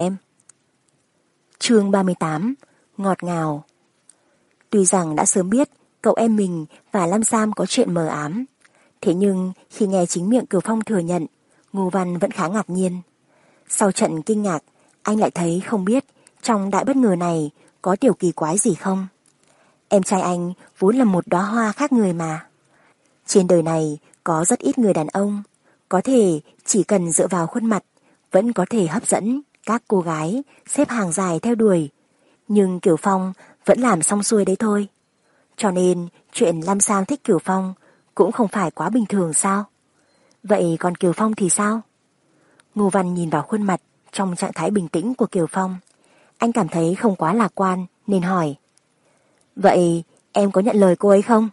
em. chương 38 Ngọt ngào Tuy rằng đã sớm biết cậu em mình và Lam Sam có chuyện mờ ám, thế nhưng khi nghe chính miệng cửu Phong thừa nhận, Ngô Văn vẫn khá ngạc nhiên. Sau trận kinh ngạc, anh lại thấy không biết trong đại bất ngờ này có tiểu kỳ quái gì không. Em trai anh vốn là một đóa hoa khác người mà. Trên đời này có rất ít người đàn ông, có thể chỉ cần dựa vào khuôn mặt vẫn có thể hấp dẫn các cô gái xếp hàng dài theo đuổi. Nhưng Kiều Phong vẫn làm xong xuôi đấy thôi. Cho nên chuyện Lam Sam thích Kiều Phong cũng không phải quá bình thường sao? Vậy còn Kiều Phong thì sao? Ngô Văn nhìn vào khuôn mặt trong trạng thái bình tĩnh của Kiều Phong. Anh cảm thấy không quá lạc quan nên hỏi. Vậy em có nhận lời cô ấy không?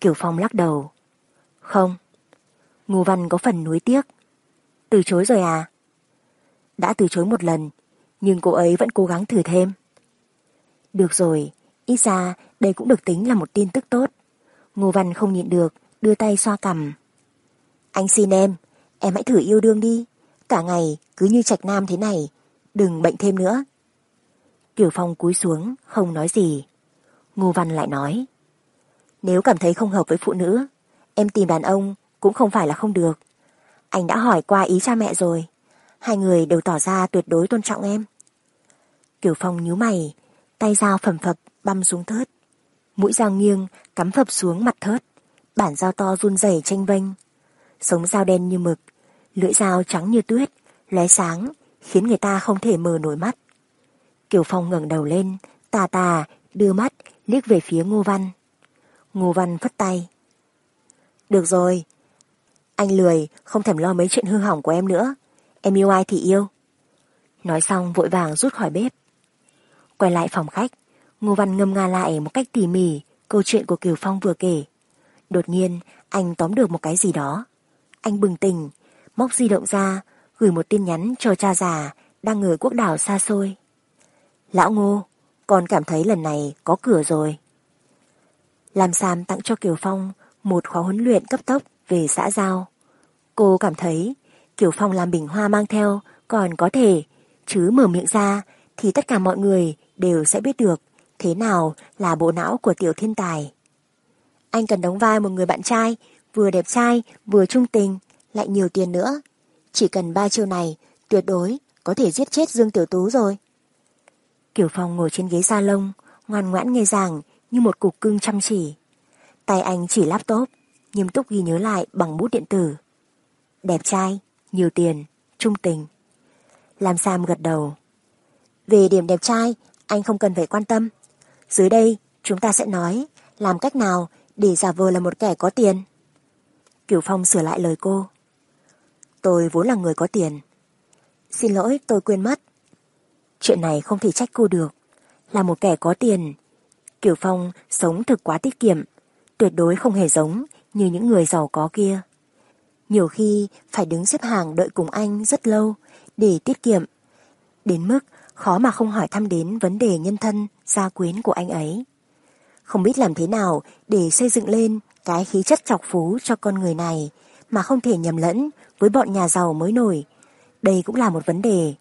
Kiều Phong lắc đầu. Không. Ngô Văn có phần nuối tiếc. Từ chối rồi à? Đã từ chối một lần, nhưng cô ấy vẫn cố gắng thử thêm. Được rồi, ít ra đây cũng được tính là một tin tức tốt. Ngô Văn không nhịn được, đưa tay xoa cằm. Anh xin em, em hãy thử yêu đương đi. Cả ngày cứ như trạch nam thế này, đừng bệnh thêm nữa. Kiều Phong cúi xuống, không nói gì. Ngô Văn lại nói. Nếu cảm thấy không hợp với phụ nữ, em tìm đàn ông cũng không phải là không được. Anh đã hỏi qua ý cha mẹ rồi. Hai người đều tỏ ra tuyệt đối tôn trọng em. Kiều Phong nhíu mày, tay dao phẩm phập băm xuống thớt. Mũi dao nghiêng cắm phập xuống mặt thớt, bản dao to run rẩy tranh vênh. Sống dao đen như mực, lưỡi dao trắng như tuyết, lóe sáng, khiến người ta không thể mờ nổi mắt. Kiều Phong ngẩng đầu lên, tà tà, đưa mắt, liếc về phía Ngô Văn. Ngô Văn phất tay. Được rồi, anh lười, không thèm lo mấy chuyện hư hỏng của em nữa. Em yêu ai thì yêu. Nói xong vội vàng rút khỏi bếp. Quay lại phòng khách, Ngô Văn ngâm nga lại một cách tỉ mỉ câu chuyện của Kiều Phong vừa kể. Đột nhiên, anh tóm được một cái gì đó. Anh bừng tỉnh, móc di động ra, gửi một tin nhắn cho cha già đang ở quốc đảo xa xôi. Lão Ngô, con cảm thấy lần này có cửa rồi. Làm Sam tặng cho Kiều Phong một khóa huấn luyện cấp tốc về xã giao. Cô cảm thấy Kiều Phong làm bình hoa mang theo còn có thể, chứ mở miệng ra thì tất cả mọi người đều sẽ biết được thế nào là bộ não của tiểu thiên tài. Anh cần đóng vai một người bạn trai, vừa đẹp trai, vừa trung tình, lại nhiều tiền nữa. Chỉ cần ba chiêu này, tuyệt đối có thể giết chết Dương Tiểu Tú rồi. Kiều Phong ngồi trên ghế salon, ngoan ngoãn nghe giảng như một cục cưng chăm chỉ. Tay anh chỉ laptop, nghiêm túc ghi nhớ lại bằng bút điện tử. Đẹp trai, nhiều tiền, trung tình. Lam Sam gật đầu. Về điểm đẹp trai, anh không cần phải quan tâm. Dưới đây, chúng ta sẽ nói làm cách nào để giả vờ là một kẻ có tiền. Kiều Phong sửa lại lời cô. Tôi vốn là người có tiền. Xin lỗi, tôi quên mất. Chuyện này không thể trách cô được. Là một kẻ có tiền. Kiều Phong sống thực quá tiết kiệm, tuyệt đối không hề giống như những người giàu có kia. Nhiều khi phải đứng xếp hàng đợi cùng anh rất lâu để tiết kiệm. Đến mức khó mà không hỏi thăm đến vấn đề nhân thân, gia quyến của anh ấy. Không biết làm thế nào để xây dựng lên cái khí chất chọc phú cho con người này mà không thể nhầm lẫn với bọn nhà giàu mới nổi. Đây cũng là một vấn đề.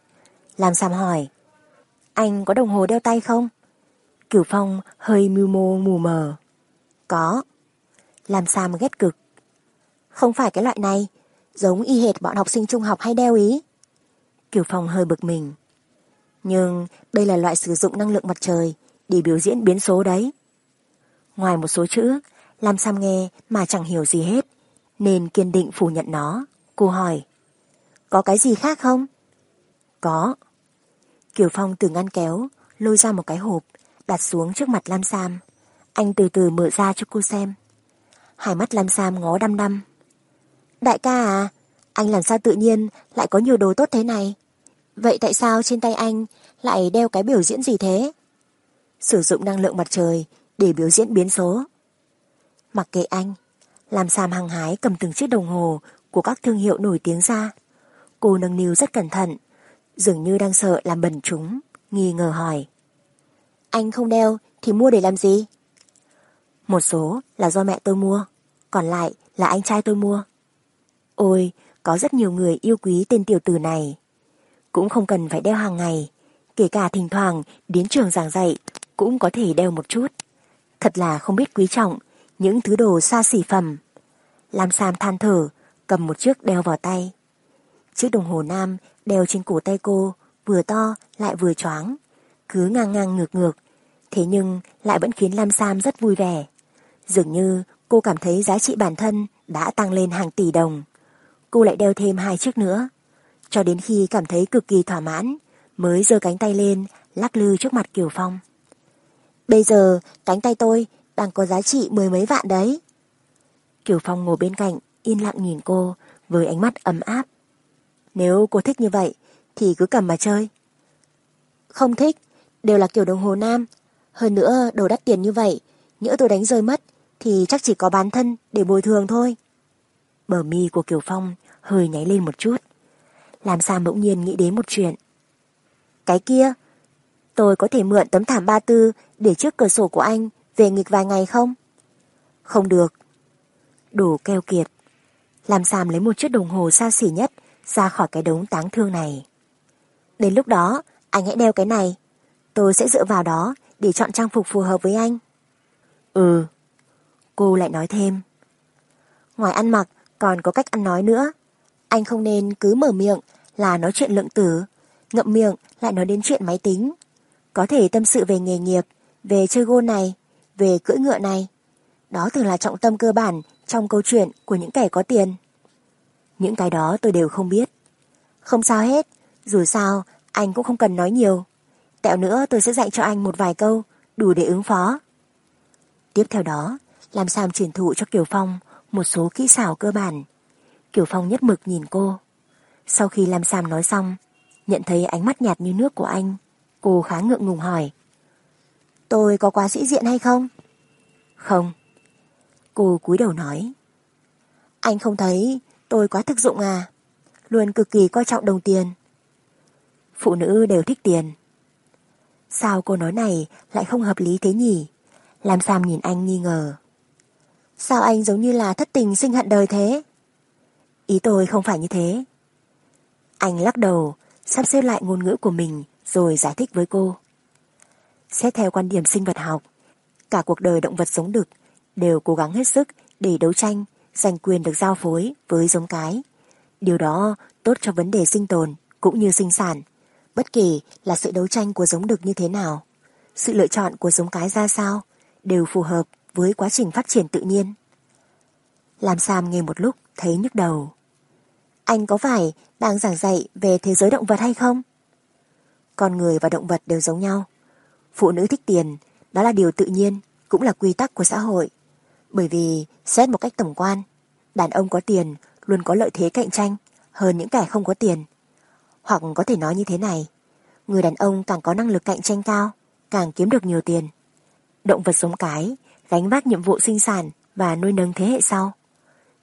Làm Sam hỏi, anh có đồng hồ đeo tay không? Cửu Phong hơi mưu mô mù mờ. Có. Làm Sam ghét cực. Không phải cái loại này, giống y hệt bọn học sinh trung học hay đeo ý. Kiều Phong hơi bực mình. Nhưng đây là loại sử dụng năng lượng mặt trời để biểu diễn biến số đấy. Ngoài một số chữ, Lam Sam nghe mà chẳng hiểu gì hết, nên kiên định phủ nhận nó. Cô hỏi, có cái gì khác không? Có. Kiều Phong từ ngăn kéo, lôi ra một cái hộp, đặt xuống trước mặt Lam Sam. Anh từ từ mở ra cho cô xem. Hai mắt Lam Sam ngó đăm đăm. Đại ca à, anh làm sao tự nhiên lại có nhiều đồ tốt thế này? Vậy tại sao trên tay anh lại đeo cái biểu diễn gì thế? Sử dụng năng lượng mặt trời để biểu diễn biến số. Mặc kệ anh, làm sàm hàng hái cầm từng chiếc đồng hồ của các thương hiệu nổi tiếng ra. Cô nâng niu rất cẩn thận, dường như đang sợ làm bẩn chúng, nghi ngờ hỏi. Anh không đeo thì mua để làm gì? Một số là do mẹ tôi mua, còn lại là anh trai tôi mua. Ôi, có rất nhiều người yêu quý tên tiểu tử này. cũng không cần phải đeo hàng ngày, kể cả thỉnh thoảng đến trường giảng dạy cũng có thể đeo một chút. Thật là không biết quý trọng những thứ đồ xa xỉ phẩm. Lam Sam than thở, cầm một chiếc đeo vào tay. Chiếc đồng hồ nam đeo trên cổ tay cô, vừa to lại vừa choáng, cứ ngang ngang ngược ngược, thế nhưng lại vẫn khiến Lam Sam rất vui vẻ. Dường như cô cảm thấy giá trị bản thân đã tăng lên hàng tỷ đồng. Cô lại đeo thêm hai chiếc nữa, cho đến khi cảm thấy cực kỳ thỏa mãn, mới giơ cánh tay lên, lắc lư trước mặt Kiều Phong. Bây giờ, cánh tay tôi đang có giá trị mười mấy vạn đấy. Kiều Phong ngồi bên cạnh, yên lặng nhìn cô với ánh mắt ấm áp. Nếu cô thích như vậy, thì cứ cầm mà chơi. Không thích, đều là kiểu đồng hồ nam. Hơn nữa, đồ đắt tiền như vậy, nhỡ tôi đánh rơi mất, thì chắc chỉ có bán thân để bồi thường thôi. Bờ mi của Kiều Phong hơi nháy lên một chút. Làm sao bỗng nhiên nghĩ đến một chuyện. Cái kia, tôi có thể mượn tấm thảm ba tư để trước cửa sổ của anh về nghịch vài ngày không? Không được. Đủ keo kiệt. Làm Sam lấy một chiếc đồng hồ xa xỉ nhất ra khỏi cái đống táng thương này. Đến lúc đó, anh hãy đeo cái này. Tôi sẽ dựa vào đó để chọn trang phục phù hợp với anh. Ừ. Cô lại nói thêm. Ngoài ăn mặc, còn có cách ăn nói nữa. Anh không nên cứ mở miệng là nói chuyện lượng tử, ngậm miệng lại nói đến chuyện máy tính. Có thể tâm sự về nghề nghiệp, về chơi gôn này, về cưỡi ngựa này. Đó thường là trọng tâm cơ bản trong câu chuyện của những kẻ có tiền. Những cái đó tôi đều không biết. Không sao hết, dù sao anh cũng không cần nói nhiều. Tẹo nữa tôi sẽ dạy cho anh một vài câu đủ để ứng phó. Tiếp theo đó, làm Sam truyền thụ cho Kiều Phong một số kỹ xảo cơ bản. Kiều Phong nhất mực nhìn cô. Sau khi làm Sam nói xong, nhận thấy ánh mắt nhạt như nước của anh, cô khá ngượng ngùng hỏi. Tôi có quá sĩ diện hay không? Không. Cô cúi đầu nói. Anh không thấy tôi quá thực dụng à? Luôn cực kỳ coi trọng đồng tiền. Phụ nữ đều thích tiền. Sao cô nói này lại không hợp lý thế nhỉ? Làm Sam nhìn anh nghi ngờ. Sao anh giống như là thất tình sinh hận đời thế? Ý tôi không phải như thế. Anh lắc đầu, sắp xếp lại ngôn ngữ của mình rồi giải thích với cô. Xét theo quan điểm sinh vật học, cả cuộc đời động vật giống đực đều cố gắng hết sức để đấu tranh, giành quyền được giao phối với giống cái. Điều đó tốt cho vấn đề sinh tồn cũng như sinh sản, bất kể là sự đấu tranh của giống đực như thế nào. Sự lựa chọn của giống cái ra sao đều phù hợp với quá trình phát triển tự nhiên. Làm Sam nghe một lúc thấy nhức đầu. Anh có phải đang giảng dạy về thế giới động vật hay không? Con người và động vật đều giống nhau. Phụ nữ thích tiền, đó là điều tự nhiên, cũng là quy tắc của xã hội. Bởi vì, xét một cách tổng quan, đàn ông có tiền luôn có lợi thế cạnh tranh hơn những kẻ không có tiền. Hoặc có thể nói như thế này, người đàn ông càng có năng lực cạnh tranh cao, càng kiếm được nhiều tiền. Động vật giống cái, gánh vác nhiệm vụ sinh sản và nuôi nấng thế hệ sau.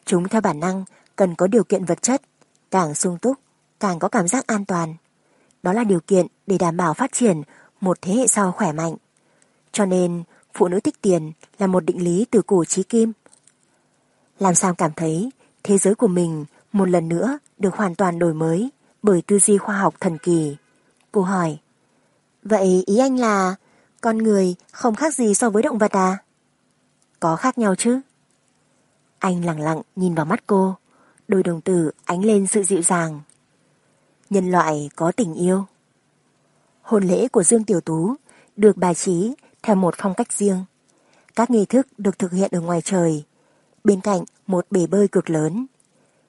Chúng theo bản năng cần có điều kiện vật chất, càng sung túc, càng có cảm giác an toàn. Đó là điều kiện để đảm bảo phát triển một thế hệ sau khỏe mạnh. Cho nên, phụ nữ thích tiền là một định lý từ cổ trí kim. Làm sao cảm thấy thế giới của mình một lần nữa được hoàn toàn đổi mới bởi tư duy khoa học thần kỳ. Cô hỏi, vậy ý anh là con người không khác gì so với động vật à? Có khác nhau chứ? Anh lặng lặng nhìn vào mắt cô, đôi đồng tử ánh lên sự dịu dàng. Nhân loại có tình yêu. Hôn lễ của Dương Tiểu Tú được bài trí theo một phong cách riêng. Các nghi thức được thực hiện ở ngoài trời, bên cạnh một bể bơi cực lớn.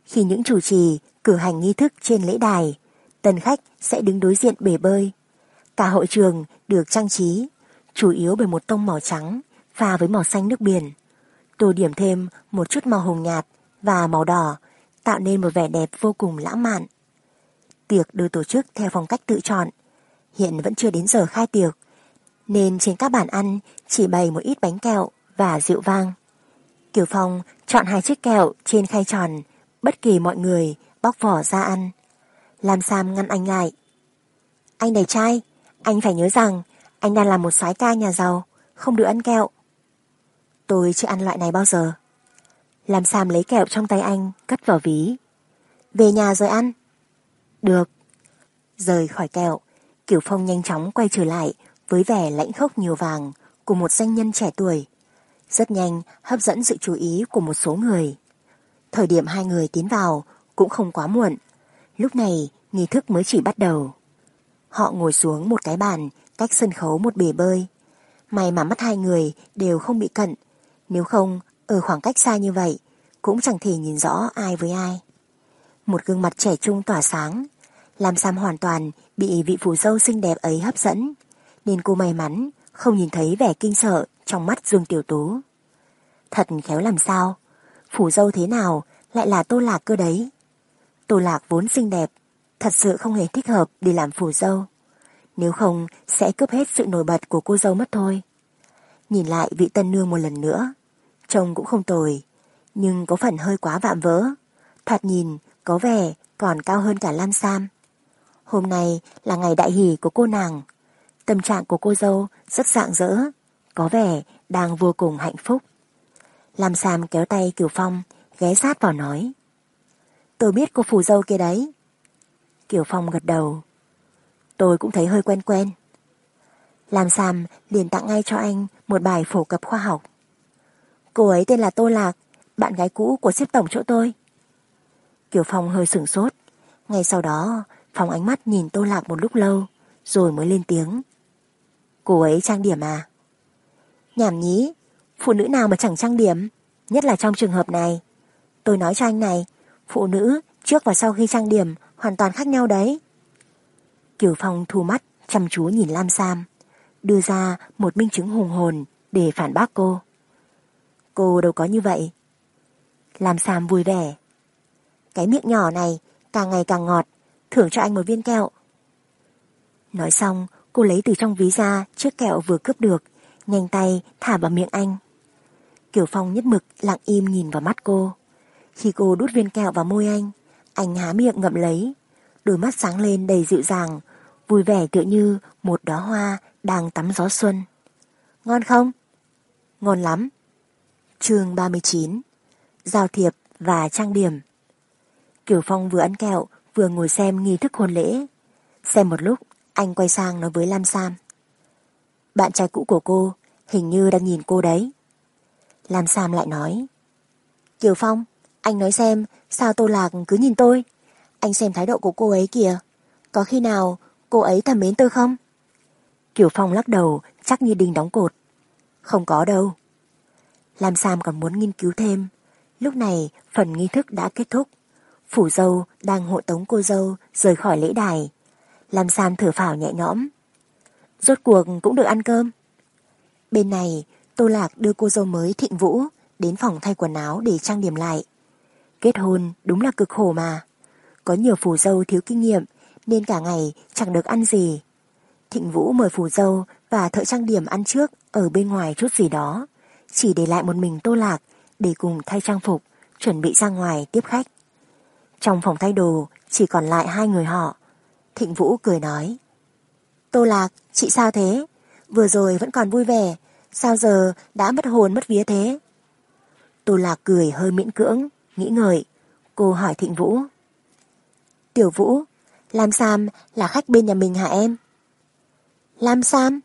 Khi những chủ trì cử hành nghi thức trên lễ đài, tân khách sẽ đứng đối diện bể bơi. Cả hội trường được trang trí, chủ yếu bởi một tông màu trắng pha với màu xanh nước biển. Tô điểm thêm một chút màu hồng nhạt và màu đỏ, tạo nên một vẻ đẹp vô cùng lãng mạn. Tiệc được tổ chức theo phong cách tự chọn. Hiện vẫn chưa đến giờ khai tiệc, nên trên các bàn ăn chỉ bày một ít bánh kẹo và rượu vang. Kiều Phong chọn hai chiếc kẹo trên khay tròn, bất kỳ mọi người bóc vỏ ra ăn. Làm Sam ngăn anh lại. Anh đầy trai, anh phải nhớ rằng anh đang là một soái ca nhà giàu, không được ăn kẹo. Tôi chưa ăn loại này bao giờ. Làm Sam lấy kẹo trong tay anh, cất vào ví. Về nhà rồi ăn. Được. Rời khỏi kẹo, Kiều Phong nhanh chóng quay trở lại với vẻ lãnh khốc nhiều vàng của một danh nhân trẻ tuổi. Rất nhanh hấp dẫn sự chú ý của một số người. Thời điểm hai người tiến vào cũng không quá muộn. Lúc này nghi thức mới chỉ bắt đầu. Họ ngồi xuống một cái bàn cách sân khấu một bể bơi. May mà mắt hai người đều không bị cận. Nếu không, ở khoảng cách xa như vậy, cũng chẳng thể nhìn rõ ai với ai. Một gương mặt trẻ trung tỏa sáng, làm Sam hoàn toàn bị vị phù dâu xinh đẹp ấy hấp dẫn, nên cô may mắn không nhìn thấy vẻ kinh sợ trong mắt Dương Tiểu Tú. Thật khéo làm sao, phù dâu thế nào lại là Tô Lạc cơ đấy. Tô Lạc vốn xinh đẹp, thật sự không hề thích hợp để làm phù dâu. Nếu không sẽ cướp hết sự nổi bật của cô dâu mất thôi. Nhìn lại vị tân nương một lần nữa, trông cũng không tồi, nhưng có phần hơi quá vạm vỡ. Thoạt nhìn có vẻ còn cao hơn cả Lam Sam. Hôm nay là ngày đại hỷ của cô nàng. Tâm trạng của cô dâu rất rạng rỡ, có vẻ đang vô cùng hạnh phúc. Lam Sam kéo tay Kiều Phong, ghé sát vào nói. Tôi biết cô phù dâu kia đấy. Kiều Phong gật đầu. Tôi cũng thấy hơi quen quen. Lam Sam liền tặng ngay cho anh một bài phổ cập khoa học. Cô ấy tên là Tô Lạc, bạn gái cũ của xếp tổng chỗ tôi. Kiều Phong hơi sửng sốt. Ngay sau đó, Phong ánh mắt nhìn Tô Lạc một lúc lâu, rồi mới lên tiếng. Cô ấy trang điểm à? Nhảm nhí, phụ nữ nào mà chẳng trang điểm, nhất là trong trường hợp này. Tôi nói cho anh này, phụ nữ trước và sau khi trang điểm hoàn toàn khác nhau đấy. Kiều Phong thu mắt, chăm chú nhìn Lam Sam, đưa ra một minh chứng hùng hồn để phản bác cô. Cô đâu có như vậy. làm Sam vui vẻ. Cái miệng nhỏ này càng ngày càng ngọt, thưởng cho anh một viên kẹo. Nói xong, cô lấy từ trong ví ra chiếc kẹo vừa cướp được, nhanh tay thả vào miệng anh. Kiều Phong nhất mực lặng im nhìn vào mắt cô. Khi cô đút viên kẹo vào môi anh, anh há miệng ngậm lấy, đôi mắt sáng lên đầy dịu dàng, vui vẻ tựa như một đóa hoa đang tắm gió xuân. Ngon không? Ngon lắm chương 39 Giao thiệp và trang điểm Kiều Phong vừa ăn kẹo vừa ngồi xem nghi thức hôn lễ. Xem một lúc, anh quay sang nói với Lam Sam. Bạn trai cũ của cô hình như đang nhìn cô đấy. Lam Sam lại nói. Kiều Phong, anh nói xem sao Tô Lạc cứ nhìn tôi. Anh xem thái độ của cô ấy kìa. Có khi nào cô ấy thầm mến tôi không? Kiều Phong lắc đầu chắc như đinh đóng cột. Không có đâu. Lam Sam còn muốn nghiên cứu thêm. Lúc này phần nghi thức đã kết thúc. Phủ dâu đang hộ tống cô dâu rời khỏi lễ đài. Lam Sam thở phào nhẹ nhõm. Rốt cuộc cũng được ăn cơm. Bên này, Tô Lạc đưa cô dâu mới Thịnh Vũ đến phòng thay quần áo để trang điểm lại. Kết hôn đúng là cực khổ mà. Có nhiều phù dâu thiếu kinh nghiệm nên cả ngày chẳng được ăn gì. Thịnh Vũ mời phù dâu và thợ trang điểm ăn trước ở bên ngoài chút gì đó. Chỉ để lại một mình Tô Lạc để cùng thay trang phục, chuẩn bị ra ngoài tiếp khách. Trong phòng thay đồ chỉ còn lại hai người họ. Thịnh Vũ cười nói. Tô Lạc, chị sao thế? Vừa rồi vẫn còn vui vẻ, sao giờ đã mất hồn mất vía thế? Tô Lạc cười hơi miễn cưỡng, nghĩ ngợi. Cô hỏi Thịnh Vũ. Tiểu Vũ, Lam Sam là khách bên nhà mình hả em? Lam Sam?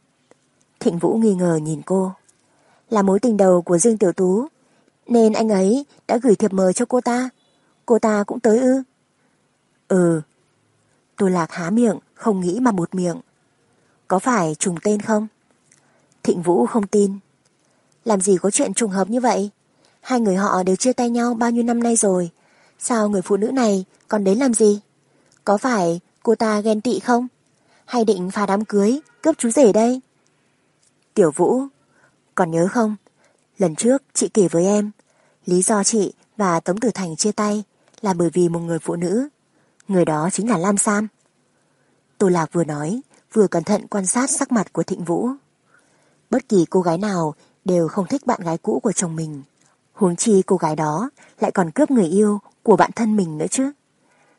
Thịnh Vũ nghi ngờ nhìn cô. Là mối tình đầu của Dương Tiểu Tú, nên anh ấy đã gửi thiệp mời cho cô ta. Cô ta cũng tới ư? Ừ. Tôi lạc há miệng, không nghĩ mà một miệng. Có phải trùng tên không? Thịnh Vũ không tin. Làm gì có chuyện trùng hợp như vậy? Hai người họ đều chia tay nhau bao nhiêu năm nay rồi. Sao người phụ nữ này còn đến làm gì? Có phải cô ta ghen tị không? Hay định phá đám cưới, cướp chú rể đây? Tiểu Vũ, còn nhớ không? Lần trước chị kể với em, lý do chị và Tống Tử Thành chia tay là bởi vì một người phụ nữ. Người đó chính là Lam Sam. Tô Lạc vừa nói, vừa cẩn thận quan sát sắc mặt của Thịnh Vũ. Bất kỳ cô gái nào đều không thích bạn gái cũ của chồng mình. Huống chi cô gái đó lại còn cướp người yêu của bạn thân mình nữa chứ.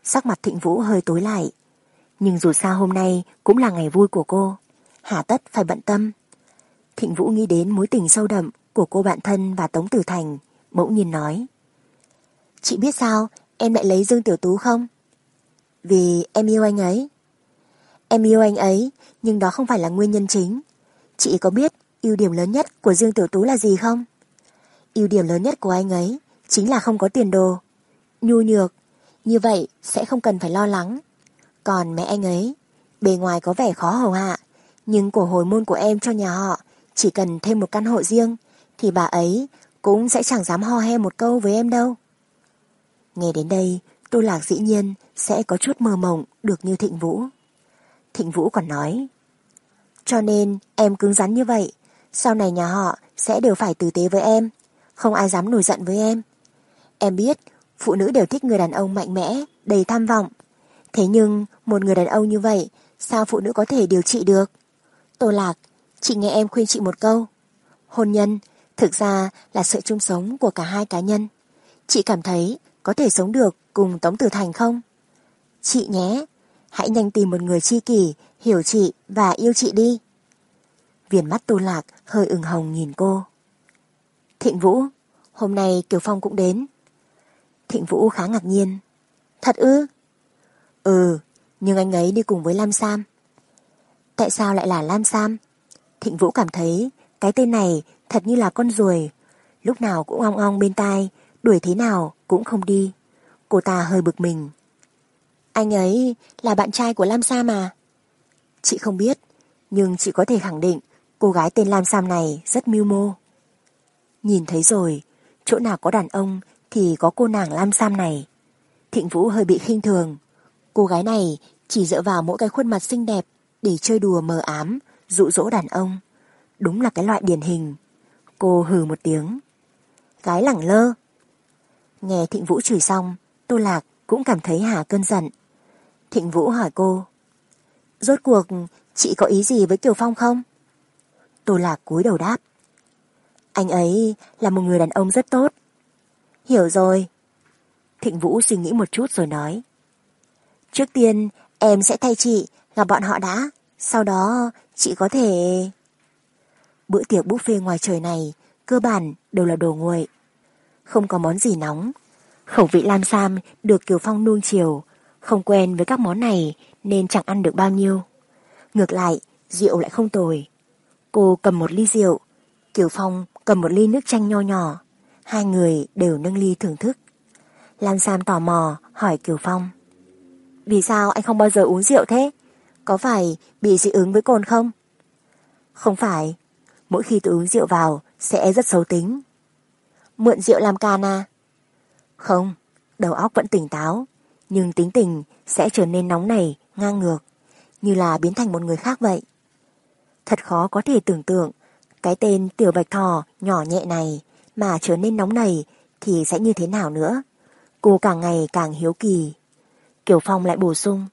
Sắc mặt Thịnh Vũ hơi tối lại. Nhưng dù sao hôm nay cũng là ngày vui của cô. Hà tất phải bận tâm. Thịnh Vũ nghĩ đến mối tình sâu đậm của cô bạn thân và Tống Tử Thành, bỗng nhiên nói. Chị biết sao em lại lấy Dương Tiểu Tú không? Vì em yêu anh ấy. Em yêu anh ấy, nhưng đó không phải là nguyên nhân chính. Chị có biết ưu điểm lớn nhất của Dương Tiểu Tú là gì không? Ưu điểm lớn nhất của anh ấy chính là không có tiền đồ. Nhu nhược, như vậy sẽ không cần phải lo lắng. Còn mẹ anh ấy, bề ngoài có vẻ khó hầu hạ, nhưng của hồi môn của em cho nhà họ chỉ cần thêm một căn hộ riêng thì bà ấy cũng sẽ chẳng dám ho he một câu với em đâu. Nghe đến đây, Tô Lạc dĩ nhiên sẽ có chút mơ mộng được như Thịnh Vũ. Thịnh Vũ còn nói, cho nên em cứng rắn như vậy, sau này nhà họ sẽ đều phải tử tế với em, không ai dám nổi giận với em. Em biết, phụ nữ đều thích người đàn ông mạnh mẽ, đầy tham vọng. Thế nhưng, một người đàn ông như vậy, sao phụ nữ có thể điều trị được? Tô Lạc, chị nghe em khuyên chị một câu. Hôn nhân, thực ra là sự chung sống của cả hai cá nhân. Chị cảm thấy có thể sống được cùng Tống Tử Thành không? Chị nhé, hãy nhanh tìm một người chi kỷ, hiểu chị và yêu chị đi. Viền mắt tu Lạc hơi ửng hồng nhìn cô. Thịnh Vũ, hôm nay Kiều Phong cũng đến. Thịnh Vũ khá ngạc nhiên. Thật ư? Ừ, nhưng anh ấy đi cùng với Lam Sam. Tại sao lại là Lam Sam? Thịnh Vũ cảm thấy cái tên này thật như là con ruồi. Lúc nào cũng ong ong bên tai, đuổi thế nào cũng không đi. Cô ta hơi bực mình. Anh ấy là bạn trai của Lam Sam mà. Chị không biết, nhưng chị có thể khẳng định cô gái tên Lam Sam này rất mưu mô. Nhìn thấy rồi, chỗ nào có đàn ông thì có cô nàng Lam Sam này. Thịnh Vũ hơi bị khinh thường. Cô gái này chỉ dựa vào mỗi cái khuôn mặt xinh đẹp để chơi đùa mờ ám, dụ dỗ đàn ông. Đúng là cái loại điển hình. Cô hừ một tiếng. Gái lẳng lơ. Nghe Thịnh Vũ chửi xong, Tô Lạc cũng cảm thấy hà cơn giận. Thịnh Vũ hỏi cô. Rốt cuộc, chị có ý gì với Kiều Phong không? Tô Lạc cúi đầu đáp. Anh ấy là một người đàn ông rất tốt. Hiểu rồi. Thịnh Vũ suy nghĩ một chút rồi nói. Trước tiên, em sẽ thay chị gặp bọn họ đã. Sau đó, chị có thể... Bữa tiệc buffet ngoài trời này, cơ bản đều là đồ nguội. Không có món gì nóng. Khẩu vị Lam Sam được Kiều Phong nuông chiều. Không quen với các món này nên chẳng ăn được bao nhiêu. Ngược lại, rượu lại không tồi. Cô cầm một ly rượu, Kiều Phong cầm một ly nước chanh nho nhỏ. Hai người đều nâng ly thưởng thức. Lam Sam tò mò hỏi Kiều Phong. Vì sao anh không bao giờ uống rượu thế? Có phải bị dị ứng với cồn không? Không phải. Mỗi khi tôi uống rượu vào sẽ rất xấu tính. Mượn rượu làm can à? Không, đầu óc vẫn tỉnh táo. Nhưng tính tình sẽ trở nên nóng nảy, ngang ngược. Như là biến thành một người khác vậy. Thật khó có thể tưởng tượng cái tên tiểu bạch thò nhỏ nhẹ này mà trở nên nóng nảy thì sẽ như thế nào nữa. Cô càng ngày càng hiếu kỳ. Kiều Phong lại bổ sung.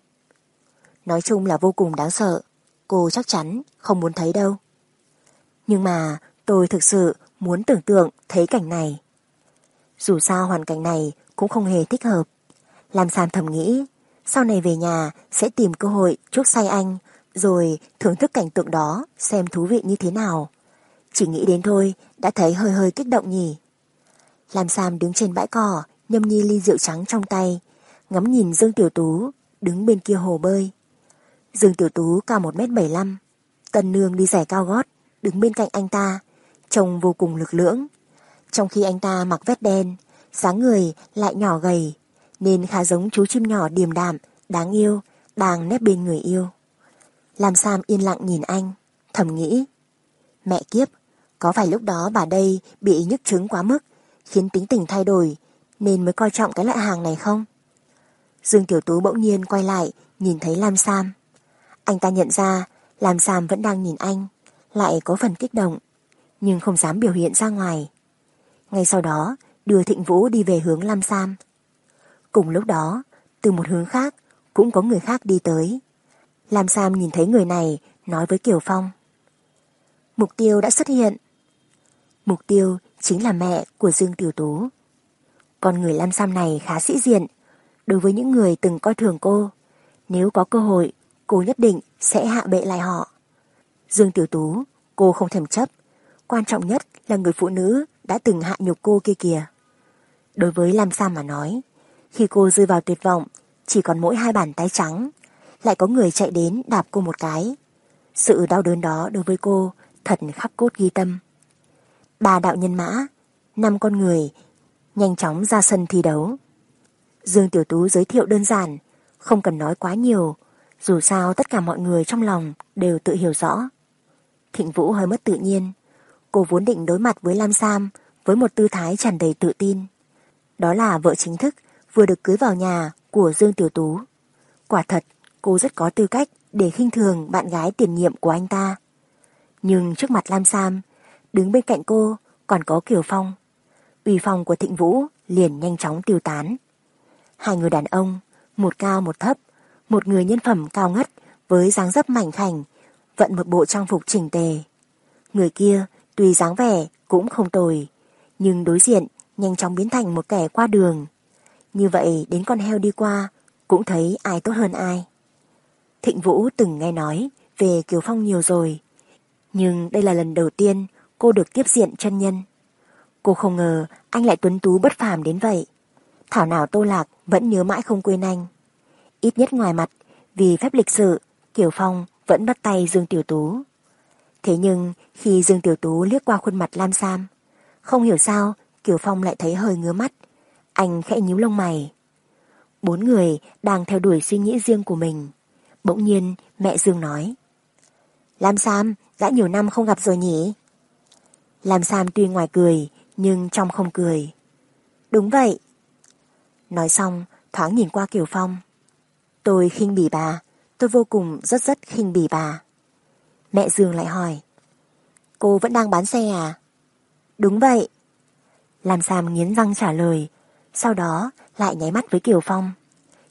Nói chung là vô cùng đáng sợ. Cô chắc chắn không muốn thấy đâu. Nhưng mà tôi thực sự muốn tưởng tượng thấy cảnh này. Dù sao hoàn cảnh này cũng không hề thích hợp. Làm sàn thầm nghĩ, sau này về nhà sẽ tìm cơ hội chuốc say anh, rồi thưởng thức cảnh tượng đó xem thú vị như thế nào. Chỉ nghĩ đến thôi, đã thấy hơi hơi kích động nhỉ. làm Sam đứng trên bãi cỏ, nhâm nhi ly rượu trắng trong tay, ngắm nhìn Dương Tiểu Tú, đứng bên kia hồ bơi. Dương Tiểu Tú cao 1m75, Tân Nương đi giày cao gót, đứng bên cạnh anh ta, trông vô cùng lực lưỡng. Trong khi anh ta mặc vest đen, dáng người lại nhỏ gầy, nên khá giống chú chim nhỏ điềm đạm, đáng yêu, đang nép bên người yêu. Lam Sam yên lặng nhìn anh, thầm nghĩ. Mẹ kiếp, có phải lúc đó bà đây bị nhức trứng quá mức, khiến tính tình thay đổi, nên mới coi trọng cái loại hàng này không? Dương Tiểu Tú bỗng nhiên quay lại, nhìn thấy Lam Sam. Anh ta nhận ra Lam Sam vẫn đang nhìn anh, lại có phần kích động, nhưng không dám biểu hiện ra ngoài. Ngay sau đó, đưa Thịnh Vũ đi về hướng Lam Sam. Cùng lúc đó, từ một hướng khác, cũng có người khác đi tới. Lam Sam nhìn thấy người này, nói với Kiều Phong. Mục tiêu đã xuất hiện. Mục tiêu chính là mẹ của Dương Tiểu Tú. Con người Lam Sam này khá sĩ diện. Đối với những người từng coi thường cô, nếu có cơ hội, cô nhất định sẽ hạ bệ lại họ. Dương Tiểu Tú, cô không thèm chấp. Quan trọng nhất là người phụ nữ đã từng hạ nhục cô kia kìa. Đối với Lam Sam mà nói, khi cô rơi vào tuyệt vọng, chỉ còn mỗi hai bàn tay trắng. lại có người chạy đến đạp cô một cái. Sự đau đớn đó đối với cô thật khắc cốt ghi tâm. Ba đạo nhân mã, năm con người, nhanh chóng ra sân thi đấu. Dương Tiểu Tú giới thiệu đơn giản, không cần nói quá nhiều, dù sao tất cả mọi người trong lòng đều tự hiểu rõ. Thịnh Vũ hơi mất tự nhiên, cô vốn định đối mặt với Lam Sam với một tư thái tràn đầy tự tin. Đó là vợ chính thức vừa được cưới vào nhà của Dương Tiểu Tú. Quả thật, cô rất có tư cách để khinh thường bạn gái tiền nhiệm của anh ta. Nhưng trước mặt Lam Sam, đứng bên cạnh cô còn có Kiều Phong. Uy phong của Thịnh Vũ liền nhanh chóng tiêu tán. Hai người đàn ông, một cao một thấp, một người nhân phẩm cao ngất với dáng dấp mảnh khảnh, vận một bộ trang phục chỉnh tề. Người kia tuy dáng vẻ cũng không tồi, nhưng đối diện nhanh chóng biến thành một kẻ qua đường. Như vậy đến con heo đi qua cũng thấy ai tốt hơn ai. Thịnh Vũ từng nghe nói về Kiều Phong nhiều rồi, nhưng đây là lần đầu tiên cô được tiếp diện chân nhân. Cô không ngờ anh lại tuấn tú bất phàm đến vậy. Thảo nào Tô Lạc vẫn nhớ mãi không quên anh. Ít nhất ngoài mặt, vì phép lịch sự, Kiều Phong vẫn bắt tay Dương Tiểu Tú. Thế nhưng khi Dương Tiểu Tú liếc qua khuôn mặt Lam Sam, không hiểu sao Kiều Phong lại thấy hơi ngứa mắt. Anh khẽ nhíu lông mày. Bốn người đang theo đuổi suy nghĩ riêng của mình. Bỗng nhiên mẹ Dương nói. Lam Sam, đã nhiều năm không gặp rồi nhỉ? Lam Sam tuy ngoài cười, nhưng trong không cười. Đúng vậy. Nói xong, thoáng nhìn qua Kiều Phong. Tôi khinh bỉ bà, tôi vô cùng rất rất khinh bỉ bà. Mẹ Dương lại hỏi. Cô vẫn đang bán xe à? Đúng vậy. làm Sam nghiến răng trả lời, sau đó lại nháy mắt với Kiều Phong.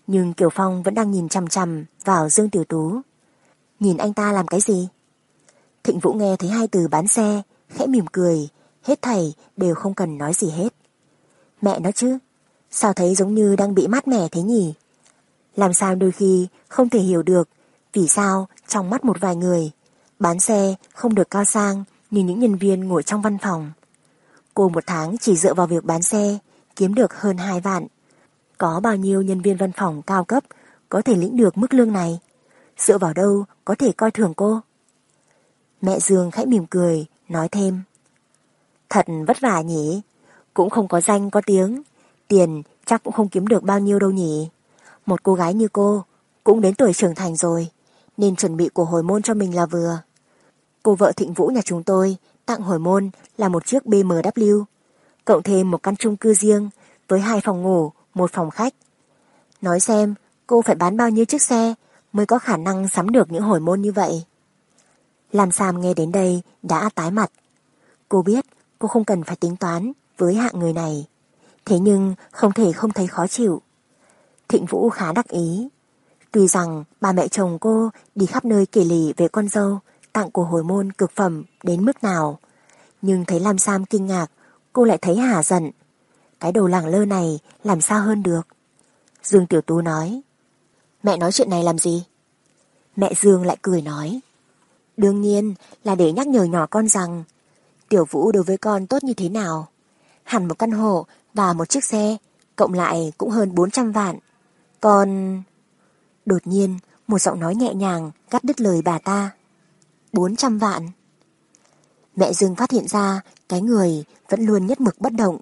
Nhưng Kiều Phong vẫn đang nhìn chằm chằm vào Dương Tiểu Tú. Nhìn anh ta làm cái gì? Thịnh Vũ nghe thấy hai từ bán xe, khẽ mỉm cười, hết thầy đều không cần nói gì hết. Mẹ nó chứ, sao thấy giống như đang bị mát mẻ thế nhỉ? Làm sao đôi khi không thể hiểu được vì sao trong mắt một vài người bán xe không được cao sang như những nhân viên ngồi trong văn phòng. Cô một tháng chỉ dựa vào việc bán xe kiếm được hơn 2 vạn. Có bao nhiêu nhân viên văn phòng cao cấp có thể lĩnh được mức lương này? Dựa vào đâu có thể coi thường cô? Mẹ Dương khẽ mỉm cười, nói thêm. Thật vất vả nhỉ, cũng không có danh có tiếng, tiền chắc cũng không kiếm được bao nhiêu đâu nhỉ. Một cô gái như cô, cũng đến tuổi trưởng thành rồi, nên chuẩn bị của hồi môn cho mình là vừa. Cô vợ Thịnh Vũ nhà chúng tôi tặng hồi môn là một chiếc BMW, cộng thêm một căn chung cư riêng với hai phòng ngủ, một phòng khách. Nói xem, cô phải bán bao nhiêu chiếc xe mới có khả năng sắm được những hồi môn như vậy. Làm Sam nghe đến đây đã tái mặt. Cô biết cô không cần phải tính toán với hạng người này. Thế nhưng không thể không thấy khó chịu. Thịnh Vũ khá đắc ý. Tuy rằng bà mẹ chồng cô đi khắp nơi kể lì về con dâu tặng của hồi môn cực phẩm đến mức nào. Nhưng thấy Lam Sam kinh ngạc, cô lại thấy hả giận. Cái đồ lẳng lơ này làm sao hơn được. Dương Tiểu Tú nói. Mẹ nói chuyện này làm gì? Mẹ Dương lại cười nói. Đương nhiên là để nhắc nhở nhỏ con rằng Tiểu Vũ đối với con tốt như thế nào. Hẳn một căn hộ và một chiếc xe, cộng lại cũng hơn 400 vạn còn Đột nhiên, một giọng nói nhẹ nhàng cắt đứt lời bà ta. 400 vạn. Mẹ Dương phát hiện ra cái người vẫn luôn nhất mực bất động.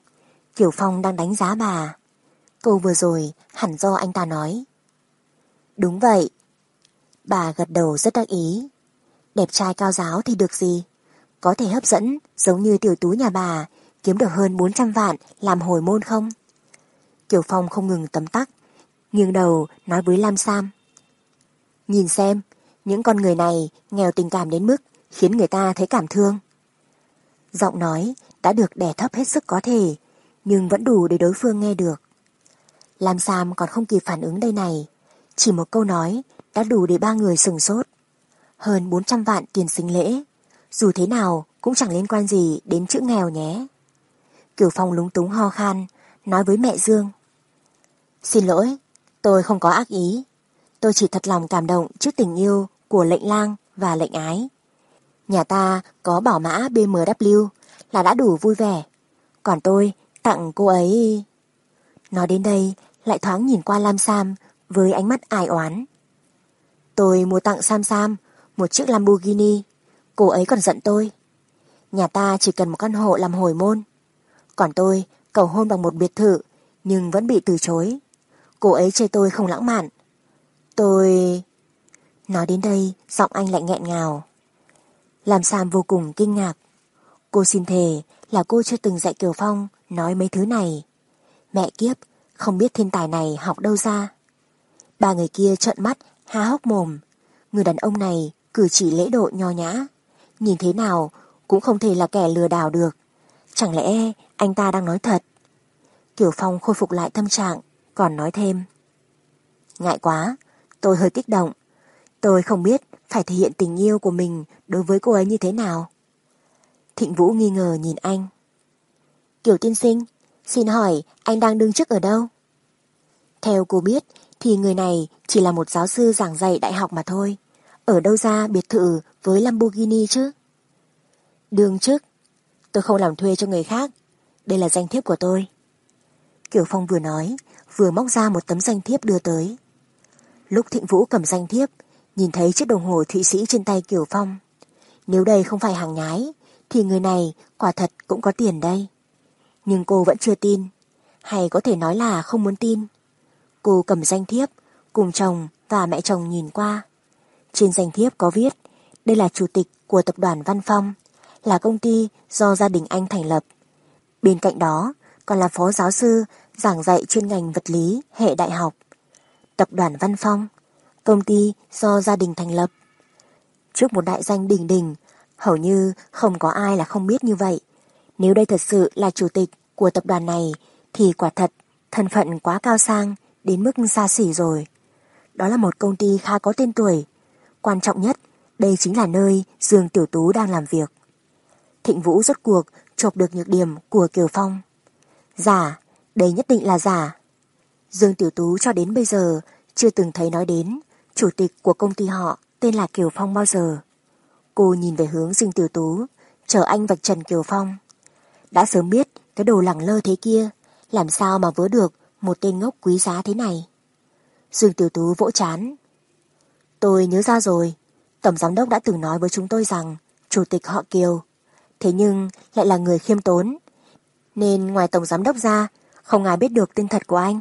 Kiều Phong đang đánh giá bà. Câu vừa rồi hẳn do anh ta nói. Đúng vậy. Bà gật đầu rất đắc ý. Đẹp trai cao giáo thì được gì? Có thể hấp dẫn giống như tiểu tú nhà bà kiếm được hơn 400 vạn làm hồi môn không? Kiều Phong không ngừng tấm tắc, nghiêng đầu nói với Lam Sam. Nhìn xem, những con người này nghèo tình cảm đến mức khiến người ta thấy cảm thương. Giọng nói đã được đè thấp hết sức có thể, nhưng vẫn đủ để đối phương nghe được. Lam Sam còn không kịp phản ứng đây này, chỉ một câu nói đã đủ để ba người sừng sốt. Hơn 400 vạn tiền sinh lễ, dù thế nào cũng chẳng liên quan gì đến chữ nghèo nhé. Kiều Phong lúng túng ho khan, nói với mẹ Dương. Xin lỗi, tôi không có ác ý. Tôi chỉ thật lòng cảm động trước tình yêu của lệnh lang và lệnh ái. Nhà ta có bảo mã BMW là đã đủ vui vẻ. Còn tôi tặng cô ấy... Nói đến đây, lại thoáng nhìn qua Lam Sam với ánh mắt ai oán. Tôi mua tặng Sam Sam một chiếc Lamborghini. Cô ấy còn giận tôi. Nhà ta chỉ cần một căn hộ làm hồi môn. Còn tôi cầu hôn bằng một biệt thự nhưng vẫn bị từ chối. Cô ấy chê tôi không lãng mạn. Tôi... Nói đến đây, giọng anh lại nghẹn ngào. Làm Sam vô cùng kinh ngạc. Cô xin thề là cô chưa từng dạy Kiều Phong nói mấy thứ này. Mẹ kiếp, không biết thiên tài này học đâu ra. Ba người kia trợn mắt, há hốc mồm. Người đàn ông này cử chỉ lễ độ nho nhã. Nhìn thế nào cũng không thể là kẻ lừa đảo được. Chẳng lẽ anh ta đang nói thật? Kiều Phong khôi phục lại tâm trạng, còn nói thêm. Ngại quá, tôi hơi kích động. Tôi không biết phải thể hiện tình yêu của mình đối với cô ấy như thế nào. Thịnh Vũ nghi ngờ nhìn anh. Kiều tiên sinh, xin hỏi anh đang đứng trước ở đâu? Theo cô biết thì người này chỉ là một giáo sư giảng dạy đại học mà thôi. Ở đâu ra biệt thự với Lamborghini chứ? Đường trước, tôi không làm thuê cho người khác. Đây là danh thiếp của tôi. Kiều Phong vừa nói, vừa móc ra một tấm danh thiếp đưa tới. Lúc Thịnh Vũ cầm danh thiếp, nhìn thấy chiếc đồng hồ Thụy Sĩ trên tay Kiều Phong. Nếu đây không phải hàng nhái, thì người này quả thật cũng có tiền đây. Nhưng cô vẫn chưa tin, hay có thể nói là không muốn tin. Cô cầm danh thiếp, cùng chồng và mẹ chồng nhìn qua. Trên danh thiếp có viết, đây là chủ tịch của tập đoàn Văn Phong, là công ty do gia đình anh thành lập. Bên cạnh đó còn là phó giáo sư giảng dạy chuyên ngành vật lý hệ đại học. Tập đoàn Văn Phong, công ty do gia đình thành lập. Trước một đại danh đỉnh đỉnh, hầu như không có ai là không biết như vậy. Nếu đây thật sự là chủ tịch của tập đoàn này thì quả thật thân phận quá cao sang đến mức xa xỉ rồi. Đó là một công ty khá có tên tuổi. Quan trọng nhất, đây chính là nơi Dương Tiểu Tú đang làm việc. Thịnh Vũ rốt cuộc chộp được nhược điểm của Kiều Phong. Giả, đây nhất định là giả. Dương Tiểu Tú cho đến bây giờ chưa từng thấy nói đến chủ tịch của công ty họ tên là Kiều Phong bao giờ. Cô nhìn về hướng Dương Tiểu Tú, chờ anh vạch trần Kiều Phong. Đã sớm biết cái đồ lẳng lơ thế kia, làm sao mà vớ được một tên ngốc quý giá thế này. Dương Tiểu Tú vỗ chán. Tôi nhớ ra rồi, Tổng Giám Đốc đã từng nói với chúng tôi rằng Chủ tịch họ Kiều, thế nhưng lại là người khiêm tốn. Nên ngoài Tổng Giám Đốc ra, không ai biết được tên thật của anh.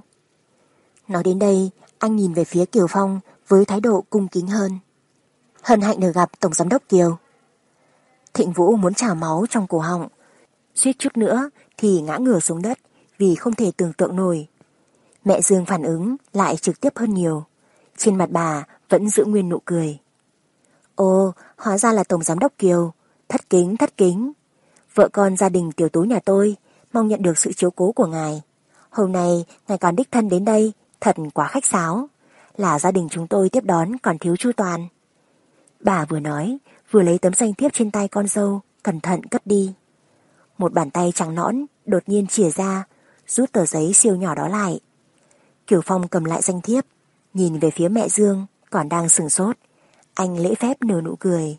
Nói đến đây, anh nhìn về phía Kiều Phong với thái độ cung kính hơn. Hân hạnh được gặp Tổng Giám Đốc Kiều. Thịnh Vũ muốn trả máu trong cổ họng. Suýt chút nữa thì ngã ngửa xuống đất vì không thể tưởng tượng nổi. Mẹ Dương phản ứng lại trực tiếp hơn nhiều. Trên mặt bà vẫn giữ nguyên nụ cười. Ồ, hóa ra là Tổng Giám Đốc Kiều. Thất kính, thất kính. Vợ con gia đình tiểu tú nhà tôi mong nhận được sự chiếu cố của ngài. Hôm nay, ngài còn đích thân đến đây, thật quá khách sáo. Là gia đình chúng tôi tiếp đón còn thiếu chu toàn. Bà vừa nói, vừa lấy tấm danh thiếp trên tay con dâu, cẩn thận cất đi. Một bàn tay trắng nõn đột nhiên chìa ra, rút tờ giấy siêu nhỏ đó lại. Kiều Phong cầm lại danh thiếp, nhìn về phía mẹ Dương, còn đang sừng sốt. Anh lễ phép nở nụ cười.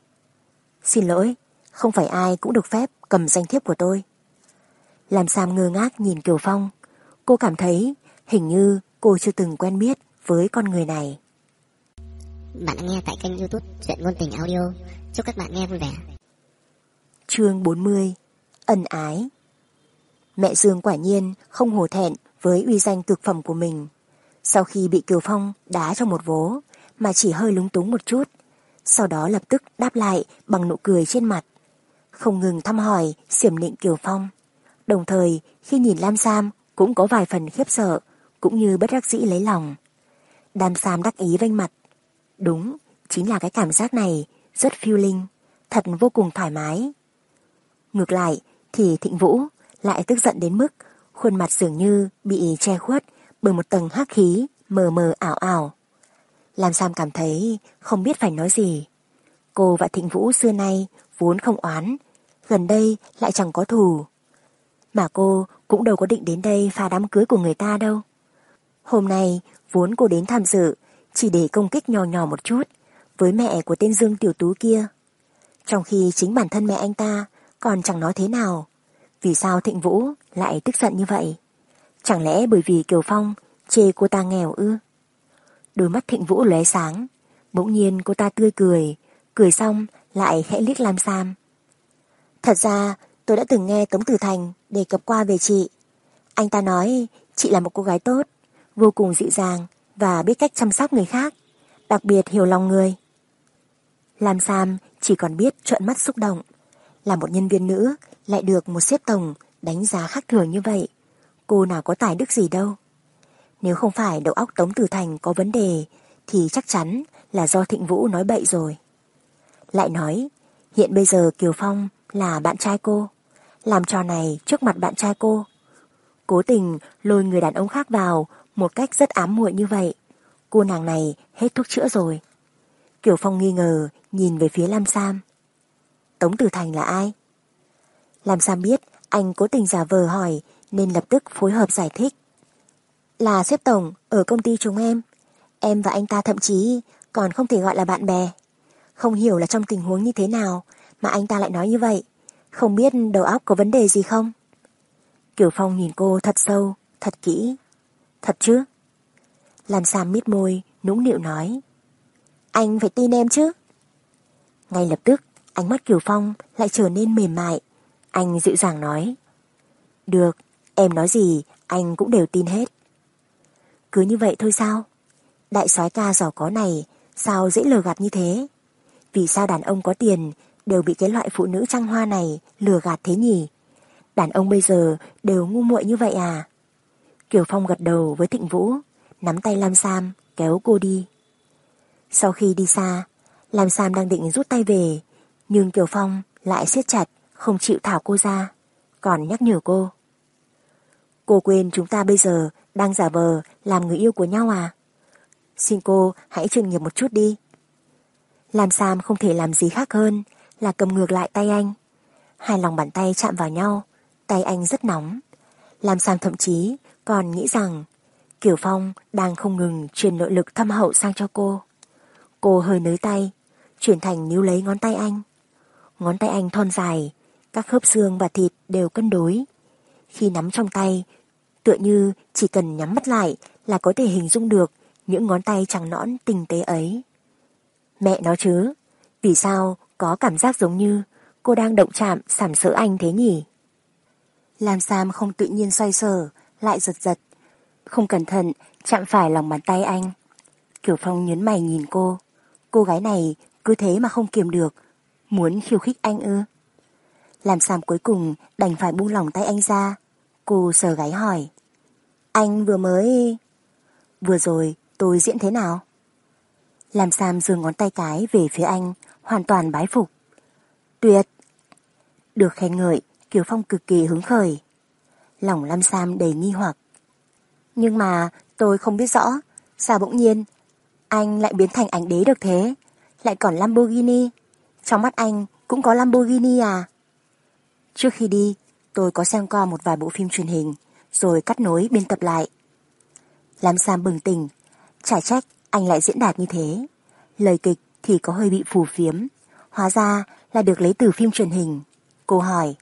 Xin lỗi, không phải ai cũng được phép cầm danh thiếp của tôi. Làm Sam ngơ ngác nhìn Kiều Phong, cô cảm thấy hình như cô chưa từng quen biết với con người này. Bạn nghe tại kênh youtube Chuyện Ngôn Tình Audio. Chúc các bạn nghe vui vẻ. Chương 40 Ân ái Mẹ Dương quả nhiên không hổ thẹn với uy danh cực phẩm của mình. Sau khi bị Kiều Phong đá cho một vố, mà chỉ hơi lúng túng một chút, sau đó lập tức đáp lại bằng nụ cười trên mặt. Không ngừng thăm hỏi, xiểm nịnh Kiều Phong. Đồng thời, khi nhìn Lam Sam cũng có vài phần khiếp sợ, cũng như bất đắc dĩ lấy lòng. Đàm Sam đắc ý vênh mặt. Đúng, chính là cái cảm giác này, rất phiêu linh, thật vô cùng thoải mái. Ngược lại, thì Thịnh Vũ lại tức giận đến mức khuôn mặt dường như bị che khuất bởi một tầng hắc khí mờ mờ ảo ảo. làm Sam cảm thấy không biết phải nói gì. Cô và Thịnh Vũ xưa nay vốn không oán, gần đây lại chẳng có thù. Mà cô cũng đâu có định đến đây phá đám cưới của người ta đâu. Hôm nay vốn cô đến tham dự chỉ để công kích nhỏ nhỏ một chút với mẹ của tên Dương Tiểu Tú kia. Trong khi chính bản thân mẹ anh ta còn chẳng nói thế nào. Vì sao Thịnh Vũ lại tức giận như vậy? Chẳng lẽ bởi vì Kiều Phong chê cô ta nghèo ư? Đôi mắt Thịnh Vũ lóe sáng, Bỗng nhiên cô ta tươi cười, cười xong lại khẽ liếc Lam Sam. Thật ra tôi đã từng nghe Tống Tử Thành đề cập qua về chị. Anh ta nói chị là một cô gái tốt, vô cùng dịu dàng và biết cách chăm sóc người khác, đặc biệt hiểu lòng người. Lam Sam chỉ còn biết trợn mắt xúc động. Là một nhân viên nữ lại được một xếp tổng đánh giá khác thường như vậy. Cô nào có tài đức gì đâu. Nếu không phải đầu óc Tống Tử Thành có vấn đề thì chắc chắn là do Thịnh Vũ nói bậy rồi. Lại nói, hiện bây giờ Kiều Phong là bạn trai cô. Làm trò này trước mặt bạn trai cô. Cố tình lôi người đàn ông khác vào một cách rất ám muội như vậy. Cô nàng này hết thuốc chữa rồi. Kiều Phong nghi ngờ nhìn về phía Lam Sam. Tống Tử Thành là ai? Lam Sam biết anh cố tình giả vờ hỏi nên lập tức phối hợp giải thích. Là xếp tổng ở công ty chúng em. Em và anh ta thậm chí còn không thể gọi là bạn bè. Không hiểu là trong tình huống như thế nào mà anh ta lại nói như vậy. Không biết đầu óc có vấn đề gì không? Kiều Phong nhìn cô thật sâu, thật kỹ. Thật chứ? Lam Sam mít môi, nũng nịu nói. Anh phải tin em chứ? Ngay lập tức, ánh mắt Kiều Phong lại trở nên mềm mại. Anh dịu dàng nói. Được, em nói gì, anh cũng đều tin hết. Cứ như vậy thôi sao? Đại soái ca giàu có này, sao dễ lừa gạt như thế? Vì sao đàn ông có tiền đều bị cái loại phụ nữ trăng hoa này lừa gạt thế nhỉ? Đàn ông bây giờ đều ngu muội như vậy à? Kiều Phong gật đầu với Thịnh Vũ, nắm tay Lam Sam, kéo cô đi. Sau khi đi xa, Lam Sam đang định rút tay về, nhưng Kiều Phong lại siết chặt, không chịu thảo cô ra, còn nhắc nhở cô. Cô quên chúng ta bây giờ đang giả vờ làm người yêu của nhau à? Xin cô hãy chuyên nghiệp một chút đi. Lam Sam không thể làm gì khác hơn là cầm ngược lại tay anh. Hai lòng bàn tay chạm vào nhau, tay anh rất nóng. làm Sam thậm chí còn nghĩ rằng Kiều Phong đang không ngừng truyền nội lực thâm hậu sang cho cô. Cô hơi nới tay, chuyển thành níu lấy ngón tay anh. Ngón tay anh thon dài, các khớp xương và thịt đều cân đối. Khi nắm trong tay, tựa như chỉ cần nhắm mắt lại là có thể hình dung được những ngón tay trắng nõn tinh tế ấy. Mẹ nó chứ, vì sao có cảm giác giống như cô đang động chạm sảm sỡ anh thế nhỉ? Lam Sam không tự nhiên xoay sở, lại giật giật. Không cẩn thận, chạm phải lòng bàn tay anh. Kiểu Phong nhấn mày nhìn cô. Cô gái này cứ thế mà không kiềm được. Muốn khiêu khích anh ư? Làm Sam cuối cùng đành phải buông lòng tay anh ra. Cô sờ gáy hỏi. Anh vừa mới... Vừa rồi tôi diễn thế nào? Làm Sam dường ngón tay cái về phía anh, hoàn toàn bái phục. Tuyệt! Được khen ngợi, Kiều Phong cực kỳ hứng khởi. Lòng Lam Sam đầy nghi hoặc. Nhưng mà tôi không biết rõ, sao bỗng nhiên anh lại biến thành ảnh đế được thế, lại còn Lamborghini. Trong mắt anh cũng có Lamborghini à? Trước khi đi, tôi có xem qua một vài bộ phim truyền hình, rồi cắt nối biên tập lại. Lam Sam bừng tỉnh, chả trách anh lại diễn đạt như thế. Lời kịch thì có hơi bị phù phiếm, hóa ra là được lấy từ phim truyền hình. Cô hỏi,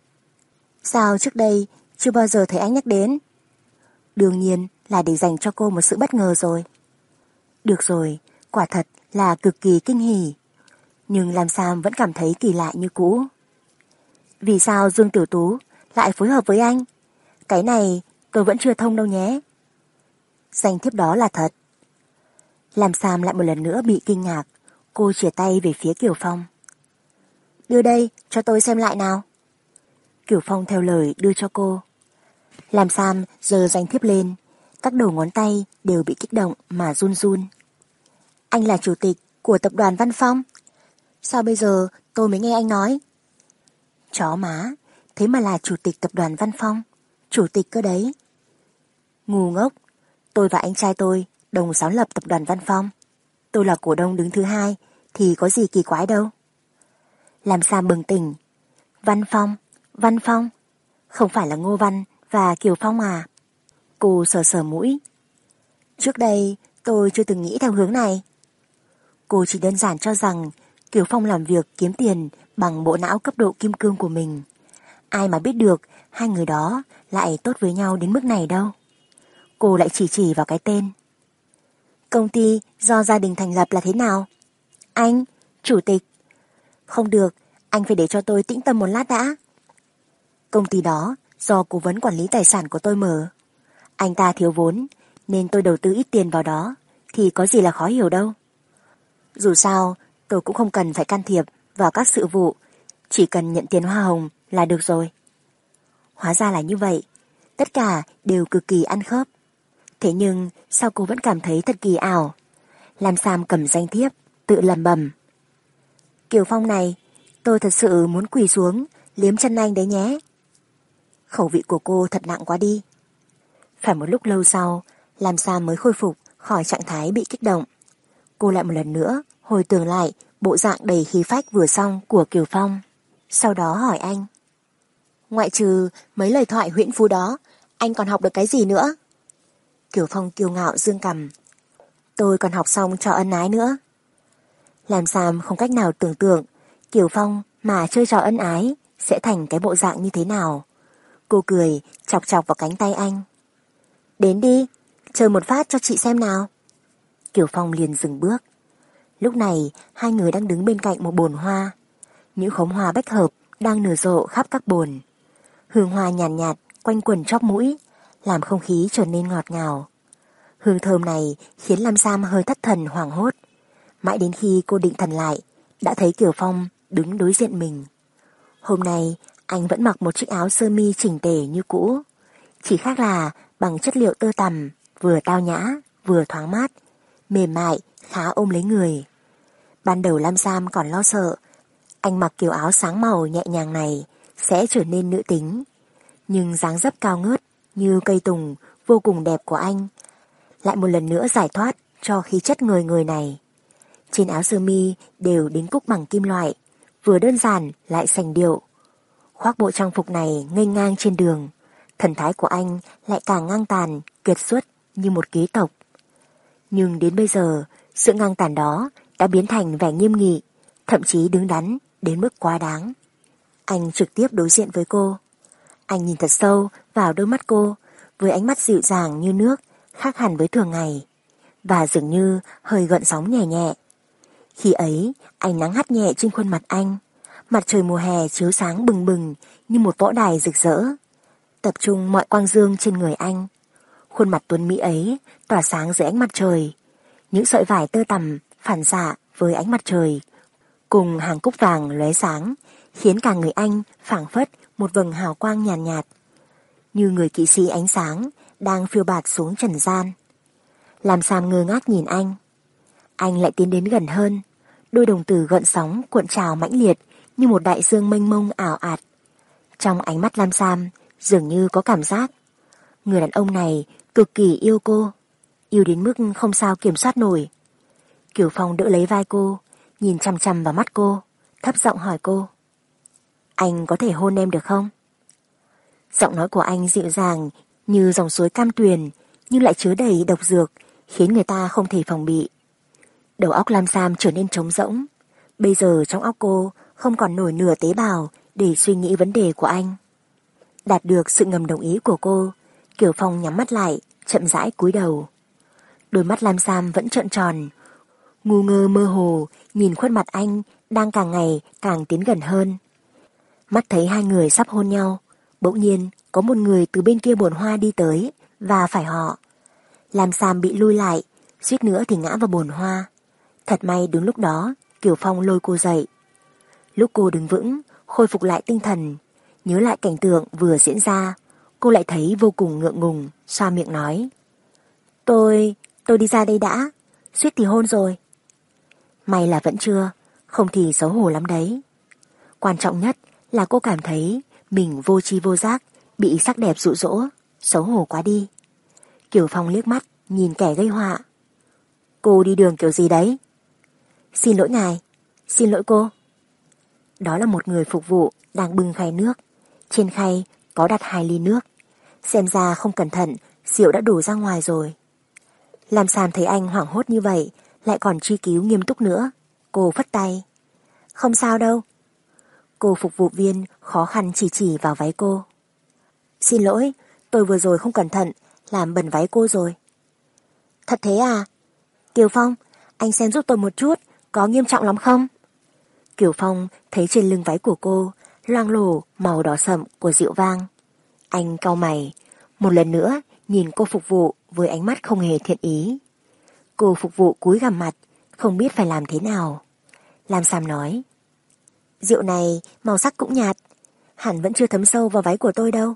sao trước đây chưa bao giờ thấy anh nhắc đến? Đương nhiên là để dành cho cô một sự bất ngờ rồi. Được rồi, quả thật là cực kỳ kinh hỉ. Nhưng làm Sam vẫn cảm thấy kỳ lạ như cũ. Vì sao Dương Tiểu Tú lại phối hợp với anh? Cái này tôi vẫn chưa thông đâu nhé. Danh thiếp đó là thật. Làm Sam lại một lần nữa bị kinh ngạc. Cô chia tay về phía Kiều Phong. Đưa đây, cho tôi xem lại nào. Kiều Phong theo lời đưa cho cô. Làm Sam giờ danh thiếp lên, các đầu ngón tay đều bị kích động mà run run. Anh là chủ tịch của tập đoàn Văn Phong. Sao bây giờ tôi mới nghe anh nói? Chó má, thế mà là chủ tịch tập đoàn Văn Phong. Chủ tịch cơ đấy. Ngu ngốc, tôi và anh trai tôi đồng sáng lập tập đoàn Văn Phong. Tôi là cổ đông đứng thứ hai thì có gì kỳ quái đâu. Làm sao bừng tỉnh. Văn Phong, Văn Phong. Không phải là Ngô Văn và Kiều Phong à? Cô sờ sờ mũi. Trước đây tôi chưa từng nghĩ theo hướng này. Cô chỉ đơn giản cho rằng Kiều Phong làm việc kiếm tiền bằng bộ não cấp độ kim cương của mình. Ai mà biết được hai người đó lại tốt với nhau đến mức này đâu. Cô lại chỉ chỉ vào cái tên. Công ty do gia đình thành lập là thế nào? Anh, chủ tịch. Không được, anh phải để cho tôi tĩnh tâm một lát đã. Công ty đó do cố vấn quản lý tài sản của tôi mở. Anh ta thiếu vốn nên tôi đầu tư ít tiền vào đó thì có gì là khó hiểu đâu. Dù sao, tôi cũng không cần phải can thiệp vào các sự vụ, chỉ cần nhận tiền hoa hồng là được rồi. Hóa ra là như vậy, tất cả đều cực kỳ ăn khớp. Thế nhưng sao cô vẫn cảm thấy thật kỳ ảo? Lam Sam cầm danh thiếp, tự lầm bầm. Kiều Phong này, tôi thật sự muốn quỳ xuống, liếm chân anh đấy nhé. Khẩu vị của cô thật nặng quá đi. Phải một lúc lâu sau, Lam Sam mới khôi phục khỏi trạng thái bị kích động. Cô lại một lần nữa hồi tưởng lại bộ dạng đầy khí phách vừa xong của Kiều Phong. Sau đó hỏi anh. Ngoại trừ mấy lời thoại huyễn phú đó, anh còn học được cái gì nữa? Kiều Phong kiêu ngạo dương cầm. Tôi còn học xong trò ân ái nữa. Làm Sam không cách nào tưởng tượng Kiều Phong mà chơi trò ân ái sẽ thành cái bộ dạng như thế nào. Cô cười chọc chọc vào cánh tay anh. Đến đi, chơi một phát cho chị xem nào. Kiều Phong liền dừng bước. Lúc này hai người đang đứng bên cạnh một bồn hoa. Những khóm hoa bách hợp đang nở rộ khắp các bồn. Hương hoa nhàn nhạt, nhạt quanh quần chóp mũi, làm không khí trở nên ngọt ngào. Hương thơm này khiến Lam Sam hơi thất thần hoảng hốt. Mãi đến khi cô định thần lại, đã thấy Kiều Phong đứng đối diện mình. Hôm nay, anh vẫn mặc một chiếc áo sơ mi chỉnh tề như cũ. Chỉ khác là bằng chất liệu tơ tằm, vừa tao nhã, vừa thoáng mát, mềm mại, khá ôm lấy người. Ban đầu Lam Sam còn lo sợ, anh mặc kiểu áo sáng màu nhẹ nhàng này sẽ trở nên nữ tính. Nhưng dáng dấp cao ngớt như cây tùng vô cùng đẹp của anh lại một lần nữa giải thoát cho khí chất người người này. Trên áo sơ mi đều đính cúc bằng kim loại, vừa đơn giản lại sành điệu. Khoác bộ trang phục này ngây ngang trên đường, thần thái của anh lại càng ngang tàn, kiệt xuất như một ký tộc. Nhưng đến bây giờ, sự ngang tàn đó đã biến thành vẻ nghiêm nghị, thậm chí đứng đắn đến mức quá đáng. Anh trực tiếp đối diện với cô. Anh nhìn thật sâu vào đôi mắt cô, với ánh mắt dịu dàng như nước, khác hẳn với thường ngày, và dường như hơi gợn sóng nhẹ nhẹ. Khi ấy, ánh nắng hắt nhẹ trên khuôn mặt anh, mặt trời mùa hè chiếu sáng bừng bừng như một võ đài rực rỡ, tập trung mọi quang dương trên người anh. Khuôn mặt tuấn Mỹ ấy tỏa sáng dưới ánh mặt trời, những sợi vải tơ tằm phản xạ với ánh mặt trời, cùng hàng cúc vàng lóe sáng, khiến cả người anh phảng phất một vầng hào quang nhàn nhạt, nhạt. Như người kỵ sĩ ánh sáng đang phiêu bạt xuống trần gian. Làm Sam ngơ ngác nhìn anh. Anh lại tiến đến gần hơn, đôi đồng tử gợn sóng cuộn trào mãnh liệt như một đại dương mênh mông ảo ạt. Trong ánh mắt Lam Sam dường như có cảm giác. Người đàn ông này cực kỳ yêu cô, yêu đến mức không sao kiểm soát nổi. Kiều Phong đỡ lấy vai cô, nhìn chăm chăm vào mắt cô, thấp giọng hỏi cô. Anh có thể hôn em được không? Giọng nói của anh dịu dàng như dòng suối cam tuyền nhưng lại chứa đầy độc dược khiến người ta không thể phòng bị. Đầu óc Lam Sam trở nên trống rỗng. Bây giờ trong óc cô không còn nổi nửa tế bào để suy nghĩ vấn đề của anh. Đạt được sự ngầm đồng ý của cô, Kiều Phong nhắm mắt lại, chậm rãi cúi đầu. Đôi mắt Lam Sam vẫn trợn tròn, ngu ngơ mơ hồ nhìn khuôn mặt anh đang càng ngày càng tiến gần hơn. Mắt thấy hai người sắp hôn nhau, bỗng nhiên có một người từ bên kia bồn hoa đi tới và phải họ. Làm Sam bị lui lại, suýt nữa thì ngã vào bồn hoa. Thật may đúng lúc đó, Kiều Phong lôi cô dậy. Lúc cô đứng vững, khôi phục lại tinh thần, nhớ lại cảnh tượng vừa diễn ra, cô lại thấy vô cùng ngượng ngùng, xoa miệng nói. Tôi, tôi đi ra đây đã, suýt thì hôn rồi. May là vẫn chưa, không thì xấu hổ lắm đấy. Quan trọng nhất là cô cảm thấy mình vô tri vô giác bị sắc đẹp dụ dỗ, xấu hổ quá đi. Kiều Phong liếc mắt, nhìn kẻ gây họa. Cô đi đường kiểu gì đấy? Xin lỗi ngài, xin lỗi cô. Đó là một người phục vụ đang bưng khay nước. Trên khay có đặt hai ly nước. Xem ra không cẩn thận, rượu đã đổ ra ngoài rồi. Làm sàn thấy anh hoảng hốt như vậy, lại còn truy cứu nghiêm túc nữa. Cô phất tay. Không sao đâu. Cô phục vụ viên khó khăn chỉ chỉ vào váy cô. Xin lỗi, tôi vừa rồi không cẩn thận, làm bẩn váy cô rồi. Thật thế à? Kiều Phong, anh xem giúp tôi một chút, có nghiêm trọng lắm không? Kiều Phong thấy trên lưng váy của cô loang lổ màu đỏ sậm của rượu vang. Anh cau mày, một lần nữa nhìn cô phục vụ với ánh mắt không hề thiện ý. Cô phục vụ cúi gằm mặt, không biết phải làm thế nào. Lam Sam nói, rượu này màu sắc cũng nhạt, hẳn vẫn chưa thấm sâu vào váy của tôi đâu.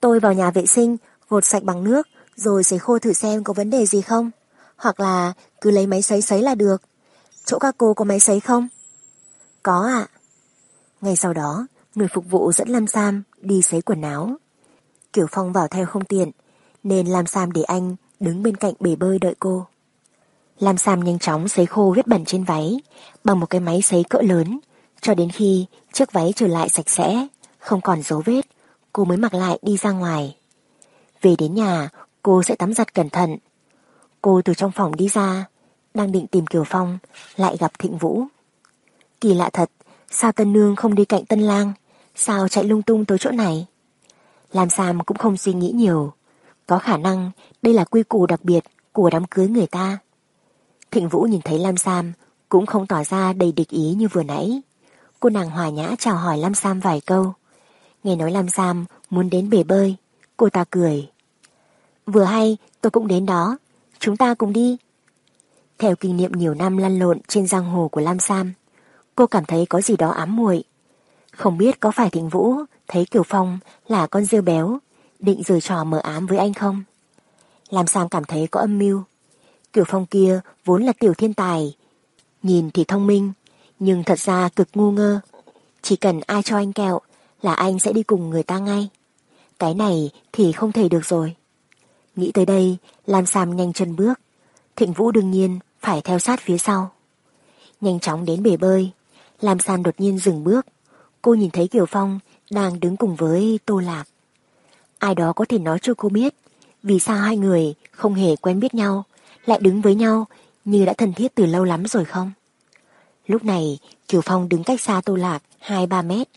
Tôi vào nhà vệ sinh, gột sạch bằng nước, rồi sấy khô thử xem có vấn đề gì không. Hoặc là cứ lấy máy sấy sấy là được. Chỗ các cô có máy sấy không? Có ạ. Ngay sau đó, người phục vụ dẫn Lam Sam đi sấy quần áo. Kiểu Phong vào theo không tiện, nên Lam Sam để anh đứng bên cạnh bể bơi đợi cô. Lam Sam nhanh chóng sấy khô vết bẩn trên váy bằng một cái máy sấy cỡ lớn, cho đến khi chiếc váy trở lại sạch sẽ, không còn dấu vết, cô mới mặc lại đi ra ngoài. Về đến nhà, cô sẽ tắm giặt cẩn thận. Cô từ trong phòng đi ra, đang định tìm Kiều Phong, lại gặp Thịnh Vũ. Kỳ lạ thật, sao Tân Nương không đi cạnh Tân Lang, sao chạy lung tung tới chỗ này? Lam Sam cũng không suy nghĩ nhiều, có khả năng đây là quy củ đặc biệt của đám cưới người ta. Thịnh Vũ nhìn thấy Lam Sam cũng không tỏ ra đầy địch ý như vừa nãy. Cô nàng hòa nhã chào hỏi Lam Sam vài câu. Nghe nói Lam Sam muốn đến bể bơi, cô ta cười. Vừa hay tôi cũng đến đó, chúng ta cùng đi. Theo kinh nghiệm nhiều năm lăn lộn trên giang hồ của Lam Sam, cô cảm thấy có gì đó ám muội. Không biết có phải Thịnh Vũ thấy Kiều Phong là con dưa béo, định rời trò mở ám với anh không? Lam Sam cảm thấy có âm mưu. Kiều Phong kia vốn là tiểu thiên tài, nhìn thì thông minh, nhưng thật ra cực ngu ngơ. Chỉ cần ai cho anh kẹo là anh sẽ đi cùng người ta ngay. Cái này thì không thể được rồi. Nghĩ tới đây, Lam Sam nhanh chân bước. Thịnh Vũ đương nhiên phải theo sát phía sau. Nhanh chóng đến bể bơi, Lam Sam đột nhiên dừng bước. Cô nhìn thấy Kiều Phong đang đứng cùng với Tô Lạc. Ai đó có thể nói cho cô biết vì sao hai người không hề quen biết nhau lại đứng với nhau như đã thân thiết từ lâu lắm rồi không? Lúc này, Kiều Phong đứng cách xa Tô Lạc 2-3 mét.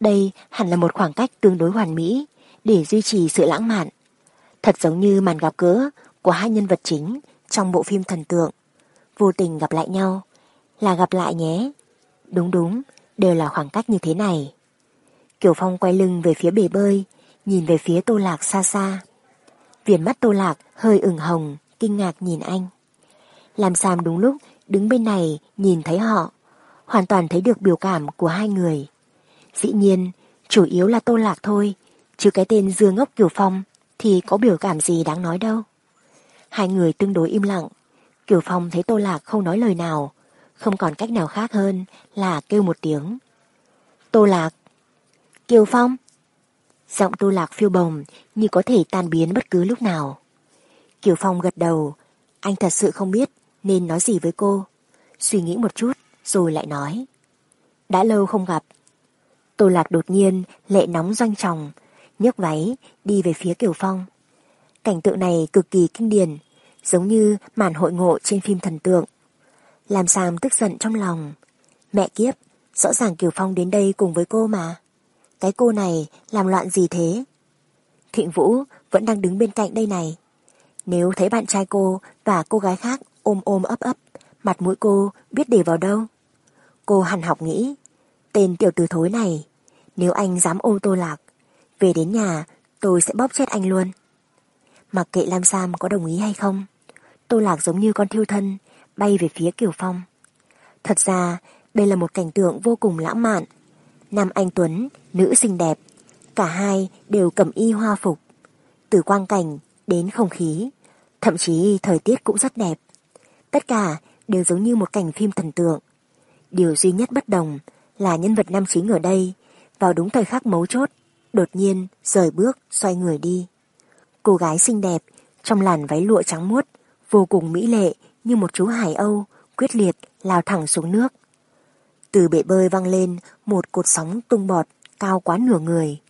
Đây hẳn là một khoảng cách tương đối hoàn mỹ để duy trì sự lãng mạn. Thật giống như màn gặp gỡ của hai nhân vật chính trong bộ phim thần tượng. Vô tình gặp lại nhau, là gặp lại nhé. Đúng đúng, đều là khoảng cách như thế này. Kiều Phong quay lưng về phía bể bơi, nhìn về phía Tô Lạc xa xa. Viền mắt Tô Lạc hơi ửng hồng, kinh ngạc nhìn anh. Làm Sam đúng lúc đứng bên này nhìn thấy họ, hoàn toàn thấy được biểu cảm của hai người. Dĩ nhiên, chủ yếu là Tô Lạc thôi, chứ cái tên Dương Ngốc Kiều Phong thì có biểu cảm gì đáng nói đâu. Hai người tương đối im lặng, Kiều Phong thấy Tô Lạc không nói lời nào, không còn cách nào khác hơn là kêu một tiếng. Tô Lạc. Kiều Phong. Giọng Tô Lạc phiêu bồng như có thể tan biến bất cứ lúc nào. Kiều Phong gật đầu, anh thật sự không biết nên nói gì với cô. Suy nghĩ một chút rồi lại nói. Đã lâu không gặp. Tô Lạc đột nhiên lệ nóng doanh tròng, nhấc váy đi về phía Kiều Phong. Cảnh tượng này cực kỳ kinh điển, giống như màn hội ngộ trên phim thần tượng. Làm Sam tức giận trong lòng. Mẹ kiếp, rõ ràng Kiều Phong đến đây cùng với cô mà. Cái cô này làm loạn gì thế? Thịnh Vũ vẫn đang đứng bên cạnh đây này. Nếu thấy bạn trai cô và cô gái khác ôm ôm ấp ấp, mặt mũi cô biết để vào đâu? Cô hằn học nghĩ, tên tiểu tử thối này, nếu anh dám ôm tô lạc, về đến nhà tôi sẽ bóp chết anh luôn. Mặc kệ Lam Sam có đồng ý hay không, tô lạc giống như con thiêu thân, bay về phía Kiều Phong. Thật ra, đây là một cảnh tượng vô cùng lãng mạn. Nam anh Tuấn, nữ xinh đẹp, cả hai đều cầm y hoa phục. Từ quang cảnh đến không khí, thậm chí thời tiết cũng rất đẹp. Tất cả đều giống như một cảnh phim thần tượng. Điều duy nhất bất đồng là nhân vật nam chính ở đây, vào đúng thời khắc mấu chốt, đột nhiên rời bước xoay người đi. Cô gái xinh đẹp, trong làn váy lụa trắng muốt, vô cùng mỹ lệ như một chú hải âu, quyết liệt lao thẳng xuống nước. Từ bể bơi văng lên một cột sóng tung bọt cao quá nửa người.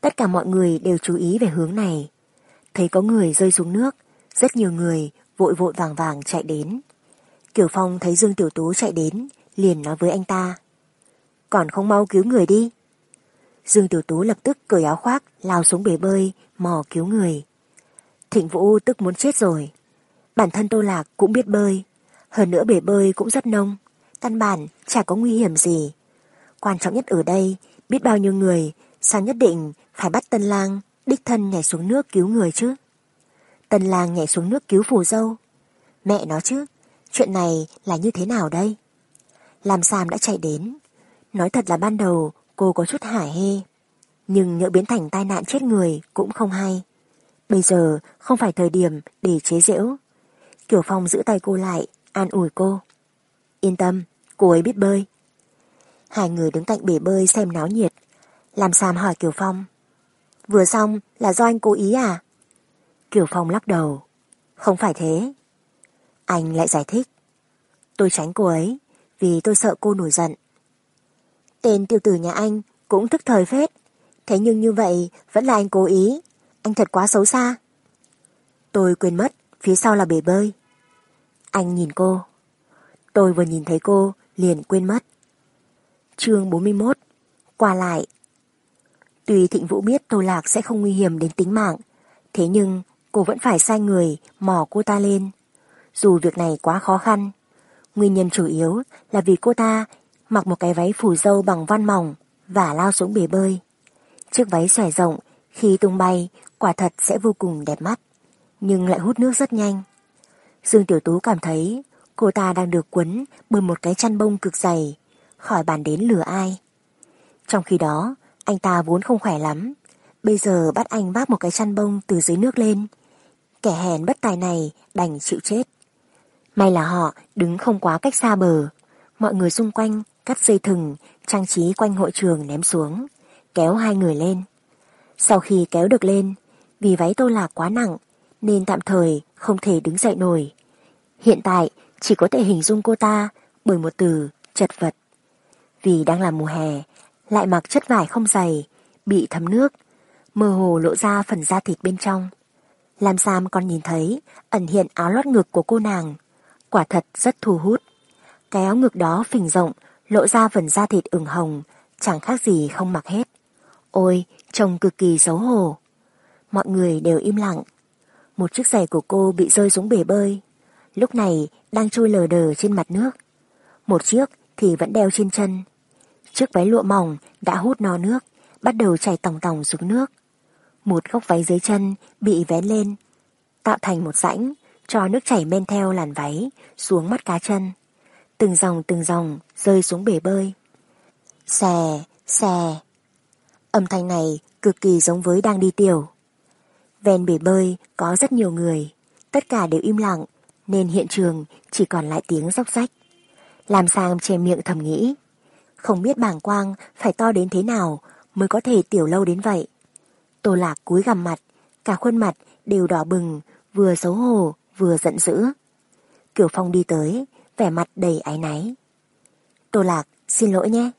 Tất cả mọi người đều chú ý về hướng này. Thấy có người rơi xuống nước, rất nhiều người vội vội vàng vàng chạy đến. Kiều Phong thấy Dương Tiểu Tú chạy đến, liền nói với anh ta. Còn không mau cứu người đi. Dương Tiểu Tú lập tức cởi áo khoác, lao xuống bể bơi, mò cứu người. Thịnh Vũ tức muốn chết rồi. Bản thân Tô Lạc cũng biết bơi, hơn nữa bể bơi cũng rất nông, căn bản chả có nguy hiểm gì. Quan trọng nhất ở đây, biết bao nhiêu người, sao nhất định phải bắt tân lang đích thân nhảy xuống nước cứu người chứ. Tân lang nhảy xuống nước cứu phù dâu. Mẹ nó chứ, chuyện này là như thế nào đây? Làm Sam đã chạy đến. Nói thật là ban đầu cô có chút hả hê. Nhưng nhỡ biến thành tai nạn chết người cũng không hay. Bây giờ không phải thời điểm để chế giễu. Kiều Phong giữ tay cô lại, an ủi cô. Yên tâm, cô ấy biết bơi. Hai người đứng cạnh bể bơi xem náo nhiệt. Làm Sam hỏi Kiều Phong. Vừa xong là do anh cố ý à? Kiều Phong lắc đầu. Không phải thế. Anh lại giải thích. Tôi tránh cô ấy vì tôi sợ cô nổi giận. Tên tiêu tử nhà anh cũng thức thời phết. Thế nhưng như vậy vẫn là anh cố ý. Anh thật quá xấu xa. Tôi quên mất phía sau là bể bơi. Anh nhìn cô. Tôi vừa nhìn thấy cô liền quên mất. chương 41 Qua lại Tuy Thịnh Vũ biết Tô Lạc sẽ không nguy hiểm đến tính mạng, thế nhưng cô vẫn phải sai người mò cô ta lên. Dù việc này quá khó khăn, nguyên nhân chủ yếu là vì cô ta mặc một cái váy phủ dâu bằng văn mỏng và lao xuống bể bơi. Chiếc váy xòe rộng khi tung bay quả thật sẽ vô cùng đẹp mắt, nhưng lại hút nước rất nhanh. Dương Tiểu Tú cảm thấy cô ta đang được quấn bởi một cái chăn bông cực dày, khỏi bàn đến lừa ai. Trong khi đó, anh ta vốn không khỏe lắm, bây giờ bắt anh vác một cái chăn bông từ dưới nước lên. Kẻ hèn bất tài này đành chịu chết. May là họ đứng không quá cách xa bờ, mọi người xung quanh cắt dây thừng, trang trí quanh hội trường ném xuống, kéo hai người lên. Sau khi kéo được lên, vì váy tô lạc quá nặng, nên tạm thời không thể đứng dậy nổi. Hiện tại chỉ có thể hình dung cô ta bởi một từ chật vật. Vì đang là mùa hè, lại mặc chất vải không dày, bị thấm nước, mơ hồ lộ ra phần da thịt bên trong. Lam Sam còn nhìn thấy ẩn hiện áo lót ngực của cô nàng, quả thật rất thu hút. Cái áo ngực đó phình rộng, lộ ra phần da thịt ửng hồng, chẳng khác gì không mặc hết. Ôi, trông cực kỳ xấu hổ. Mọi người đều im lặng. Một chiếc giày của cô bị rơi xuống bể bơi. Lúc này đang trôi lờ đờ trên mặt nước. Một chiếc thì vẫn đeo trên chân. Chiếc váy lụa mỏng đã hút no nước, bắt đầu chảy tòng tòng xuống nước. Một góc váy dưới chân bị vén lên, tạo thành một rãnh, cho nước chảy men theo làn váy xuống mắt cá chân. Từng dòng từng dòng rơi xuống bể bơi. Xè, xè. Âm thanh này cực kỳ giống với đang đi tiểu. Ven bể bơi có rất nhiều người, tất cả đều im lặng, nên hiện trường chỉ còn lại tiếng róc rách. Làm sang che miệng thầm nghĩ. Không biết bảng quang phải to đến thế nào mới có thể tiểu lâu đến vậy. Tô lạc cúi gằm mặt, cả khuôn mặt đều đỏ bừng, vừa xấu hổ, vừa giận dữ. Kiều Phong đi tới, vẻ mặt đầy áy náy. Tô lạc, xin lỗi nhé.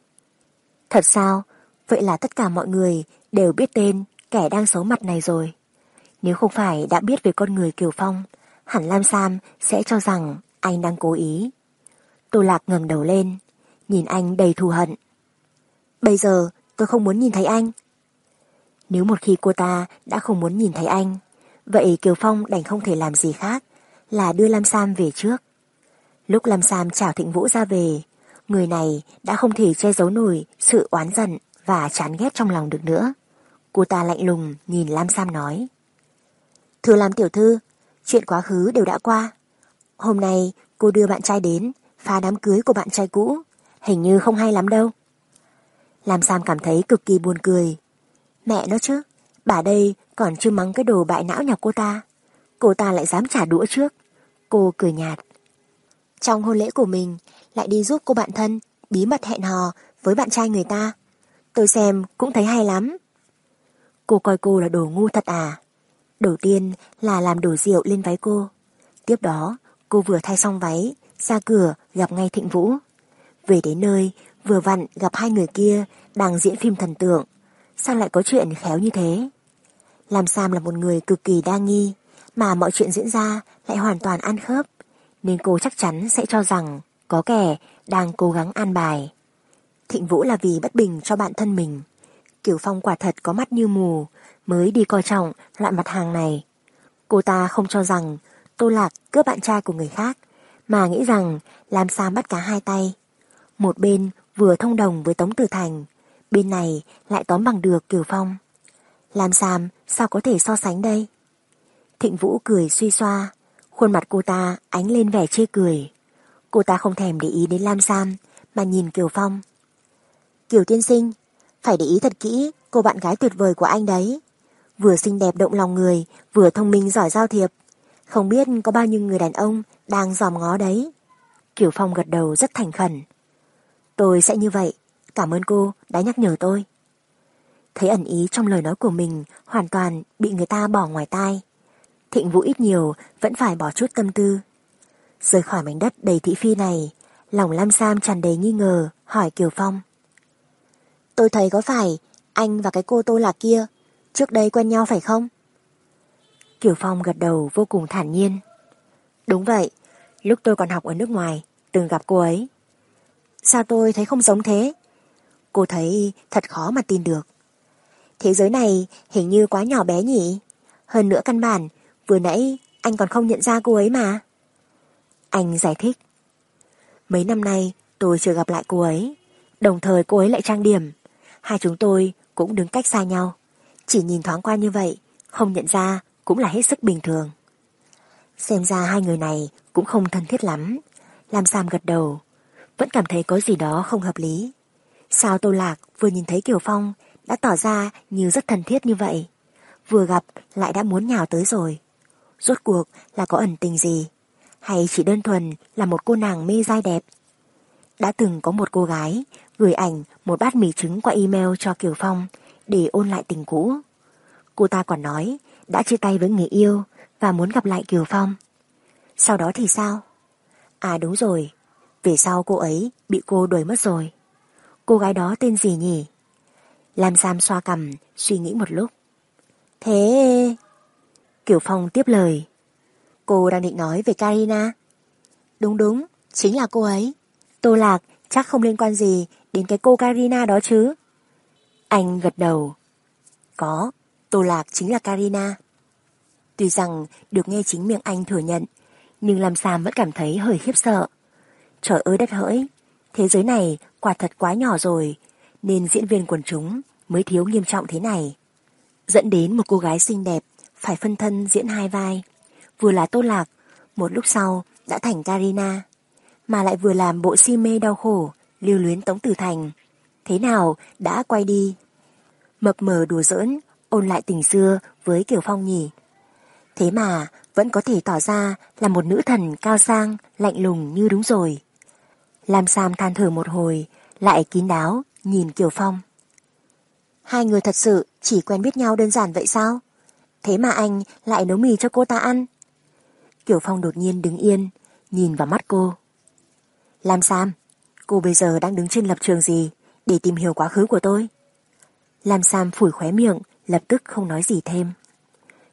Thật sao? Vậy là tất cả mọi người đều biết tên kẻ đang xấu mặt này rồi. Nếu không phải đã biết về con người Kiều Phong, hẳn Lam Sam sẽ cho rằng anh đang cố ý. Tô Lạc ngẩng đầu lên, nhìn anh đầy thù hận. Bây giờ tôi không muốn nhìn thấy anh. Nếu một khi cô ta đã không muốn nhìn thấy anh, vậy Kiều Phong đành không thể làm gì khác là đưa Lam Sam về trước. Lúc Lam Sam chào Thịnh Vũ ra về, người này đã không thể che giấu nổi sự oán giận và chán ghét trong lòng được nữa. Cô ta lạnh lùng nhìn Lam Sam nói. Thưa Lam Tiểu Thư, chuyện quá khứ đều đã qua. Hôm nay cô đưa bạn trai đến, phá đám cưới của bạn trai cũ. Hình như không hay lắm đâu. Lam Sam cảm thấy cực kỳ buồn cười. Mẹ nó chứ, bà đây còn chưa mắng cái đồ bại não nhà cô ta. Cô ta lại dám trả đũa trước. Cô cười nhạt. Trong hôn lễ của mình, lại đi giúp cô bạn thân bí mật hẹn hò với bạn trai người ta. Tôi xem cũng thấy hay lắm. Cô coi cô là đồ ngu thật à? Đầu tiên là làm đổ rượu lên váy cô. Tiếp đó, cô vừa thay xong váy, ra cửa gặp ngay Thịnh Vũ. Về đến nơi, vừa vặn gặp hai người kia đang diễn phim thần tượng. Sao lại có chuyện khéo như thế? Lam Sam là một người cực kỳ đa nghi, mà mọi chuyện diễn ra lại hoàn toàn ăn khớp, nên cô chắc chắn sẽ cho rằng có kẻ đang cố gắng an bài. Thịnh Vũ là vì bất bình cho bạn thân mình. Kiều Phong quả thật có mắt như mù, mới đi coi trọng loại mặt hàng này. Cô ta không cho rằng Tô Lạc cướp bạn trai của người khác, mà nghĩ rằng làm sao bắt cả hai tay, Một bên vừa thông đồng với Tống Tử Thành, bên này lại tóm bằng được Kiều Phong. Làm xàm sao có thể so sánh đây? Thịnh Vũ cười suy xoa, khuôn mặt cô ta ánh lên vẻ chê cười. Cô ta không thèm để ý đến Lam Sam mà nhìn Kiều Phong. Kiều tiên sinh, phải để ý thật kỹ cô bạn gái tuyệt vời của anh đấy. Vừa xinh đẹp động lòng người, vừa thông minh giỏi giao thiệp. Không biết có bao nhiêu người đàn ông đang dòm ngó đấy. Kiều Phong gật đầu rất thành khẩn. Tôi sẽ như vậy, cảm ơn cô đã nhắc nhở tôi. Thấy ẩn ý trong lời nói của mình hoàn toàn bị người ta bỏ ngoài tai. Thịnh Vũ ít nhiều vẫn phải bỏ chút tâm tư. Rời khỏi mảnh đất đầy thị phi này, lòng Lam Sam tràn đầy nghi ngờ, hỏi Kiều Phong. Tôi thấy có phải anh và cái cô Tô Lạc kia trước đây quen nhau phải không? Kiều Phong gật đầu vô cùng thản nhiên. Đúng vậy, lúc tôi còn học ở nước ngoài, từng gặp cô ấy. Sao tôi thấy không giống thế? Cô thấy thật khó mà tin được. Thế giới này hình như quá nhỏ bé nhỉ? Hơn nữa căn bản, vừa nãy anh còn không nhận ra cô ấy mà. Anh giải thích. Mấy năm nay tôi chưa gặp lại cô ấy, đồng thời cô ấy lại trang điểm. Hai chúng tôi cũng đứng cách xa nhau. Chỉ nhìn thoáng qua như vậy, không nhận ra cũng là hết sức bình thường. Xem ra hai người này cũng không thân thiết lắm. Lam Sam gật đầu, vẫn cảm thấy có gì đó không hợp lý. Sao Tô Lạc vừa nhìn thấy Kiều Phong đã tỏ ra như rất thân thiết như vậy. Vừa gặp lại đã muốn nhào tới rồi. Rốt cuộc là có ẩn tình gì? Hay chỉ đơn thuần là một cô nàng mê dai đẹp? Đã từng có một cô gái gửi ảnh một bát mì trứng qua email cho Kiều Phong để ôn lại tình cũ. Cô ta còn nói đã chia tay với người yêu và muốn gặp lại Kiều Phong. Sau đó thì sao? À đúng rồi, về sau cô ấy bị cô đuổi mất rồi. Cô gái đó tên gì nhỉ? Lam Sam xoa cầm, suy nghĩ một lúc. Thế... kiểu Phong tiếp lời. Cô đang định nói về Karina. Đúng đúng, chính là cô ấy. Tô Lạc chắc không liên quan gì đến cái cô Karina đó chứ. Anh gật đầu. Có, Tô Lạc chính là Karina. Tuy rằng được nghe chính miệng anh thừa nhận, nhưng Lam Sam vẫn cảm thấy hơi khiếp sợ. Trời ơi đất hỡi, thế giới này quả thật quá nhỏ rồi, nên diễn viên quần chúng mới thiếu nghiêm trọng thế này. Dẫn đến một cô gái xinh đẹp phải phân thân diễn hai vai. Vừa là Tô Lạc, một lúc sau đã thành Karina, mà lại vừa làm bộ si mê đau khổ, lưu luyến Tống Tử Thành. Thế nào đã quay đi? Mập mờ đùa giỡn, ôn lại tình xưa với Kiều Phong nhỉ. Thế mà vẫn có thể tỏ ra là một nữ thần cao sang, lạnh lùng như đúng rồi. Lam Sam than thở một hồi, lại kín đáo, nhìn Kiều Phong. Hai người thật sự chỉ quen biết nhau đơn giản vậy sao? Thế mà anh lại nấu mì cho cô ta ăn. Kiều Phong đột nhiên đứng yên, nhìn vào mắt cô. Lam Sam, cô bây giờ đang đứng trên lập trường gì để tìm hiểu quá khứ của tôi? Lam Sam phủi khóe miệng, lập tức không nói gì thêm.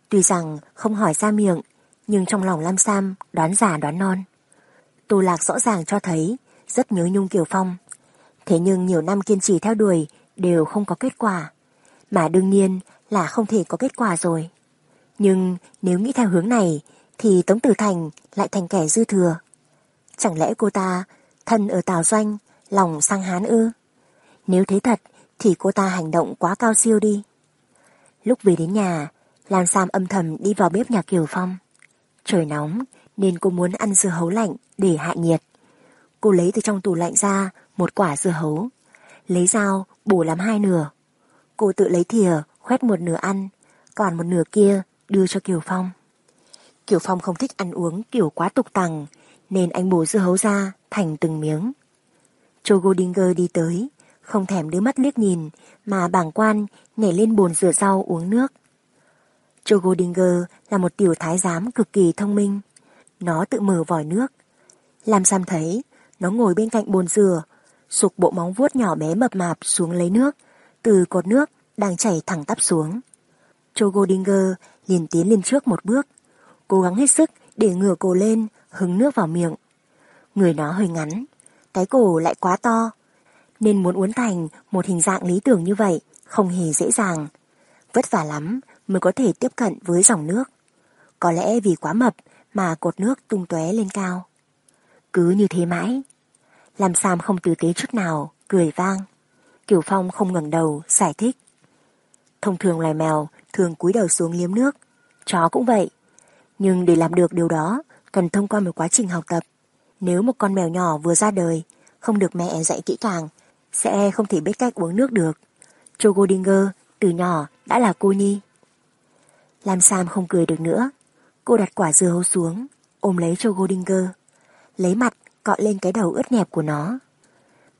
Tuy rằng không hỏi ra miệng, nhưng trong lòng Lam Sam đoán giả đoán non. Tô Lạc rõ ràng cho thấy rất nhớ Nhung Kiều Phong. Thế nhưng nhiều năm kiên trì theo đuổi đều không có kết quả. Mà đương nhiên là không thể có kết quả rồi. Nhưng nếu nghĩ theo hướng này thì Tống Tử Thành lại thành kẻ dư thừa. Chẳng lẽ cô ta thân ở Tào Doanh, lòng sang hán ư? Nếu thế thật thì cô ta hành động quá cao siêu đi. Lúc về đến nhà, Lan Sam âm thầm đi vào bếp nhà Kiều Phong. Trời nóng nên cô muốn ăn dưa hấu lạnh để hạ nhiệt. Cô lấy từ trong tủ lạnh ra một quả dưa hấu. Lấy dao bổ làm hai nửa. Cô tự lấy thìa khoét một nửa ăn, còn một nửa kia đưa cho Kiều Phong. Kiều Phong không thích ăn uống kiểu quá tục tằng, nên anh bổ dưa hấu ra thành từng miếng. Joe đi tới, không thèm đưa mắt liếc nhìn, mà bảng quan nhảy lên bồn rửa rau uống nước. Joe là một tiểu thái giám cực kỳ thông minh. Nó tự mở vòi nước. Làm Sam thấy, nó ngồi bên cạnh bồn rửa, sụp bộ móng vuốt nhỏ bé mập mạp xuống lấy nước, từ cột nước đang chảy thẳng tắp xuống. Chogodinger liền tiến lên trước một bước, cố gắng hết sức để ngửa cổ lên, hứng nước vào miệng. Người nó hơi ngắn, cái cổ lại quá to, nên muốn uốn thành một hình dạng lý tưởng như vậy không hề dễ dàng. Vất vả lắm mới có thể tiếp cận với dòng nước. Có lẽ vì quá mập mà cột nước tung tóe lên cao. Cứ như thế mãi. Làm Sam không tử tế chút nào, cười vang. Kiều Phong không ngẩng đầu, giải thích. Thông thường loài mèo thường cúi đầu xuống liếm nước, chó cũng vậy. Nhưng để làm được điều đó, cần thông qua một quá trình học tập. Nếu một con mèo nhỏ vừa ra đời, không được mẹ dạy kỹ càng, sẽ không thể biết cách uống nước được. Chogodinger từ nhỏ đã là cô nhi. Lam Sam không cười được nữa. Cô đặt quả dưa hấu xuống, ôm lấy Chogodinger lấy mặt cọ lên cái đầu ướt nhẹp của nó.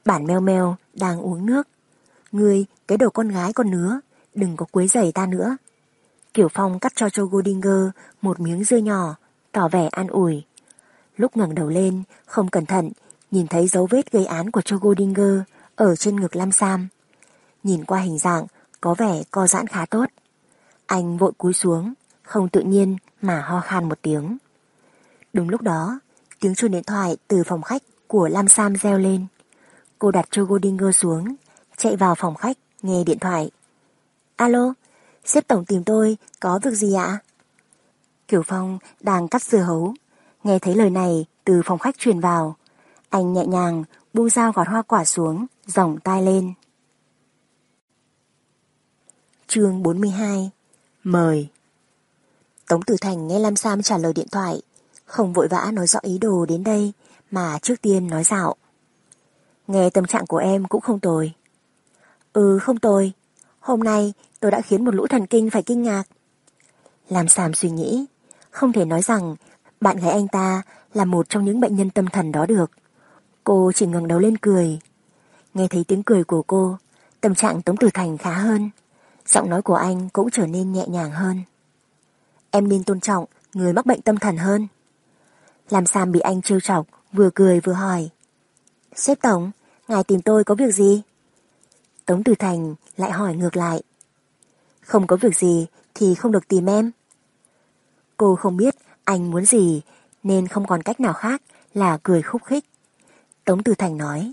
Bản meo meo đang uống nước. Ngươi, cái đầu con gái con nứa, đừng có quấy rầy ta nữa. Kiểu Phong cắt cho Joe Goldinger một miếng dưa nhỏ, tỏ vẻ an ủi. Lúc ngẩng đầu lên, không cẩn thận, nhìn thấy dấu vết gây án của Joe Goldinger ở trên ngực Lam Sam. Nhìn qua hình dạng, có vẻ co giãn khá tốt. Anh vội cúi xuống, không tự nhiên mà ho khan một tiếng. Đúng lúc đó, tiếng chuông điện thoại từ phòng khách của Lam Sam reo lên. Cô đặt cho Dinger xuống, chạy vào phòng khách, nghe điện thoại. Alo, sếp tổng tìm tôi, có việc gì ạ? Kiều Phong đang cắt dưa hấu, nghe thấy lời này từ phòng khách truyền vào. Anh nhẹ nhàng buông dao gọt hoa quả xuống, dòng tay lên. chương 42 Mời Tống Tử Thành nghe Lam Sam trả lời điện thoại, không vội vã nói rõ ý đồ đến đây, mà trước tiên nói dạo. Nghe tâm trạng của em cũng không tồi. Ừ không tồi, hôm nay tôi đã khiến một lũ thần kinh phải kinh ngạc. làm Sam suy nghĩ, không thể nói rằng bạn gái anh ta là một trong những bệnh nhân tâm thần đó được. Cô chỉ ngẩng đầu lên cười. Nghe thấy tiếng cười của cô, tâm trạng Tống Tử Thành khá hơn. Giọng nói của anh cũng trở nên nhẹ nhàng hơn. Em nên tôn trọng người mắc bệnh tâm thần hơn. Làm Sam bị anh trêu chọc, vừa cười vừa hỏi. Sếp Tổng, ngài tìm tôi có việc gì? Tống Tử Thành lại hỏi ngược lại. Không có việc gì thì không được tìm em. Cô không biết anh muốn gì nên không còn cách nào khác là cười khúc khích. Tống Tử Thành nói.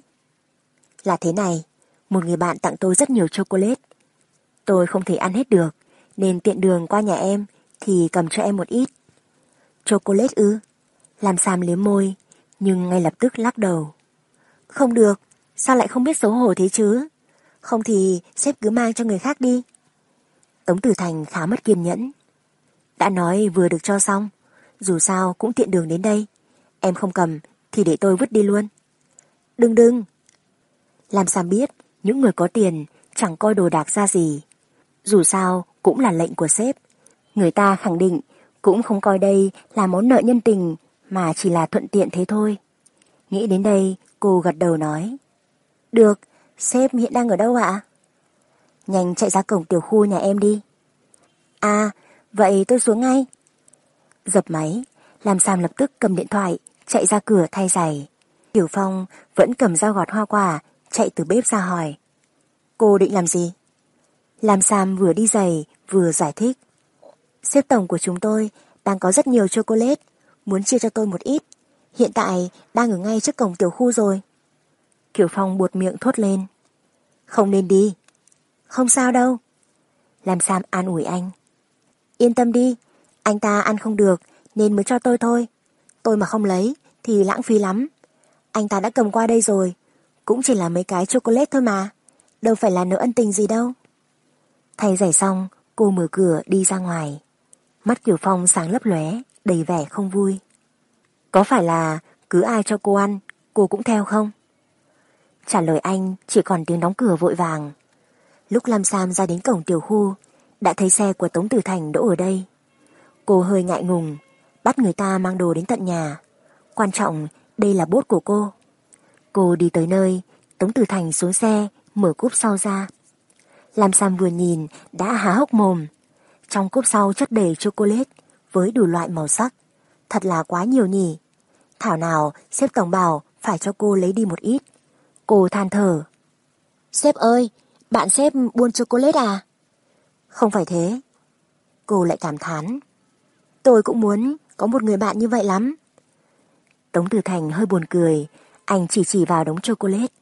Là thế này, một người bạn tặng tôi rất nhiều chocolate. Tôi không thể ăn hết được, nên tiện đường qua nhà em thì cầm cho em một ít. Chocolate ư? Làm Sam liếm môi, nhưng ngay lập tức lắc đầu. Không được, sao lại không biết xấu hổ thế chứ? Không thì sếp cứ mang cho người khác đi. Tống Tử Thành khá mất kiên nhẫn. Đã nói vừa được cho xong, dù sao cũng tiện đường đến đây. Em không cầm thì để tôi vứt đi luôn. Đừng đừng. Làm sao biết những người có tiền chẳng coi đồ đạc ra gì. Dù sao cũng là lệnh của sếp. Người ta khẳng định cũng không coi đây là món nợ nhân tình mà chỉ là thuận tiện thế thôi. Nghĩ đến đây cô gật đầu nói. Được, sếp hiện đang ở đâu ạ? Nhanh chạy ra cổng tiểu khu nhà em đi. À, vậy tôi xuống ngay. Dập máy, làm Sam lập tức cầm điện thoại, chạy ra cửa thay giày. Tiểu Phong vẫn cầm dao gọt hoa quả, chạy từ bếp ra hỏi. Cô định làm gì? Làm Sam vừa đi giày, vừa giải thích. Xếp tổng của chúng tôi đang có rất nhiều chocolate, muốn chia cho tôi một ít. Hiện tại đang ở ngay trước cổng tiểu khu rồi. Kiều Phong buột miệng thốt lên. Không nên đi. Không sao đâu. làm Sam an ủi anh. Yên tâm đi, anh ta ăn không được nên mới cho tôi thôi. Tôi mà không lấy thì lãng phí lắm. Anh ta đã cầm qua đây rồi. Cũng chỉ là mấy cái chocolate thôi mà. Đâu phải là nợ ân tình gì đâu. Thay giày xong, cô mở cửa đi ra ngoài. Mắt Kiều Phong sáng lấp lóe, đầy vẻ không vui. Có phải là cứ ai cho cô ăn, cô cũng theo không? Trả lời anh chỉ còn tiếng đóng cửa vội vàng. Lúc Lam Sam ra đến cổng tiểu khu, đã thấy xe của Tống Tử Thành đỗ ở đây. Cô hơi ngại ngùng, bắt người ta mang đồ đến tận nhà. Quan trọng, đây là bốt của cô. Cô đi tới nơi, Tống Tử Thành xuống xe, mở cúp sau ra. Lam Sam vừa nhìn, đã há hốc mồm. Trong cúp sau chất đầy chocolate, với đủ loại màu sắc. Thật là quá nhiều nhỉ. Thảo nào, sếp tổng bảo phải cho cô lấy đi một ít. Cô than thở. Sếp ơi, bạn sếp buôn chocolate à? Không phải thế. Cô lại cảm thán. Tôi cũng muốn có một người bạn như vậy lắm. Tống Tử Thành hơi buồn cười, anh chỉ chỉ vào đống chocolate.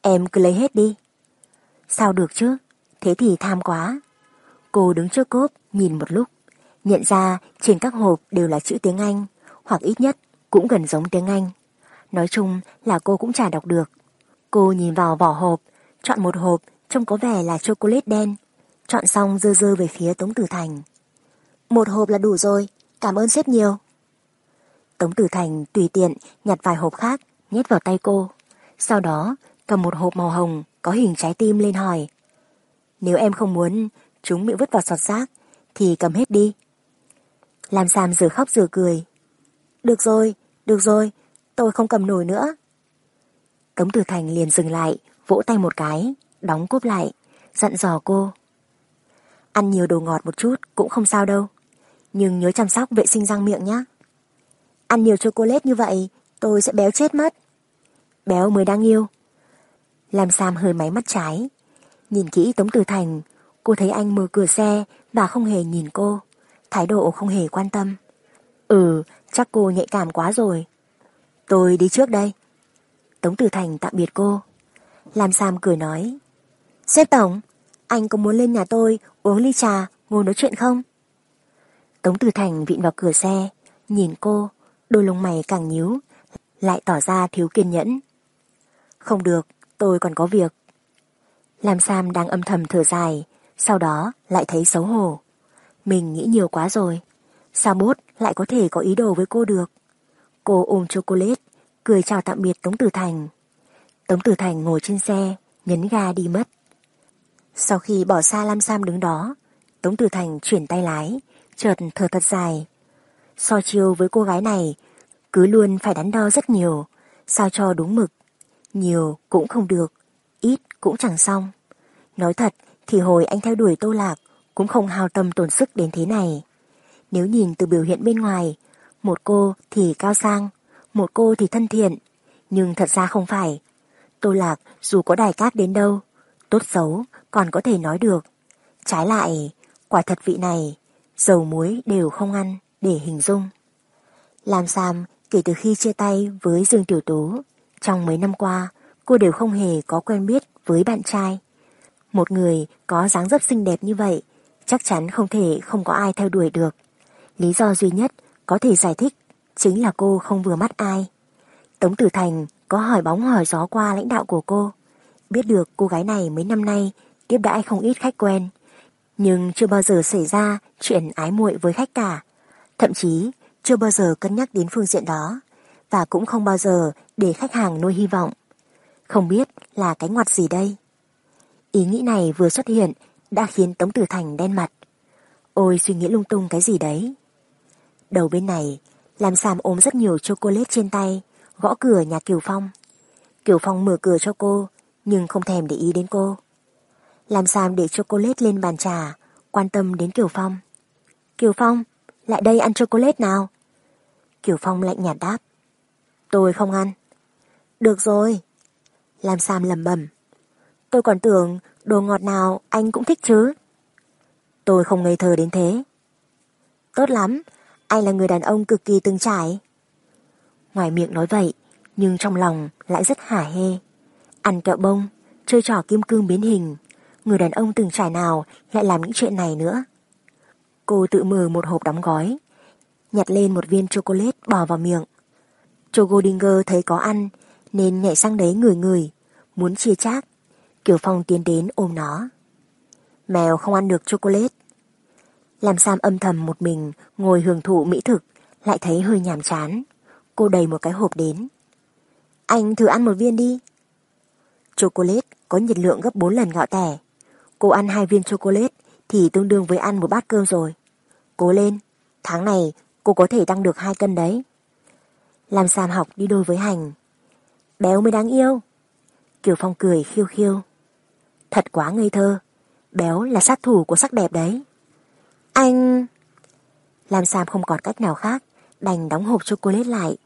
Em cứ lấy hết đi. Sao được chứ? Thế thì tham quá. Cô đứng trước cốp nhìn một lúc, nhận ra trên các hộp đều là chữ tiếng Anh, hoặc ít nhất cũng gần giống tiếng Anh. Nói chung là cô cũng chả đọc được. Cô nhìn vào vỏ hộp, chọn một hộp trông có vẻ là chocolate đen. Chọn xong dơ dơ về phía Tống Tử Thành. Một hộp là đủ rồi, cảm ơn sếp nhiều. Tống Tử Thành tùy tiện nhặt vài hộp khác nhét vào tay cô. Sau đó cầm một hộp màu hồng có hình trái tim lên hỏi. Nếu em không muốn chúng bị vứt vào sọt rác thì cầm hết đi. Làm Sam vừa khóc vừa cười. Được rồi, được rồi, tôi không cầm nổi nữa. Tống Tử Thành liền dừng lại, vỗ tay một cái, đóng cốp lại, dặn dò cô. Ăn nhiều đồ ngọt một chút cũng không sao đâu, nhưng nhớ chăm sóc vệ sinh răng miệng nhé. Ăn nhiều chocolate như vậy, tôi sẽ béo chết mất. Béo mới đáng yêu. Làm Sam hơi máy mắt trái. Nhìn kỹ Tống Tử Thành, cô thấy anh mở cửa xe và không hề nhìn cô. Thái độ không hề quan tâm. Ừ, chắc cô nhạy cảm quá rồi. Tôi đi trước đây. Tống Tử Thành tạm biệt cô. Lam Sam cười nói. Xếp Tổng, anh có muốn lên nhà tôi uống ly trà, ngồi nói chuyện không? Tống Tử Thành vịn vào cửa xe, nhìn cô, đôi lông mày càng nhíu, lại tỏ ra thiếu kiên nhẫn. Không được, tôi còn có việc. Lam Sam đang âm thầm thở dài, sau đó lại thấy xấu hổ. Mình nghĩ nhiều quá rồi. Sao bốt lại có thể có ý đồ với cô được? Cô ôm chocolate, cười chào tạm biệt Tống Tử Thành. Tống Tử Thành ngồi trên xe, nhấn ga đi mất. Sau khi bỏ xa Lam Sam đứng đó, Tống Tử Thành chuyển tay lái, chợt thở thật dài. So chiêu với cô gái này, cứ luôn phải đắn đo rất nhiều, sao cho đúng mực. Nhiều cũng không được, ít cũng chẳng xong. Nói thật thì hồi anh theo đuổi Tô Lạc cũng không hào tâm tổn sức đến thế này. Nếu nhìn từ biểu hiện bên ngoài, một cô thì cao sang, một cô thì thân thiện, nhưng thật ra không phải. Tô Lạc dù có đài cát đến đâu, tốt xấu còn có thể nói được. Trái lại, quả thật vị này, dầu muối đều không ăn để hình dung. Làm Sam kể từ khi chia tay với Dương Tiểu Tú, trong mấy năm qua, cô đều không hề có quen biết với bạn trai. Một người có dáng dấp xinh đẹp như vậy, chắc chắn không thể không có ai theo đuổi được. Lý do duy nhất có thể giải thích chính là cô không vừa mắt ai. Tống Tử Thành có hỏi bóng hỏi gió qua lãnh đạo của cô. Biết được cô gái này mấy năm nay tiếp đãi không ít khách quen. Nhưng chưa bao giờ xảy ra chuyện ái muội với khách cả. Thậm chí chưa bao giờ cân nhắc đến phương diện đó. Và cũng không bao giờ để khách hàng nuôi hy vọng. Không biết là cái ngoặt gì đây. Ý nghĩ này vừa xuất hiện đã khiến Tống Tử Thành đen mặt. Ôi suy nghĩ lung tung cái gì đấy. Đầu bên này, làm Sam ôm rất nhiều chocolate trên tay, gõ cửa nhà Kiều Phong. Kiều Phong mở cửa cho cô, nhưng không thèm để ý đến cô. Làm Sam để chocolate lên bàn trà, quan tâm đến Kiều Phong. Kiều Phong, lại đây ăn chocolate nào. Kiều Phong lạnh nhạt đáp. Tôi không ăn. Được rồi. Làm Sam lầm bầm. Tôi còn tưởng đồ ngọt nào anh cũng thích chứ. Tôi không ngây thơ đến thế. Tốt lắm, anh là người đàn ông cực kỳ từng trải. Ngoài miệng nói vậy, nhưng trong lòng lại rất hả hê. Ăn kẹo bông, chơi trò kim cương biến hình, người đàn ông từng trải nào lại làm những chuyện này nữa. Cô tự mở một hộp đóng gói, nhặt lên một viên chocolate bỏ vào miệng. Chogodinger thấy có ăn, nên nhảy sang đấy người người, muốn chia chác. Kiều Phong tiến đến ôm nó. Mèo không ăn được chocolate. Làm Sam âm thầm một mình ngồi hưởng thụ mỹ thực, lại thấy hơi nhàm chán. Cô đầy một cái hộp đến. Anh thử ăn một viên đi. Chocolate có nhiệt lượng gấp 4 lần gạo tẻ. Cô ăn hai viên chocolate thì tương đương với ăn một bát cơm rồi. Cố lên, tháng này cô có thể tăng được 2 cân đấy. Làm Sam học đi đôi với hành. Béo mới đáng yêu. Kiều Phong cười khiêu khiêu. Thật quá ngây thơ. Béo là sát thủ của sắc đẹp đấy. Anh... Làm Sam không còn cách nào khác, đành đóng hộp chocolate lại.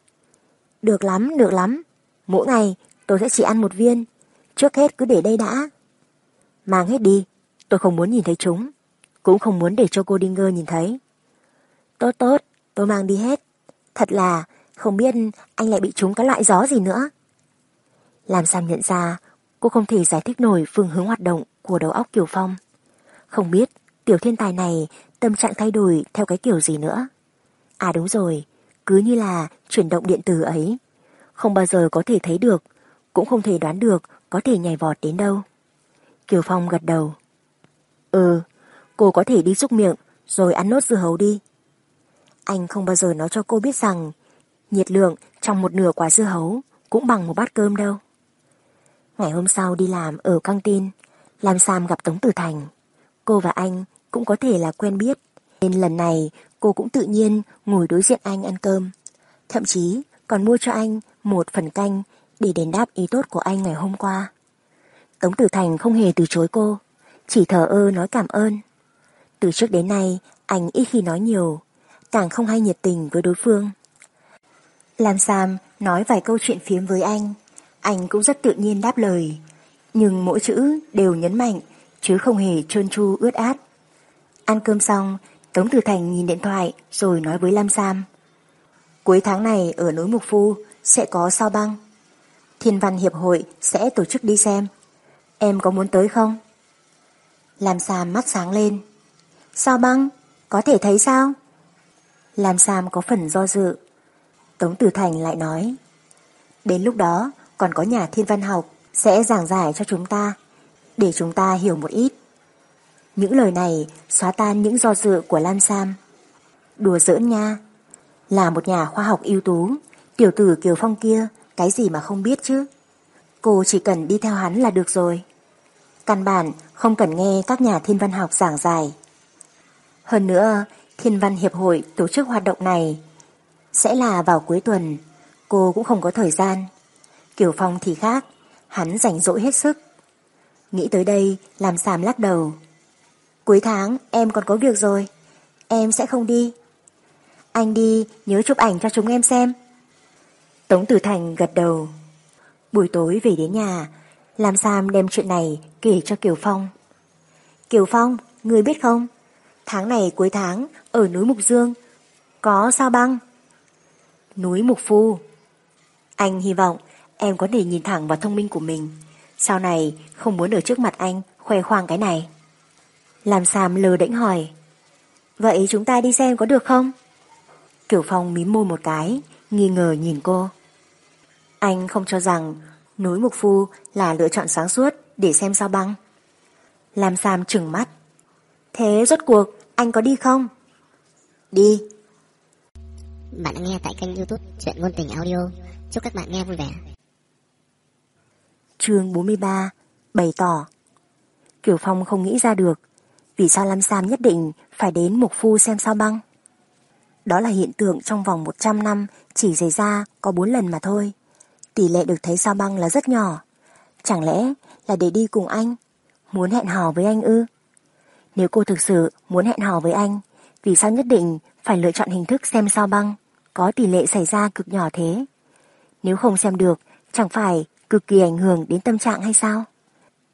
Được lắm, được lắm. Mỗi ngày tôi sẽ chỉ ăn một viên. Trước hết cứ để đây đã. Mang hết đi, tôi không muốn nhìn thấy chúng. Cũng không muốn để cho cô Dinger nhìn thấy. Tốt tốt, tôi mang đi hết. Thật là không biết anh lại bị trúng cái loại gió gì nữa. Làm Sam nhận ra cô không thể giải thích nổi phương hướng hoạt động của đầu óc Kiều Phong. Không biết tiểu thiên tài này tâm trạng thay đổi theo cái kiểu gì nữa. À đúng rồi, cứ như là chuyển động điện tử ấy. không bao giờ có thể thấy được, cũng không thể đoán được có thể nhảy vọt đến đâu. Kiều Phong gật đầu. Ừ, cô có thể đi xúc miệng rồi ăn nốt dưa hấu đi. Anh không bao giờ nói cho cô biết rằng nhiệt lượng trong một nửa quả dưa hấu cũng bằng một bát cơm đâu. Ngày hôm sau đi làm ở căng tin, Lam Sam gặp Tống Tử Thành. Cô và anh cũng có thể là quen biết, nên lần này cô cũng tự nhiên ngồi đối diện anh ăn cơm. Thậm chí còn mua cho anh một phần canh để đền đáp ý tốt của anh ngày hôm qua. Tống Tử Thành không hề từ chối cô, chỉ thờ ơ nói cảm ơn. Từ trước đến nay, anh ít khi nói nhiều, càng không hay nhiệt tình với đối phương. Lam Sam nói vài câu chuyện phiếm với anh, anh cũng rất tự nhiên đáp lời, nhưng mỗi chữ đều nhấn mạnh, chứ không hề trơn tru ướt át. Ăn cơm xong, Tống Tử Thành nhìn điện thoại rồi nói với Lam Sam. Cuối tháng này ở núi Mục Phu sẽ có sao băng. Thiên văn hiệp hội sẽ tổ chức đi xem. Em có muốn tới không? Lam Sam mắt sáng lên. Sao băng? Có thể thấy sao? Lam Sam có phần do dự. Tống Tử Thành lại nói. Đến lúc đó còn có nhà thiên văn học sẽ giảng giải cho chúng ta để chúng ta hiểu một ít. Những lời này xóa tan những do dự của Lam Sam. Đùa giỡn nha. Là một nhà khoa học ưu tú, tiểu tử Kiều Phong kia cái gì mà không biết chứ. Cô chỉ cần đi theo hắn là được rồi. Căn bản không cần nghe các nhà thiên văn học giảng giải. Hơn nữa, Thiên văn Hiệp hội tổ chức hoạt động này sẽ là vào cuối tuần, cô cũng không có thời gian. Kiều Phong thì khác, hắn rảnh rỗi hết sức. Nghĩ tới đây, làm Sàm lắc đầu. Cuối tháng em còn có việc rồi, em sẽ không đi. Anh đi nhớ chụp ảnh cho chúng em xem. Tống Tử Thành gật đầu. Buổi tối về đến nhà, làm Sam đem chuyện này kể cho Kiều Phong. Kiều Phong, người biết không? Tháng này cuối tháng, ở núi Mục Dương, có sao băng? Núi Mục Phu. Anh hy vọng em có thể nhìn thẳng vào thông minh của mình. Sau này không muốn ở trước mặt anh khoe khoang cái này. Làm Sam lờ đễnh hỏi. Vậy chúng ta đi xem có được không? Kiểu Phong mím môi một cái, nghi ngờ nhìn cô. Anh không cho rằng núi Mục Phu là lựa chọn sáng suốt để xem sao băng. Làm Sam trừng mắt. Thế rốt cuộc anh có đi không? Đi. Bạn đã nghe tại kênh youtube Chuyện Ngôn Tình Audio. Chúc các bạn nghe vui vẻ chương 43 Bày tỏ Kiều Phong không nghĩ ra được vì sao Lam Sam nhất định phải đến Mục Phu xem sao băng. Đó là hiện tượng trong vòng 100 năm chỉ xảy ra có 4 lần mà thôi. Tỷ lệ được thấy sao băng là rất nhỏ. Chẳng lẽ là để đi cùng anh? Muốn hẹn hò với anh ư? Nếu cô thực sự muốn hẹn hò với anh, vì sao nhất định phải lựa chọn hình thức xem sao băng, có tỷ lệ xảy ra cực nhỏ thế? Nếu không xem được, chẳng phải cực kỳ ảnh hưởng đến tâm trạng hay sao?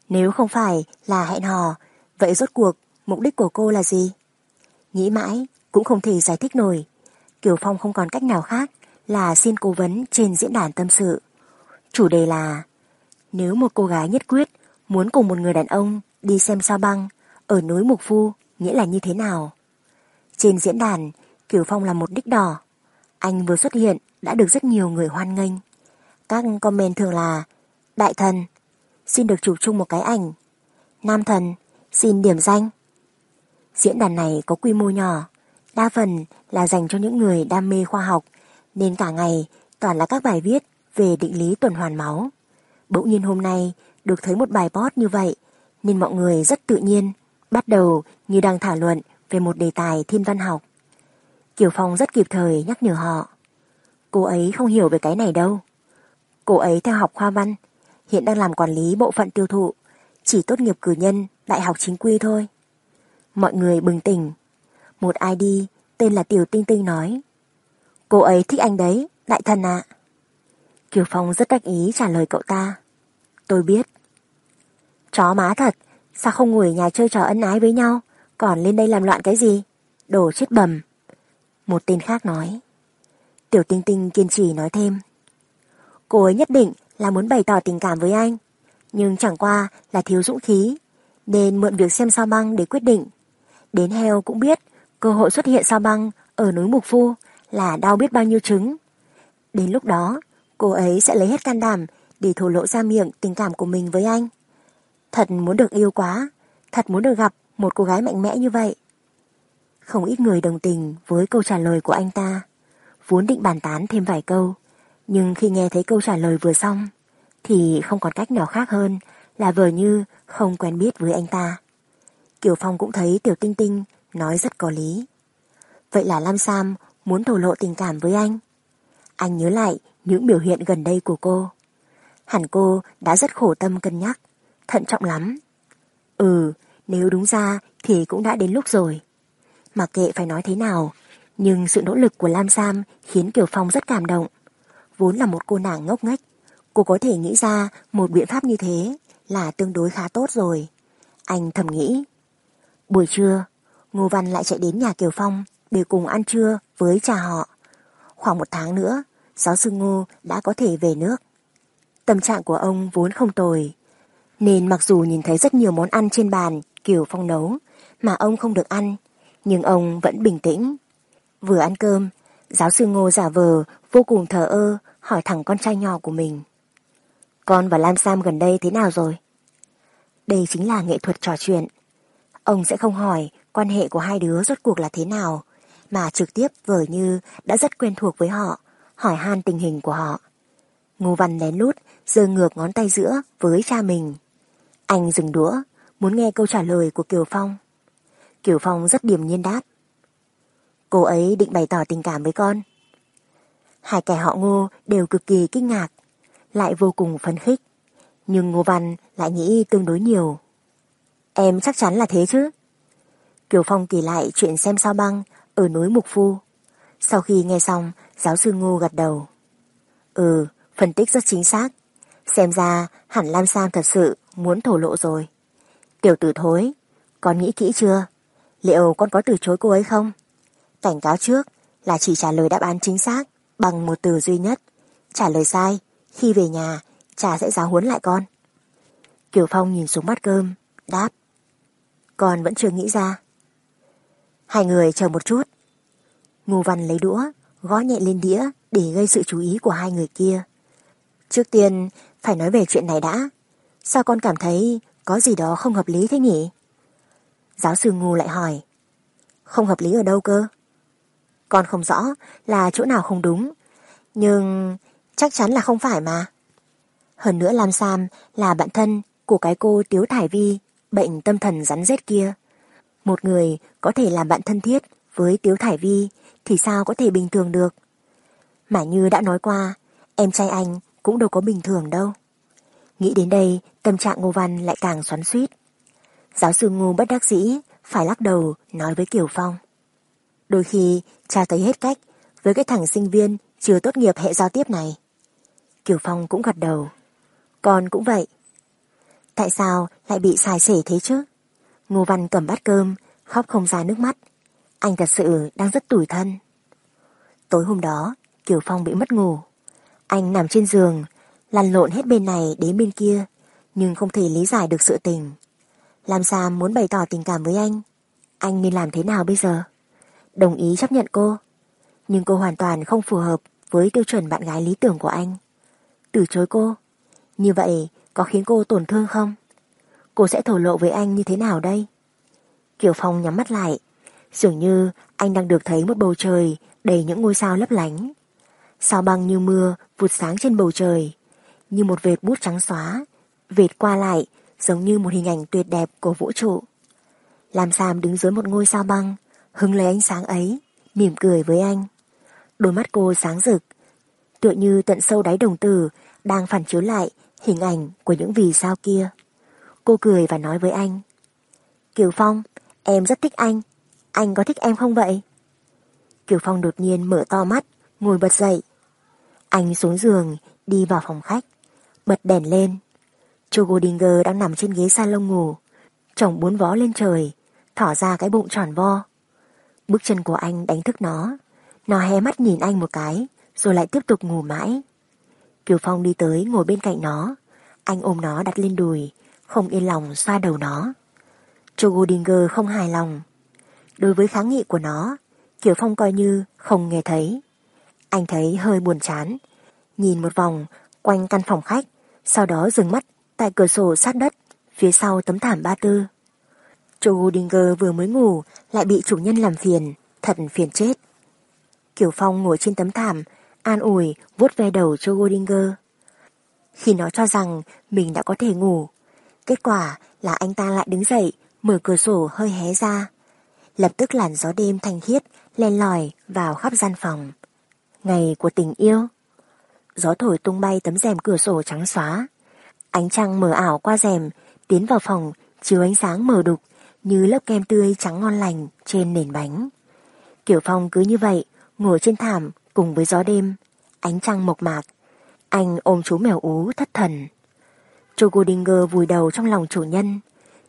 Nếu không phải là hẹn hò, vậy rốt cuộc mục đích của cô là gì? Nghĩ mãi, cũng không thể giải thích nổi. Kiều Phong không còn cách nào khác là xin cố vấn trên diễn đàn tâm sự. Chủ đề là nếu một cô gái nhất quyết muốn cùng một người đàn ông đi xem sao băng ở núi Mục Phu nghĩa là như thế nào? Trên diễn đàn, Kiều Phong là một đích đỏ. Anh vừa xuất hiện đã được rất nhiều người hoan nghênh. Các comment thường là Đại thần, xin được chụp chung một cái ảnh. Nam thần, xin điểm danh. Diễn đàn này có quy mô nhỏ, đa phần là dành cho những người đam mê khoa học, nên cả ngày toàn là các bài viết về định lý tuần hoàn máu. Bỗng nhiên hôm nay được thấy một bài post như vậy, nên mọi người rất tự nhiên bắt đầu như đang thảo luận về một đề tài thiên văn học. Kiều Phong rất kịp thời nhắc nhở họ. Cô ấy không hiểu về cái này đâu. Cô ấy theo học khoa văn, hiện đang làm quản lý bộ phận tiêu thụ, chỉ tốt nghiệp cử nhân, đại học chính quy thôi. Mọi người bừng tỉnh. Một ID tên là Tiểu Tinh Tinh nói. Cô ấy thích anh đấy, đại thần ạ. Kiều Phong rất đắc ý trả lời cậu ta. Tôi biết. Chó má thật, sao không ngồi nhà chơi trò ân ái với nhau, còn lên đây làm loạn cái gì? Đồ chết bầm. Một tên khác nói. Tiểu Tinh Tinh kiên trì nói thêm. Cô ấy nhất định là muốn bày tỏ tình cảm với anh, nhưng chẳng qua là thiếu dũng khí, nên mượn việc xem sao băng để quyết định. Đến heo cũng biết cơ hội xuất hiện sao băng ở núi Mục Phu là đau biết bao nhiêu trứng. Đến lúc đó, cô ấy sẽ lấy hết can đảm để thổ lộ ra miệng tình cảm của mình với anh. Thật muốn được yêu quá, thật muốn được gặp một cô gái mạnh mẽ như vậy. Không ít người đồng tình với câu trả lời của anh ta, vốn định bàn tán thêm vài câu, nhưng khi nghe thấy câu trả lời vừa xong, thì không còn cách nào khác hơn là vờ như không quen biết với anh ta. Kiều Phong cũng thấy Tiểu Tinh Tinh nói rất có lý. Vậy là Lam Sam muốn thổ lộ tình cảm với anh. Anh nhớ lại những biểu hiện gần đây của cô. Hẳn cô đã rất khổ tâm cân nhắc, thận trọng lắm. Ừ, nếu đúng ra thì cũng đã đến lúc rồi. Mặc kệ phải nói thế nào, nhưng sự nỗ lực của Lam Sam khiến Kiều Phong rất cảm động. Vốn là một cô nàng ngốc nghếch, cô có thể nghĩ ra một biện pháp như thế là tương đối khá tốt rồi. Anh thầm nghĩ. Buổi trưa, Ngô Văn lại chạy đến nhà Kiều Phong để cùng ăn trưa với cha họ. Khoảng một tháng nữa, giáo sư Ngô đã có thể về nước. Tâm trạng của ông vốn không tồi, nên mặc dù nhìn thấy rất nhiều món ăn trên bàn Kiều Phong nấu, mà ông không được ăn, nhưng ông vẫn bình tĩnh. Vừa ăn cơm, giáo sư Ngô giả vờ vô cùng thờ ơ hỏi thẳng con trai nhỏ của mình. Con và Lam Sam gần đây thế nào rồi? Đây chính là nghệ thuật trò chuyện. Ông sẽ không hỏi quan hệ của hai đứa rốt cuộc là thế nào, mà trực tiếp vờ như đã rất quen thuộc với họ, hỏi han tình hình của họ. Ngô Văn lén lút, giơ ngược ngón tay giữa với cha mình. Anh dừng đũa, muốn nghe câu trả lời của Kiều Phong. Kiều Phong rất điềm nhiên đáp. Cô ấy định bày tỏ tình cảm với con. Hai kẻ họ ngô đều cực kỳ kinh ngạc, lại vô cùng phấn khích. Nhưng Ngô Văn lại nghĩ tương đối nhiều. Em chắc chắn là thế chứ. Kiều Phong kể lại chuyện xem sao băng ở núi Mục Phu. Sau khi nghe xong, giáo sư Ngô gật đầu. Ừ, phân tích rất chính xác. Xem ra hẳn Lam Sam thật sự muốn thổ lộ rồi. Tiểu tử thối, con nghĩ kỹ chưa? Liệu con có từ chối cô ấy không? Cảnh cáo trước là chỉ trả lời đáp án chính xác bằng một từ duy nhất. Trả lời sai, khi về nhà, cha sẽ giáo huấn lại con. Kiều Phong nhìn xuống bát cơm, đáp. Con vẫn chưa nghĩ ra. Hai người chờ một chút. Ngô Văn lấy đũa, gõ nhẹ lên đĩa để gây sự chú ý của hai người kia. Trước tiên, phải nói về chuyện này đã. Sao con cảm thấy có gì đó không hợp lý thế nhỉ? Giáo sư Ngô lại hỏi. Không hợp lý ở đâu cơ? Con không rõ là chỗ nào không đúng. Nhưng chắc chắn là không phải mà. Hơn nữa Lam Sam là bạn thân của cái cô Tiếu Thải Vi, bệnh tâm thần rắn rết kia. Một người có thể làm bạn thân thiết với Tiếu Thải Vi thì sao có thể bình thường được. Mà như đã nói qua, em trai anh cũng đâu có bình thường đâu. Nghĩ đến đây, tâm trạng Ngô Văn lại càng xoắn suýt. Giáo sư Ngô bất đắc dĩ, phải lắc đầu nói với Kiều Phong. Đôi khi, cha thấy hết cách với cái thằng sinh viên chưa tốt nghiệp hệ giao tiếp này. Kiều Phong cũng gật đầu. Con cũng vậy. Tại sao lại bị xài xể thế chứ? Ngô Văn cầm bát cơm, khóc không ra nước mắt. Anh thật sự đang rất tủi thân. Tối hôm đó, Kiều Phong bị mất ngủ. Anh nằm trên giường, lăn lộn hết bên này đến bên kia, nhưng không thể lý giải được sự tình. Làm sao muốn bày tỏ tình cảm với anh? Anh nên làm thế nào bây giờ? Đồng ý chấp nhận cô, nhưng cô hoàn toàn không phù hợp với tiêu chuẩn bạn gái lý tưởng của anh. Từ chối cô, như vậy có khiến cô tổn thương không? Cô sẽ thổ lộ với anh như thế nào đây? Kiều Phong nhắm mắt lại, dường như anh đang được thấy một bầu trời đầy những ngôi sao lấp lánh. Sao băng như mưa vụt sáng trên bầu trời, như một vệt bút trắng xóa, vệt qua lại giống như một hình ảnh tuyệt đẹp của vũ trụ. Lam Sam đứng dưới một ngôi sao băng, hứng lấy ánh sáng ấy, mỉm cười với anh. Đôi mắt cô sáng rực, tựa như tận sâu đáy đồng tử đang phản chiếu lại hình ảnh của những vì sao kia. Cô cười và nói với anh. Kiều Phong, em rất thích anh. Anh có thích em không vậy? Kiều Phong đột nhiên mở to mắt, ngồi bật dậy. Anh xuống giường, đi vào phòng khách, bật đèn lên. Joe Goldinger đang nằm trên ghế salon ngủ, chồng bốn vó lên trời, thỏ ra cái bụng tròn vo. Bước chân của anh đánh thức nó, nó hé mắt nhìn anh một cái, rồi lại tiếp tục ngủ mãi. Kiều Phong đi tới ngồi bên cạnh nó, anh ôm nó đặt lên đùi, không yên lòng xoa đầu nó. Joe Goldinger không hài lòng. Đối với kháng nghị của nó, Kiều Phong coi như không nghe thấy. Anh thấy hơi buồn chán, nhìn một vòng quanh căn phòng khách, sau đó dừng mắt tại cửa sổ sát đất, phía sau tấm thảm ba tư. Joe Goldinger vừa mới ngủ lại bị chủ nhân làm phiền, thật phiền chết. Kiều Phong ngồi trên tấm thảm, an ủi vuốt ve đầu cho Goldinger. Khi nó cho rằng mình đã có thể ngủ, kết quả là anh ta lại đứng dậy, mở cửa sổ hơi hé ra. Lập tức làn gió đêm thanh khiết len lỏi vào khắp gian phòng. Ngày của tình yêu. Gió thổi tung bay tấm rèm cửa sổ trắng xóa. Ánh trăng mờ ảo qua rèm, tiến vào phòng, chiếu ánh sáng mờ đục như lớp kem tươi trắng ngon lành trên nền bánh. Kiểu Phong cứ như vậy, ngồi trên thảm cùng với gió đêm, ánh trăng mộc mạc. Anh ôm chú mèo ú thất thần. Chogodinger vùi đầu trong lòng chủ nhân.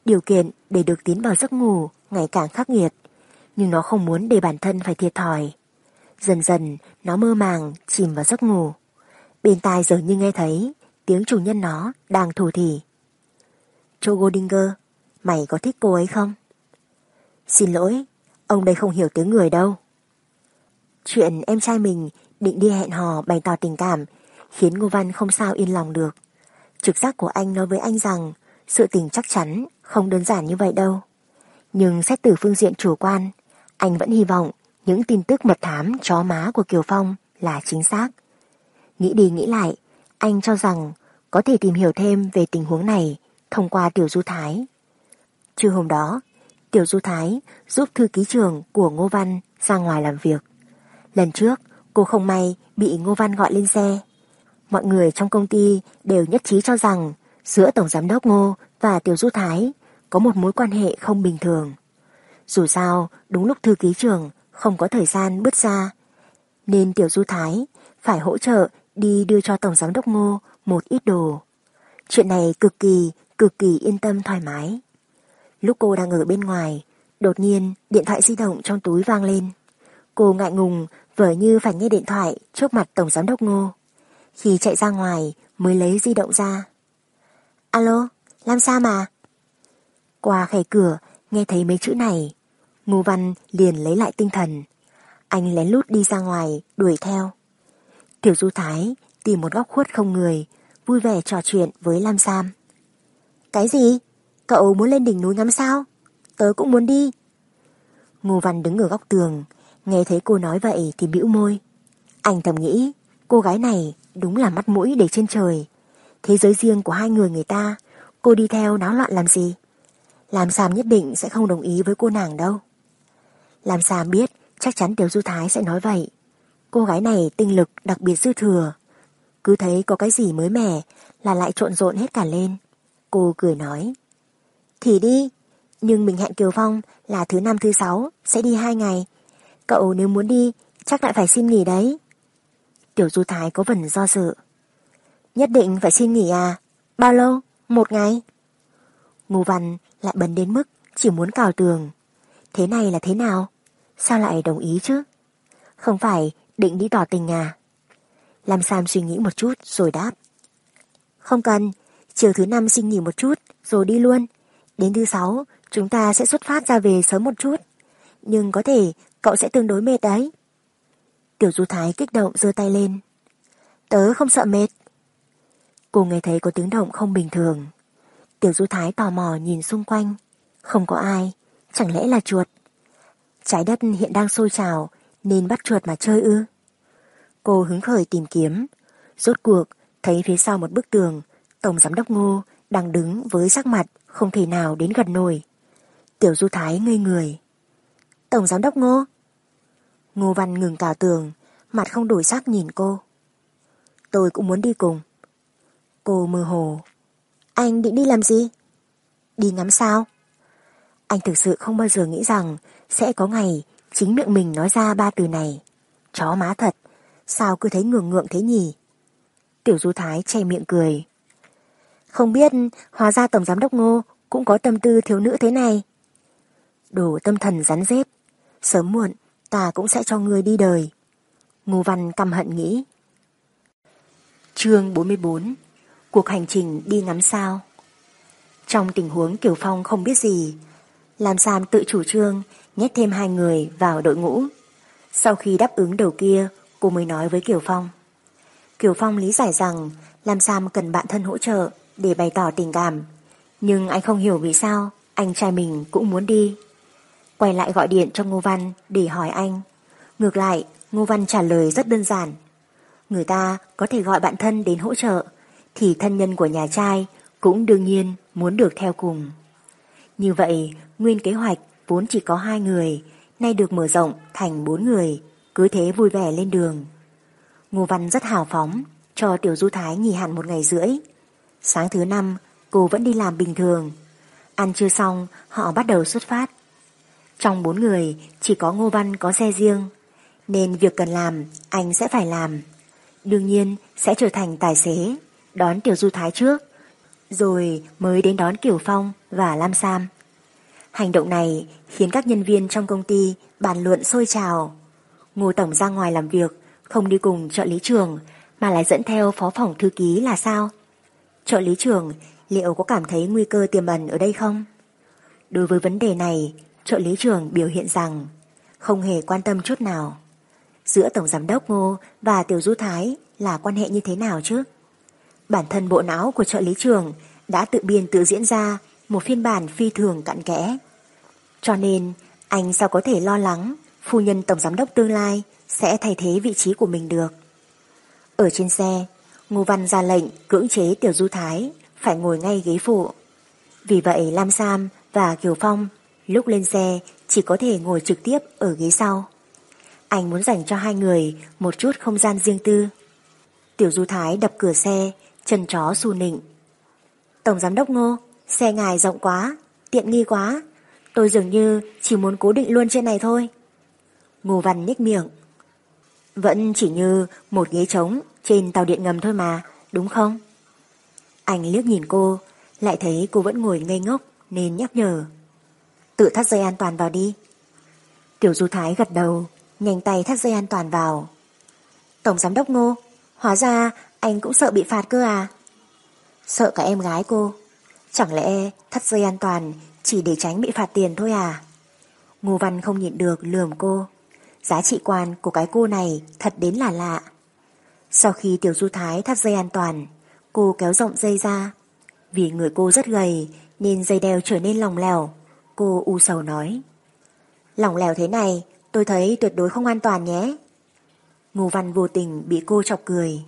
Điều kiện để được tiến vào giấc ngủ ngày càng khắc nghiệt. Nhưng nó không muốn để bản thân phải thiệt thòi. Dần dần, nó mơ màng, chìm vào giấc ngủ. Bên tai giờ như nghe thấy tiếng chủ nhân nó đang thủ thỉ. Chogodinger, mày có thích cô ấy không? Xin lỗi, ông đây không hiểu tiếng người đâu. Chuyện em trai mình định đi hẹn hò bày tỏ tình cảm khiến Ngô Văn không sao yên lòng được. Trực giác của anh nói với anh rằng sự tình chắc chắn không đơn giản như vậy đâu. Nhưng xét từ phương diện chủ quan, anh vẫn hy vọng những tin tức mật thám chó má của Kiều Phong là chính xác. Nghĩ đi nghĩ lại, anh cho rằng có thể tìm hiểu thêm về tình huống này thông qua Tiểu Du Thái. Trưa hôm đó, Tiểu Du Thái giúp thư ký trường của Ngô Văn ra ngoài làm việc. Lần trước, cô không may bị Ngô Văn gọi lên xe. Mọi người trong công ty đều nhất trí cho rằng giữa Tổng Giám đốc Ngô và Tiểu Du Thái có một mối quan hệ không bình thường. Dù sao, đúng lúc thư ký trường không có thời gian bước ra, nên Tiểu Du Thái phải hỗ trợ đi đưa cho Tổng Giám đốc Ngô một ít đồ. Chuyện này cực kỳ, cực kỳ yên tâm thoải mái. Lúc cô đang ở bên ngoài, đột nhiên điện thoại di động trong túi vang lên. Cô ngại ngùng vờ như phải nghe điện thoại trước mặt Tổng Giám đốc Ngô. Khi chạy ra ngoài mới lấy di động ra. Alo, làm sao mà? Qua khẻ cửa, nghe thấy mấy chữ này. Ngô Văn liền lấy lại tinh thần. Anh lén lút đi ra ngoài, đuổi theo. Tiểu Du Thái tìm một góc khuất không người, vui vẻ trò chuyện với Lam Sam. Cái gì? Cậu muốn lên đỉnh núi ngắm sao? Tớ cũng muốn đi. Ngô Văn đứng ở góc tường, nghe thấy cô nói vậy thì bĩu môi. Anh thầm nghĩ, cô gái này đúng là mắt mũi để trên trời. Thế giới riêng của hai người người ta, cô đi theo náo loạn làm gì? Làm Sam nhất định sẽ không đồng ý với cô nàng đâu. Làm Sam biết chắc chắn Tiểu Du Thái sẽ nói vậy. Cô gái này tinh lực đặc biệt dư thừa. Cứ thấy có cái gì mới mẻ là lại trộn rộn hết cả lên. Cô cười nói. Thì đi, nhưng mình hẹn Kiều Phong là thứ năm thứ sáu sẽ đi hai ngày. Cậu nếu muốn đi chắc lại phải xin nghỉ đấy. Tiểu Du Thái có vần do dự. Nhất định phải xin nghỉ à? Bao lâu? Một ngày? Ngô Văn lại bấn đến mức chỉ muốn cào tường. Thế này là thế nào? Sao lại đồng ý chứ? Không phải định đi tỏ tình à? Lam Sam suy nghĩ một chút rồi đáp. Không cần, chiều thứ năm xin nghỉ một chút rồi đi luôn. Đến thứ sáu chúng ta sẽ xuất phát ra về sớm một chút. Nhưng có thể cậu sẽ tương đối mệt đấy. Tiểu Du Thái kích động giơ tay lên. Tớ không sợ mệt. Cô nghe thấy có tiếng động không bình thường. Tiểu Du Thái tò mò nhìn xung quanh. Không có ai, chẳng lẽ là chuột. Trái đất hiện đang sôi trào nên bắt chuột mà chơi ư. Cô hứng khởi tìm kiếm. Rốt cuộc, thấy phía sau một bức tường, Tổng Giám đốc Ngô đang đứng với sắc mặt không thể nào đến gần nổi. Tiểu Du Thái ngây người. Tổng Giám đốc Ngô? Ngô Văn ngừng cào tường, mặt không đổi sắc nhìn cô. Tôi cũng muốn đi cùng. Cô mơ hồ. Anh định đi làm gì? Đi ngắm sao? Anh thực sự không bao giờ nghĩ rằng sẽ có ngày chính miệng mình nói ra ba từ này. Chó má thật, sao cứ thấy ngượng ngượng thế nhỉ? Tiểu Du Thái che miệng cười. Không biết hóa ra Tổng Giám đốc Ngô cũng có tâm tư thiếu nữ thế này. Đồ tâm thần rắn rết, sớm muộn ta cũng sẽ cho ngươi đi đời. Ngô Văn căm hận nghĩ. Chương 44 Cuộc hành trình đi ngắm sao Trong tình huống Kiều Phong không biết gì, làm Sam tự chủ trương nhét thêm hai người vào đội ngũ. Sau khi đáp ứng đầu kia, cô mới nói với Kiều Phong. Kiều Phong lý giải rằng Lam Sam cần bạn thân hỗ trợ để bày tỏ tình cảm. Nhưng anh không hiểu vì sao anh trai mình cũng muốn đi. Quay lại gọi điện cho Ngô Văn để hỏi anh. Ngược lại, Ngô Văn trả lời rất đơn giản. Người ta có thể gọi bạn thân đến hỗ trợ, thì thân nhân của nhà trai cũng đương nhiên muốn được theo cùng. Như vậy, nguyên kế hoạch vốn chỉ có hai người, nay được mở rộng thành bốn người, cứ thế vui vẻ lên đường. Ngô Văn rất hào phóng, cho Tiểu Du Thái nghỉ hẳn một ngày rưỡi. Sáng thứ năm, cô vẫn đi làm bình thường. Ăn chưa xong, họ bắt đầu xuất phát. Trong bốn người, chỉ có Ngô Văn có xe riêng, nên việc cần làm, anh sẽ phải làm. Đương nhiên, sẽ trở thành tài xế, đón Tiểu Du Thái trước, rồi mới đến đón Kiều Phong và Lam Sam. Hành động này khiến các nhân viên trong công ty bàn luận sôi trào. Ngô Tổng ra ngoài làm việc, không đi cùng trợ lý trường mà lại dẫn theo phó phòng thư ký là sao? Trợ lý trưởng liệu có cảm thấy nguy cơ tiềm ẩn ở đây không? Đối với vấn đề này, trợ lý trưởng biểu hiện rằng không hề quan tâm chút nào. Giữa Tổng Giám đốc Ngô và Tiểu Du Thái là quan hệ như thế nào chứ? Bản thân bộ não của trợ lý trưởng đã tự biên tự diễn ra một phiên bản phi thường cặn kẽ. Cho nên, anh sao có thể lo lắng phu nhân Tổng Giám đốc tương lai sẽ thay thế vị trí của mình được. Ở trên xe, Ngô Văn ra lệnh cưỡng chế Tiểu Du Thái phải ngồi ngay ghế phụ. Vì vậy Lam Sam và Kiều Phong lúc lên xe chỉ có thể ngồi trực tiếp ở ghế sau. Anh muốn dành cho hai người một chút không gian riêng tư. Tiểu Du Thái đập cửa xe, chân chó xù nịnh. Tổng Giám đốc Ngô, xe ngài rộng quá, tiện nghi quá. Tôi dường như chỉ muốn cố định luôn trên này thôi. Ngô Văn nhếch miệng. Vẫn chỉ như một ghế trống trên tàu điện ngầm thôi mà, đúng không? Anh liếc nhìn cô, lại thấy cô vẫn ngồi ngây ngốc nên nhắc nhở. Tự thắt dây an toàn vào đi. Tiểu Du Thái gật đầu, nhanh tay thắt dây an toàn vào. Tổng giám đốc Ngô, hóa ra anh cũng sợ bị phạt cơ à? Sợ cả em gái cô. Chẳng lẽ thắt dây an toàn chỉ để tránh bị phạt tiền thôi à? Ngô Văn không nhịn được lườm cô. Giá trị quan của cái cô này thật đến là lạ. Sau khi Tiểu Du Thái thắt dây an toàn, cô kéo rộng dây ra. Vì người cô rất gầy nên dây đeo trở nên lòng lèo. Cô u sầu nói. Lòng lèo thế này tôi thấy tuyệt đối không an toàn nhé. Ngô Văn vô tình bị cô chọc cười.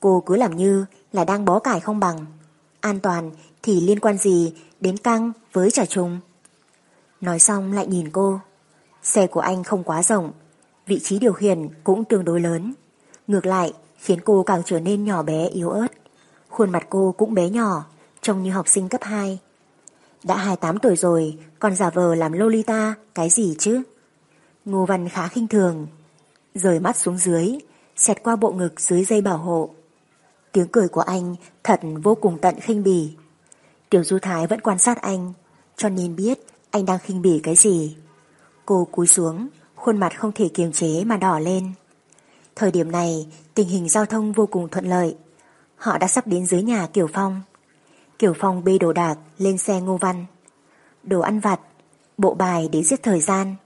Cô cứ làm như là đang bó cải không bằng. An toàn thì liên quan gì đến căng với trả trùng. Nói xong lại nhìn cô. Xe của anh không quá rộng, vị trí điều khiển cũng tương đối lớn. Ngược lại, khiến cô càng trở nên nhỏ bé yếu ớt. Khuôn mặt cô cũng bé nhỏ, trông như học sinh cấp 2. Đã 28 tuổi rồi, còn giả vờ làm Lolita, cái gì chứ? Ngô Văn khá khinh thường. Rời mắt xuống dưới, xẹt qua bộ ngực dưới dây bảo hộ. Tiếng cười của anh thật vô cùng tận khinh bỉ. Tiểu Du Thái vẫn quan sát anh, cho nên biết anh đang khinh bỉ cái gì. Cô cúi xuống, khuôn mặt không thể kiềm chế mà đỏ lên. Thời điểm này, tình hình giao thông vô cùng thuận lợi. Họ đã sắp đến dưới nhà Kiều Phong. Kiều Phong bê đồ đạc lên xe Ngô Văn. Đồ ăn vặt, bộ bài để giết thời gian,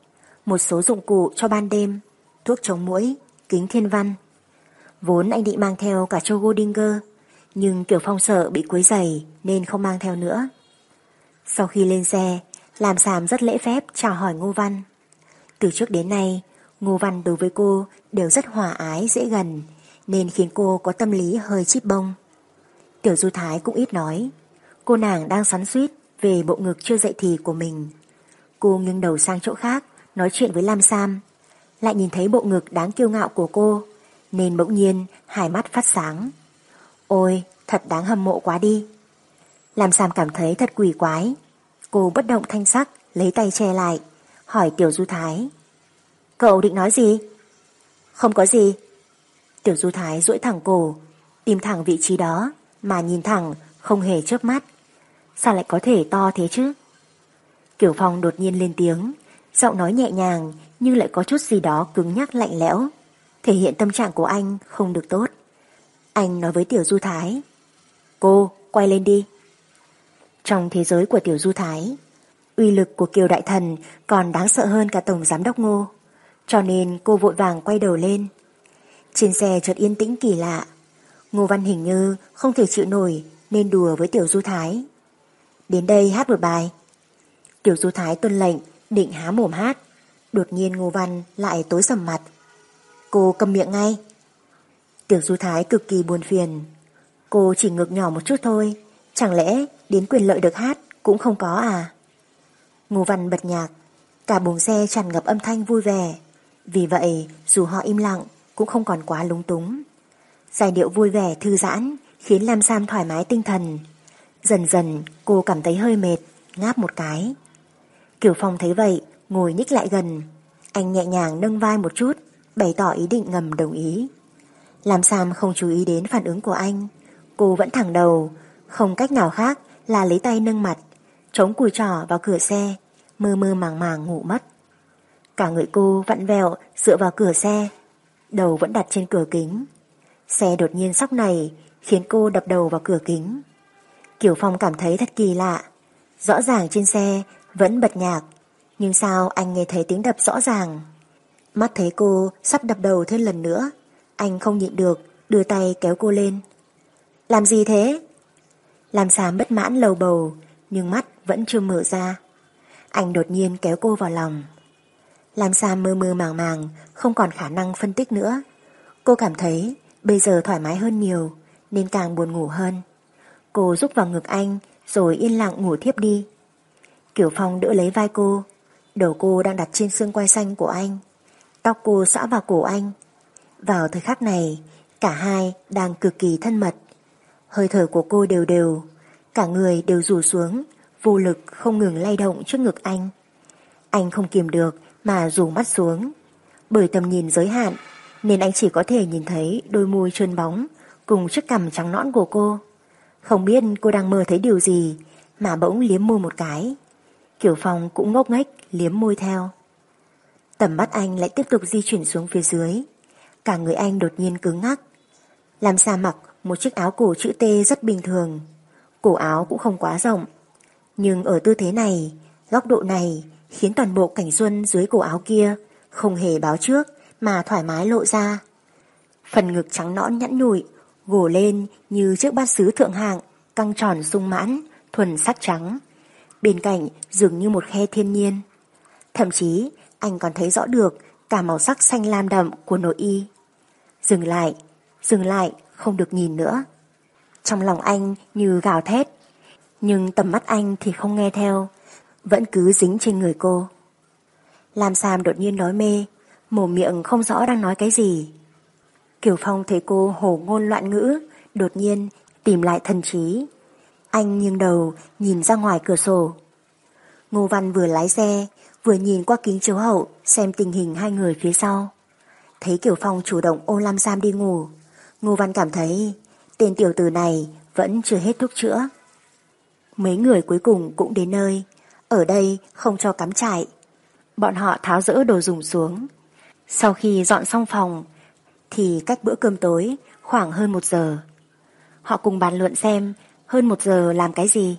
một số dụng cụ cho ban đêm, thuốc chống mũi, kính thiên văn. Vốn anh định mang theo cả cho Godinger, nhưng Kiều Phong sợ bị quấy giày nên không mang theo nữa. Sau khi lên xe, làm Sàm rất lễ phép chào hỏi Ngô Văn. Từ trước đến nay, Ngô Văn đối với cô đều rất hòa ái dễ gần, nên khiến cô có tâm lý hơi chip bông. Tiểu Du Thái cũng ít nói, cô nàng đang xoắn suýt về bộ ngực chưa dậy thì của mình. Cô nghiêng đầu sang chỗ khác, nói chuyện với Lam Sam, lại nhìn thấy bộ ngực đáng kiêu ngạo của cô, nên bỗng nhiên hai mắt phát sáng. Ôi, thật đáng hâm mộ quá đi. Lam Sam cảm thấy thật quỷ quái. Cô bất động thanh sắc, lấy tay che lại, hỏi Tiểu Du Thái. Cậu định nói gì? Không có gì. Tiểu Du Thái duỗi thẳng cổ, tìm thẳng vị trí đó, mà nhìn thẳng, không hề chớp mắt. Sao lại có thể to thế chứ? Kiểu Phong đột nhiên lên tiếng, giọng nói nhẹ nhàng nhưng lại có chút gì đó cứng nhắc lạnh lẽo, thể hiện tâm trạng của anh không được tốt. Anh nói với Tiểu Du Thái, cô quay lên đi. Trong thế giới của Tiểu Du Thái, uy lực của Kiều Đại Thần còn đáng sợ hơn cả Tổng Giám đốc Ngô, cho nên cô vội vàng quay đầu lên. Trên xe chợt yên tĩnh kỳ lạ. Ngô Văn hình như không thể chịu nổi nên đùa với Tiểu Du Thái. Đến đây hát một bài. Tiểu Du Thái tuân lệnh, định há mồm hát. Đột nhiên Ngô Văn lại tối sầm mặt. Cô cầm miệng ngay. Tiểu Du Thái cực kỳ buồn phiền. Cô chỉ ngược nhỏ một chút thôi. Chẳng lẽ đến quyền lợi được hát cũng không có à? Ngô Văn bật nhạc. Cả buồng xe tràn ngập âm thanh vui vẻ. Vì vậy dù họ im lặng cũng không còn quá lúng túng. Giai điệu vui vẻ thư giãn khiến Lam Sam thoải mái tinh thần. Dần dần cô cảm thấy hơi mệt, ngáp một cái. Kiều Phong thấy vậy, ngồi nhích lại gần. Anh nhẹ nhàng nâng vai một chút, bày tỏ ý định ngầm đồng ý. Lam Sam không chú ý đến phản ứng của anh. Cô vẫn thẳng đầu, không cách nào khác là lấy tay nâng mặt, chống cùi trỏ vào cửa xe, mơ mơ màng màng ngủ mất. Cả người cô vặn vẹo dựa vào cửa xe, đầu vẫn đặt trên cửa kính. Xe đột nhiên sóc này khiến cô đập đầu vào cửa kính. Kiều Phong cảm thấy thật kỳ lạ. Rõ ràng trên xe vẫn bật nhạc, nhưng sao anh nghe thấy tiếng đập rõ ràng. Mắt thấy cô sắp đập đầu thêm lần nữa, anh không nhịn được, đưa tay kéo cô lên. Làm gì thế? Làm xám bất mãn lầu bầu, nhưng mắt vẫn chưa mở ra. Anh đột nhiên kéo cô vào lòng. Lam Sam mơ mơ màng màng, không còn khả năng phân tích nữa. Cô cảm thấy bây giờ thoải mái hơn nhiều, nên càng buồn ngủ hơn. Cô rúc vào ngực anh, rồi yên lặng ngủ thiếp đi. Kiểu Phong đỡ lấy vai cô, đầu cô đang đặt trên xương quai xanh của anh. Tóc cô xõa vào cổ anh. Vào thời khắc này, cả hai đang cực kỳ thân mật. Hơi thở của cô đều đều, cả người đều rủ xuống, vô lực không ngừng lay động trước ngực anh. Anh không kiềm được mà rủ mắt xuống. Bởi tầm nhìn giới hạn nên anh chỉ có thể nhìn thấy đôi môi trơn bóng cùng chiếc cằm trắng nõn của cô. Không biết cô đang mơ thấy điều gì mà bỗng liếm môi một cái. Kiểu Phong cũng ngốc nghếch liếm môi theo. Tầm mắt anh lại tiếp tục di chuyển xuống phía dưới. Cả người anh đột nhiên cứng ngắc. Làm sao mặc một chiếc áo cổ chữ T rất bình thường. Cổ áo cũng không quá rộng. Nhưng ở tư thế này, góc độ này khiến toàn bộ cảnh xuân dưới cổ áo kia không hề báo trước mà thoải mái lộ ra. Phần ngực trắng nõn nhẵn nhụi, gồ lên như chiếc bát sứ thượng hạng, căng tròn sung mãn, thuần sắc trắng. Bên cạnh dường như một khe thiên nhiên. Thậm chí anh còn thấy rõ được cả màu sắc xanh lam đậm của nội y. Dừng lại, dừng lại, không được nhìn nữa. Trong lòng anh như gào thét, nhưng tầm mắt anh thì không nghe theo, vẫn cứ dính trên người cô. Lam Sam đột nhiên nói mê, mồm miệng không rõ đang nói cái gì. Kiều Phong thấy cô hổ ngôn loạn ngữ, đột nhiên tìm lại thần trí. Anh nghiêng đầu nhìn ra ngoài cửa sổ. Ngô Văn vừa lái xe, vừa nhìn qua kính chiếu hậu xem tình hình hai người phía sau. Thấy Kiều Phong chủ động ô Lam Sam đi ngủ, Ngô Văn cảm thấy tên tiểu tử này vẫn chưa hết thuốc chữa. Mấy người cuối cùng cũng đến nơi, ở đây không cho cắm trại. Bọn họ tháo rỡ đồ dùng xuống. Sau khi dọn xong phòng, thì cách bữa cơm tối khoảng hơn một giờ. Họ cùng bàn luận xem hơn một giờ làm cái gì.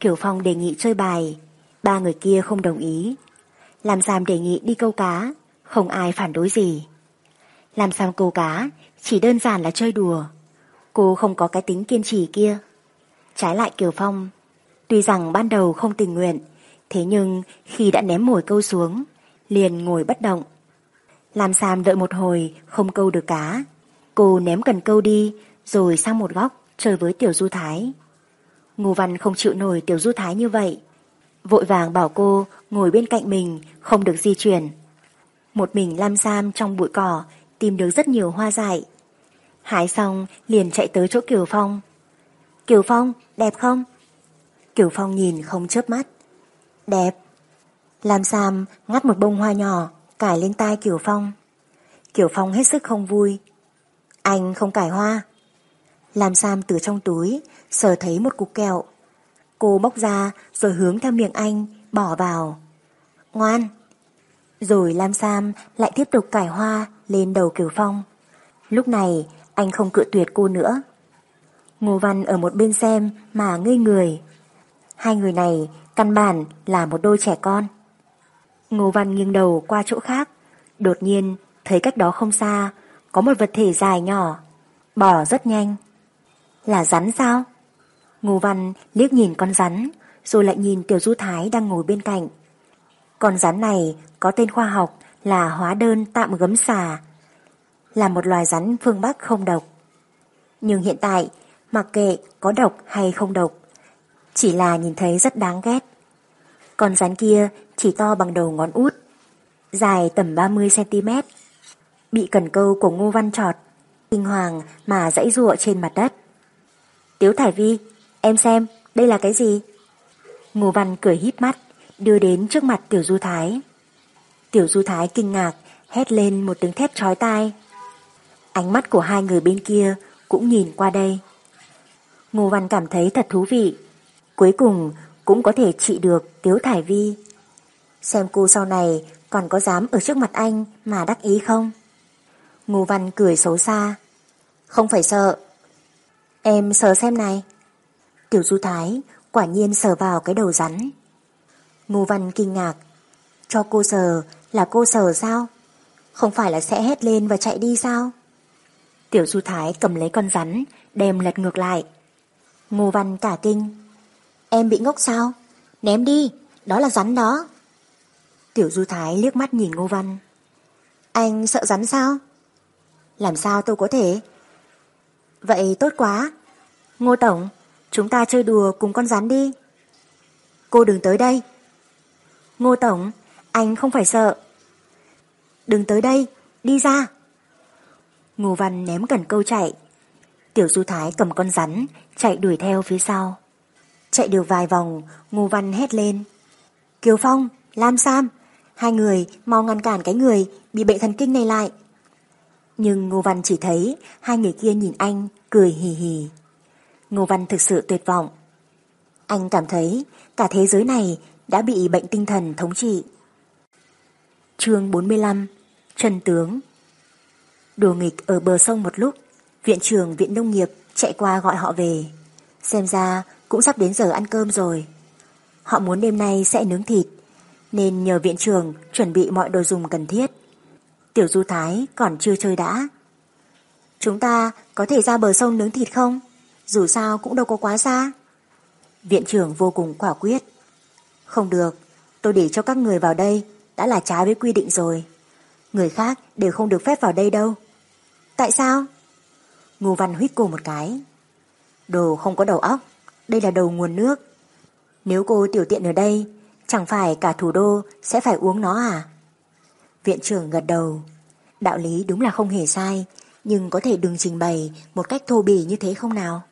Kiều Phong đề nghị chơi bài, ba người kia không đồng ý. Làm Sam đề nghị đi câu cá, không ai phản đối gì. Làm Sam câu cá chỉ đơn giản là chơi đùa. Cô không có cái tính kiên trì kia. Trái lại Kiều Phong, tuy rằng ban đầu không tình nguyện, thế nhưng khi đã ném mồi câu xuống, liền ngồi bất động. Làm Sam đợi một hồi không câu được cá. Cô ném cần câu đi rồi sang một góc chơi với Tiểu Du Thái. Ngô Văn không chịu nổi Tiểu Du Thái như vậy. Vội vàng bảo cô ngồi bên cạnh mình không được di chuyển. Một mình Lam Sam trong bụi cỏ tìm được rất nhiều hoa dại. Hái xong liền chạy tới chỗ Kiều Phong. Kiều Phong, đẹp không? Kiều Phong nhìn không chớp mắt. Đẹp. Lam Sam ngắt một bông hoa nhỏ, cài lên tai Kiều Phong. Kiều Phong hết sức không vui. Anh không cải hoa. Lam Sam từ trong túi, sờ thấy một cục kẹo. Cô bóc ra rồi hướng theo miệng anh, bỏ vào. Ngoan. Rồi Lam Sam lại tiếp tục cải hoa lên đầu Kiều Phong. Lúc này, anh không cự tuyệt cô nữa. Ngô Văn ở một bên xem mà ngây người. Hai người này căn bản là một đôi trẻ con. Ngô Văn nghiêng đầu qua chỗ khác, đột nhiên thấy cách đó không xa có một vật thể dài nhỏ, bỏ rất nhanh. Là rắn sao? Ngô Văn liếc nhìn con rắn, rồi lại nhìn Tiểu Du Thái đang ngồi bên cạnh. Con rắn này có tên khoa học là hóa đơn tạm gấm xà, là một loài rắn phương Bắc không độc. Nhưng hiện tại, mặc kệ có độc hay không độc, chỉ là nhìn thấy rất đáng ghét. Con rắn kia chỉ to bằng đầu ngón út, dài tầm 30cm, bị cần câu của Ngô Văn trọt, kinh hoàng mà dãy ruộ trên mặt đất. Tiếu Thải Vi, em xem, đây là cái gì? Ngô Văn cười híp mắt, đưa đến trước mặt Tiểu Du Thái. Tiểu Du Thái kinh ngạc, hét lên một tiếng thép chói tai. Ánh mắt của hai người bên kia cũng nhìn qua đây. Ngô Văn cảm thấy thật thú vị. Cuối cùng cũng có thể trị được Tiếu Thải Vi. Xem cô sau này còn có dám ở trước mặt anh mà đắc ý không? Ngô Văn cười xấu xa. Không phải sợ. Em sờ xem này. Tiểu Du Thái quả nhiên sờ vào cái đầu rắn. Ngô Văn kinh ngạc. Cho cô sờ là cô sờ sao? Không phải là sẽ hét lên và chạy đi sao? Tiểu Du Thái cầm lấy con rắn, đem lật ngược lại. Ngô Văn cả kinh. Em bị ngốc sao? Ném đi, đó là rắn đó. Tiểu Du Thái liếc mắt nhìn Ngô Văn. Anh sợ rắn sao? Làm sao tôi có thể? Vậy tốt quá. Ngô Tổng, chúng ta chơi đùa cùng con rắn đi. Cô đừng tới đây. Ngô Tổng, anh không phải sợ. Đừng tới đây, đi ra. Ngô Văn ném cần câu chạy. Tiểu Du Thái cầm con rắn, chạy đuổi theo phía sau. Chạy được vài vòng, Ngô Văn hét lên. Kiều Phong, Lam Sam, hai người mau ngăn cản cái người bị bệnh thần kinh này lại. Nhưng Ngô Văn chỉ thấy hai người kia nhìn anh, cười hì hì. Ngô Văn thực sự tuyệt vọng. Anh cảm thấy cả thế giới này đã bị bệnh tinh thần thống trị. chương 45 Trần Tướng Đùa nghịch ở bờ sông một lúc, viện trưởng viện nông nghiệp chạy qua gọi họ về. Xem ra cũng sắp đến giờ ăn cơm rồi. Họ muốn đêm nay sẽ nướng thịt, nên nhờ viện trường chuẩn bị mọi đồ dùng cần thiết. Tiểu Du Thái còn chưa chơi đã. Chúng ta có thể ra bờ sông nướng thịt không? Dù sao cũng đâu có quá xa. Viện trưởng vô cùng quả quyết. Không được, tôi để cho các người vào đây đã là trái với quy định rồi. Người khác đều không được phép vào đây đâu. Tại sao? Ngô Văn huyết cô một cái. Đồ không có đầu óc, đây là đầu nguồn nước. Nếu cô tiểu tiện ở đây, chẳng phải cả thủ đô sẽ phải uống nó à? Viện trưởng gật đầu. Đạo lý đúng là không hề sai, nhưng có thể đừng trình bày một cách thô bỉ như thế không nào?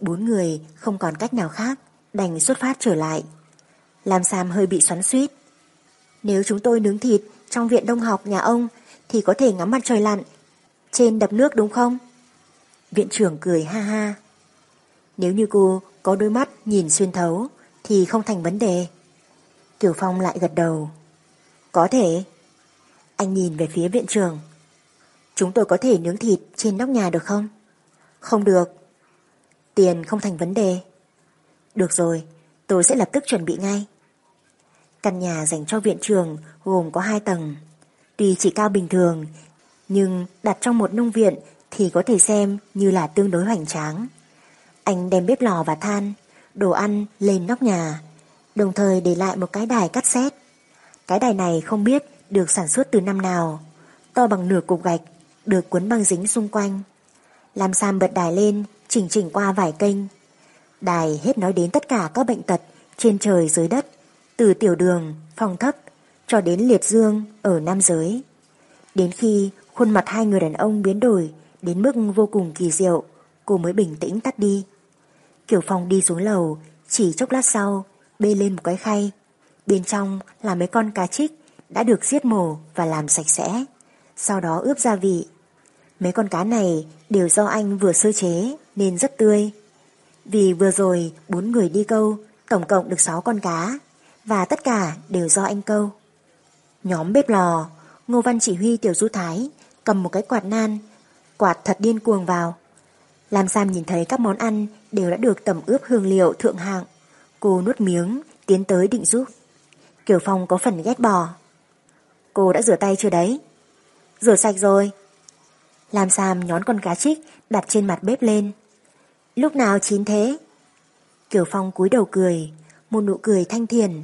Bốn người không còn cách nào khác, đành xuất phát trở lại. Lam Sam hơi bị xoắn suýt. Nếu chúng tôi nướng thịt trong viện đông học nhà ông thì có thể ngắm mặt trời lặn trên đập nước đúng không? Viện trưởng cười ha ha. Nếu như cô có đôi mắt nhìn xuyên thấu thì không thành vấn đề. Kiều Phong lại gật đầu. Có thể. Anh nhìn về phía viện trường. Chúng tôi có thể nướng thịt trên nóc nhà được không? Không được. Tiền không thành vấn đề. Được rồi, tôi sẽ lập tức chuẩn bị ngay. Căn nhà dành cho viện trường gồm có hai tầng. Tuy chỉ cao bình thường, nhưng đặt trong một nông viện thì có thể xem như là tương đối hoành tráng. Anh đem bếp lò và than, đồ ăn lên nóc nhà, đồng thời để lại một cái đài cắt xét. Cái đài này không biết được sản xuất từ năm nào, to bằng nửa cục gạch, được cuốn băng dính xung quanh. Làm Sam bật đài lên, chỉnh chỉnh qua vài kênh. Đài hết nói đến tất cả các bệnh tật trên trời dưới đất, từ tiểu đường, phòng thấp, cho đến liệt dương ở nam giới. Đến khi khuôn mặt hai người đàn ông biến đổi đến mức vô cùng kỳ diệu, cô mới bình tĩnh tắt đi. Kiểu Phong đi xuống lầu, chỉ chốc lát sau, bê lên một cái khay. Bên trong là mấy con cá trích đã được giết mổ và làm sạch sẽ, sau đó ướp gia vị. Mấy con cá này đều do anh vừa sơ chế nên rất tươi. Vì vừa rồi bốn người đi câu, tổng cộng được 6 con cá, và tất cả đều do anh câu. Nhóm bếp lò, Ngô Văn chỉ huy Tiểu Du Thái cầm một cái quạt nan, quạt thật điên cuồng vào. Lam Sam nhìn thấy các món ăn đều đã được tẩm ướp hương liệu thượng hạng. Cô nuốt miếng, tiến tới định giúp. Kiều Phong có phần ghét bỏ. Cô đã rửa tay chưa đấy? Rửa sạch rồi. Lam Sam nhón con cá trích đặt trên mặt bếp lên. Lúc nào chín thế? Kiều Phong cúi đầu cười, một nụ cười thanh thiền.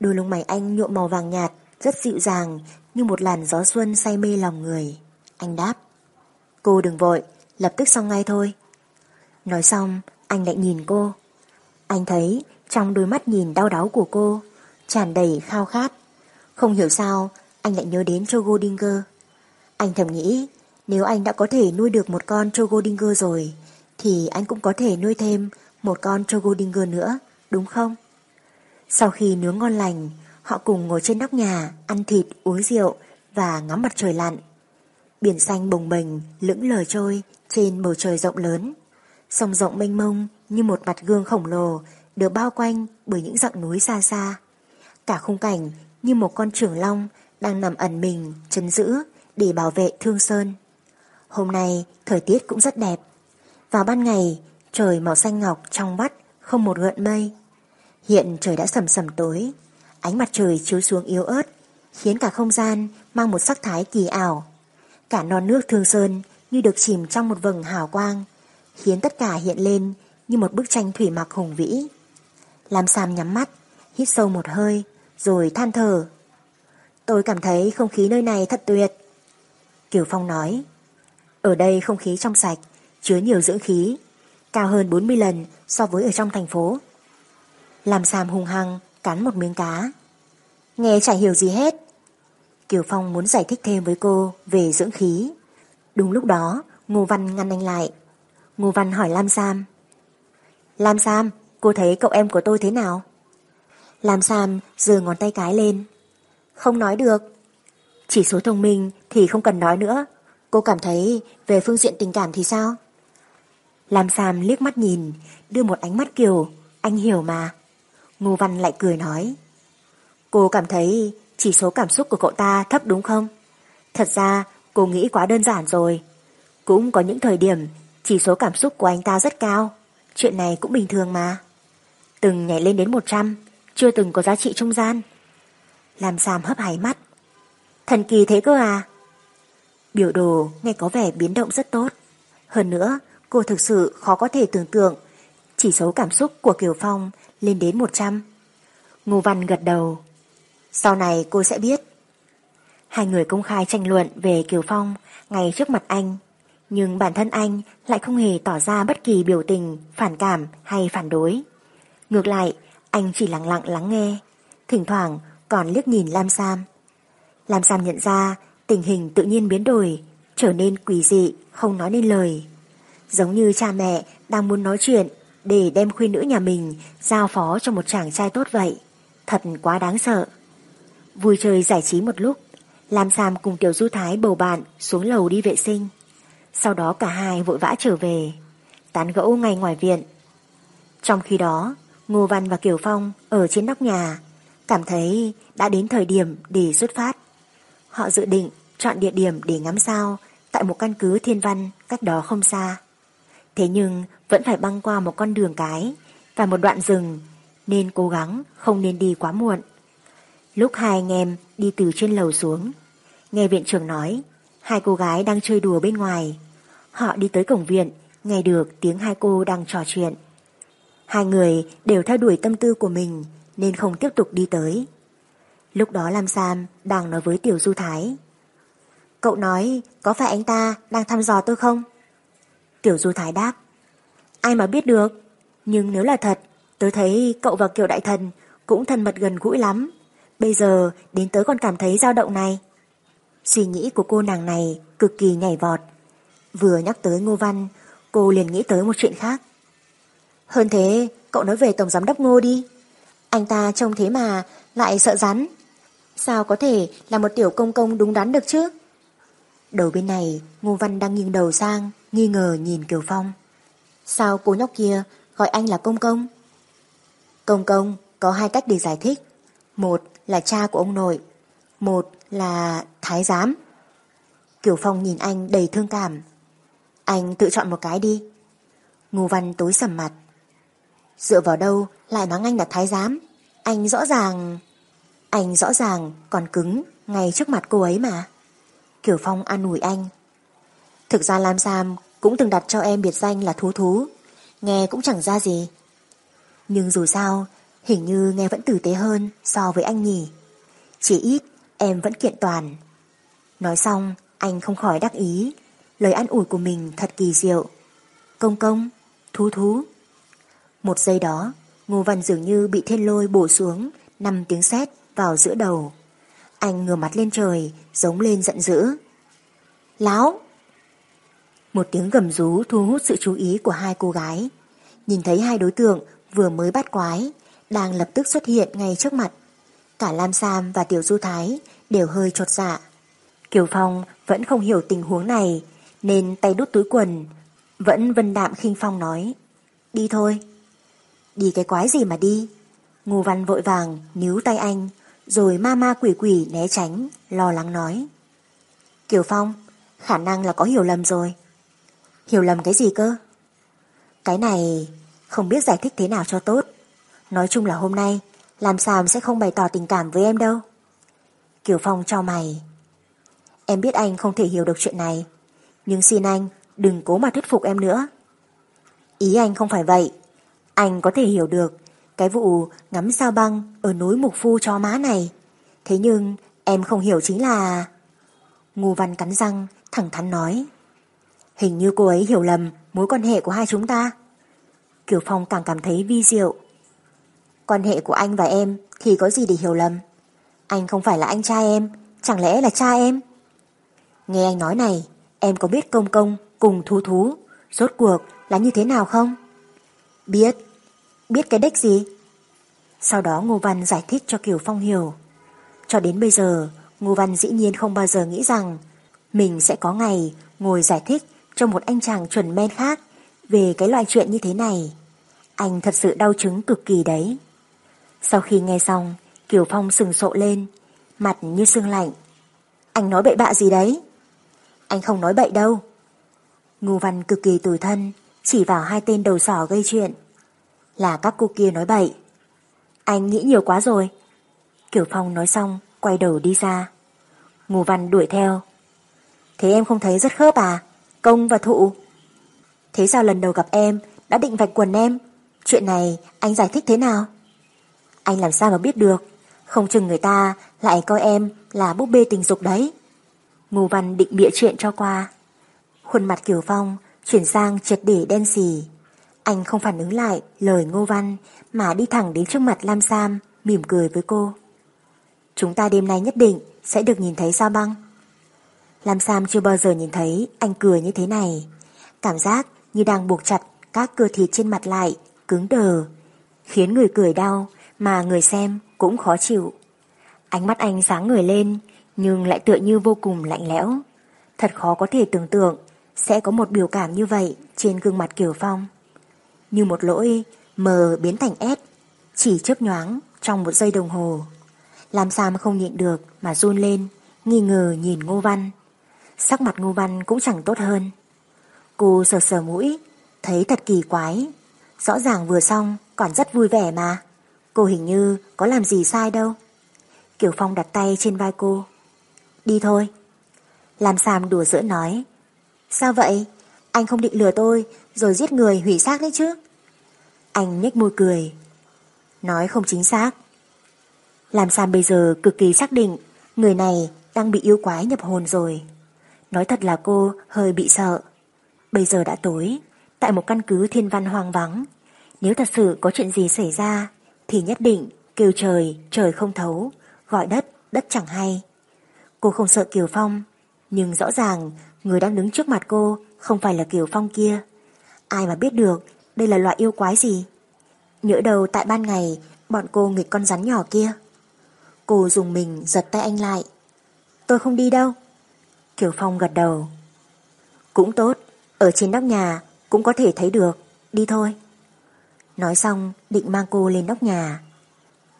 Đôi lông mày anh nhuộm màu vàng nhạt, rất dịu dàng như một làn gió xuân say mê lòng người. Anh đáp. Cô đừng vội, lập tức xong ngay thôi. Nói xong, anh lại nhìn cô. Anh thấy trong đôi mắt nhìn đau đáu của cô tràn đầy khao khát. Không hiểu sao anh lại nhớ đến Trogodinger. Anh thầm nghĩ nếu anh đã có thể nuôi được một con Trogodinger rồi thì anh cũng có thể nuôi thêm một con Trogodinger nữa, đúng không? Sau khi nướng ngon lành, họ cùng ngồi trên nóc nhà, ăn thịt, uống rượu và ngắm mặt trời lặn. Biển xanh bồng bềnh, lững lờ trôi trên bầu trời rộng lớn. Sông rộng mênh mông như một mặt gương khổng lồ được bao quanh bởi những dặng núi xa xa. Cả khung cảnh như một con trưởng long đang nằm ẩn mình, chấn giữ để bảo vệ Thương Sơn. Hôm nay thời tiết cũng rất đẹp. Vào ban ngày, trời màu xanh ngọc trong vắt, không một gợn mây. Hiện trời đã sầm sầm tối, ánh mặt trời chiếu xuống yếu ớt, khiến cả không gian mang một sắc thái kỳ ảo. Cả non nước Thương Sơn như được chìm trong một vầng hào quang, khiến tất cả hiện lên như một bức tranh thủy mặc hùng vĩ. Lam Sam nhắm mắt, hít sâu một hơi, rồi than thở. Tôi cảm thấy không khí nơi này thật tuyệt. Kiều Phong nói, ở đây không khí trong sạch, chứa nhiều dưỡng khí, cao hơn 40 lần so với ở trong thành phố. Lam Sam hung hăng, cắn một miếng cá. Nghe chả hiểu gì hết. Kiều Phong muốn giải thích thêm với cô về dưỡng khí. Đúng lúc đó, Ngô Văn ngăn anh lại. Ngô Văn hỏi Lam Sam. Lam Sam, cô thấy cậu em của tôi thế nào? Lam Sam giơ ngón tay cái lên. Không nói được. Chỉ số thông minh thì không cần nói nữa. Cô cảm thấy về phương diện tình cảm thì sao? Lam Sam liếc mắt nhìn, đưa một ánh mắt kiều. anh hiểu mà. Ngô Văn lại cười nói. Cô cảm thấy chỉ số cảm xúc của cậu ta thấp đúng không? Thật ra cô nghĩ quá đơn giản rồi. Cũng có những thời điểm chỉ số cảm xúc của anh ta rất cao. Chuyện này cũng bình thường mà. Từng nhảy lên đến 100, chưa từng có giá trị trung gian. Làm Sam hấp háy mắt. Thần kỳ thế cơ à? Biểu đồ nghe có vẻ biến động rất tốt. Hơn nữa, cô thực sự khó có thể tưởng tượng chỉ số cảm xúc của Kiều Phong lên đến 100. Ngô Văn gật đầu. Sau này cô sẽ biết. Hai người công khai tranh luận về Kiều Phong ngay trước mặt anh. Nhưng bản thân anh lại không hề tỏ ra bất kỳ biểu tình, phản cảm hay phản đối. Ngược lại, anh chỉ lặng lặng lắng nghe, thỉnh thoảng còn liếc nhìn Lam Sam. Lam Sam nhận ra tình hình tự nhiên biến đổi, trở nên quỷ dị, không nói nên lời. Giống như cha mẹ đang muốn nói chuyện để đem khuyên nữ nhà mình giao phó cho một chàng trai tốt vậy. Thật quá đáng sợ. Vui chơi giải trí một lúc, Lam Sam cùng Tiểu Du Thái bầu bạn xuống lầu đi vệ sinh. Sau đó cả hai vội vã trở về, tán gẫu ngay ngoài viện. Trong khi đó, Ngô Văn và Kiều Phong ở trên nóc nhà, cảm thấy đã đến thời điểm để xuất phát. Họ dự định chọn địa điểm để ngắm sao tại một căn cứ thiên văn cách đó không xa. Thế nhưng vẫn phải băng qua một con đường cái và một đoạn rừng nên cố gắng không nên đi quá muộn. Lúc hai anh em đi từ trên lầu xuống, nghe viện trưởng nói hai cô gái đang chơi đùa bên ngoài. Họ đi tới cổng viện, nghe được tiếng hai cô đang trò chuyện. Hai người đều theo đuổi tâm tư của mình nên không tiếp tục đi tới. Lúc đó Lam Sam đang nói với Tiểu Du Thái. Cậu nói có phải anh ta đang thăm dò tôi không? Tiểu Du Thái đáp. Ai mà biết được, nhưng nếu là thật, tôi thấy cậu và Kiều Đại Thần cũng thân mật gần gũi lắm. Bây giờ đến tới còn cảm thấy dao động này. Suy nghĩ của cô nàng này cực kỳ nhảy vọt. Vừa nhắc tới Ngô Văn, cô liền nghĩ tới một chuyện khác. Hơn thế, cậu nói về Tổng Giám đốc Ngô đi. Anh ta trông thế mà lại sợ rắn. Sao có thể là một tiểu công công đúng đắn được chứ? Đầu bên này, Ngô Văn đang nghiêng đầu sang, nghi ngờ nhìn Kiều Phong. Sao cô nhóc kia gọi anh là công công? Công công có hai cách để giải thích. Một là cha của ông nội, một là thái giám. Kiều Phong nhìn anh đầy thương cảm. Anh tự chọn một cái đi. Ngô Văn tối sầm mặt. Dựa vào đâu lại mắng anh là thái giám? Anh rõ ràng... Anh rõ ràng còn cứng ngay trước mặt cô ấy mà. Kiều Phong an ủi anh. Thực ra Lam Sam cũng từng đặt cho em biệt danh là thú thú, nghe cũng chẳng ra gì. Nhưng dù sao, hình như nghe vẫn tử tế hơn so với anh nhỉ. Chỉ ít, em vẫn kiện toàn. Nói xong, anh không khỏi đắc ý, lời ăn ủi của mình thật kỳ diệu. Công công, thú thú. Một giây đó, Ngô Văn dường như bị thiên lôi bổ xuống, năm tiếng sét vào giữa đầu. Anh ngửa mặt lên trời, giống lên giận dữ. Láo! Một tiếng gầm rú thu hút sự chú ý của hai cô gái. Nhìn thấy hai đối tượng vừa mới bắt quái, đang lập tức xuất hiện ngay trước mặt. Cả Lam Sam và Tiểu Du Thái đều hơi trột dạ. Kiều Phong vẫn không hiểu tình huống này, nên tay đút túi quần, vẫn vân đạm khinh phong nói. Đi thôi. Đi cái quái gì mà đi? Ngô Văn vội vàng níu tay anh, rồi ma ma quỷ quỷ né tránh, lo lắng nói. Kiều Phong, khả năng là có hiểu lầm rồi. Hiểu lầm cái gì cơ? Cái này không biết giải thích thế nào cho tốt. Nói chung là hôm nay, làm sao sẽ không bày tỏ tình cảm với em đâu. Kiều Phong cho mày. Em biết anh không thể hiểu được chuyện này, nhưng xin anh đừng cố mà thuyết phục em nữa. Ý anh không phải vậy. Anh có thể hiểu được cái vụ ngắm sao băng ở núi Mục Phu cho má này. Thế nhưng em không hiểu chính là... Ngô Văn cắn răng, thẳng thắn nói. Hình như cô ấy hiểu lầm mối quan hệ của hai chúng ta. Kiều Phong càng cảm thấy vi diệu. Quan hệ của anh và em thì có gì để hiểu lầm? Anh không phải là anh trai em, chẳng lẽ là cha em? Nghe anh nói này, em có biết công công cùng thú thú, rốt cuộc là như thế nào không? Biết, biết cái đích gì? Sau đó Ngô Văn giải thích cho Kiều Phong hiểu. Cho đến bây giờ, Ngô Văn dĩ nhiên không bao giờ nghĩ rằng mình sẽ có ngày ngồi giải thích cho một anh chàng chuẩn men khác về cái loại chuyện như thế này. Anh thật sự đau chứng cực kỳ đấy. Sau khi nghe xong, Kiều Phong sừng sộ lên, mặt như sương lạnh. Anh nói bậy bạ gì đấy? Anh không nói bậy đâu. Ngô Văn cực kỳ tủi thân, chỉ vào hai tên đầu sỏ gây chuyện. Là các cô kia nói bậy. Anh nghĩ nhiều quá rồi. Kiều Phong nói xong, quay đầu đi ra. Ngô Văn đuổi theo. Thế em không thấy rất khớp à? Công và thụ. Thế sao lần đầu gặp em đã định vạch quần em? Chuyện này anh giải thích thế nào? Anh làm sao mà biết được? Không chừng người ta lại coi em là búp bê tình dục đấy. Ngô Văn định bịa chuyện cho qua. Khuôn mặt Kiều Phong chuyển sang triệt để đen xì. Anh không phản ứng lại lời Ngô Văn mà đi thẳng đến trước mặt Lam Sam mỉm cười với cô. Chúng ta đêm nay nhất định sẽ được nhìn thấy sao băng. Lam Sam chưa bao giờ nhìn thấy anh cười như thế này. Cảm giác như đang buộc chặt các cơ thịt trên mặt lại, cứng đờ, khiến người cười đau mà người xem cũng khó chịu. Ánh mắt anh sáng người lên, nhưng lại tựa như vô cùng lạnh lẽo. Thật khó có thể tưởng tượng sẽ có một biểu cảm như vậy trên gương mặt Kiều Phong. Như một lỗi mờ biến thành S, chỉ chớp nhoáng trong một giây đồng hồ. Làm sao mà không nhịn được mà run lên, nghi ngờ nhìn Ngô Văn. Sắc mặt Ngô Văn cũng chẳng tốt hơn. Cô sờ sờ mũi, thấy thật kỳ quái. Rõ ràng vừa xong còn rất vui vẻ mà. Cô hình như có làm gì sai đâu. Kiều Phong đặt tay trên vai cô. Đi thôi. Làm Sam đùa giữa nói. Sao vậy? Anh không định lừa tôi rồi giết người hủy xác đấy chứ? Anh nhếch môi cười. Nói không chính xác. Làm Sam bây giờ cực kỳ xác định người này đang bị yêu quái nhập hồn rồi. Nói thật là cô hơi bị sợ. Bây giờ đã tối, tại một căn cứ thiên văn hoang vắng. Nếu thật sự có chuyện gì xảy ra, thì nhất định kêu trời, trời không thấu, gọi đất, đất chẳng hay. Cô không sợ Kiều Phong, nhưng rõ ràng người đang đứng trước mặt cô không phải là Kiều Phong kia. Ai mà biết được đây là loại yêu quái gì? Nhỡ đầu tại ban ngày bọn cô nghịch con rắn nhỏ kia. Cô dùng mình giật tay anh lại. Tôi không đi đâu. Kiều Phong gật đầu. Cũng tốt, ở trên nóc nhà cũng có thể thấy được, đi thôi. Nói xong định mang cô lên nóc nhà.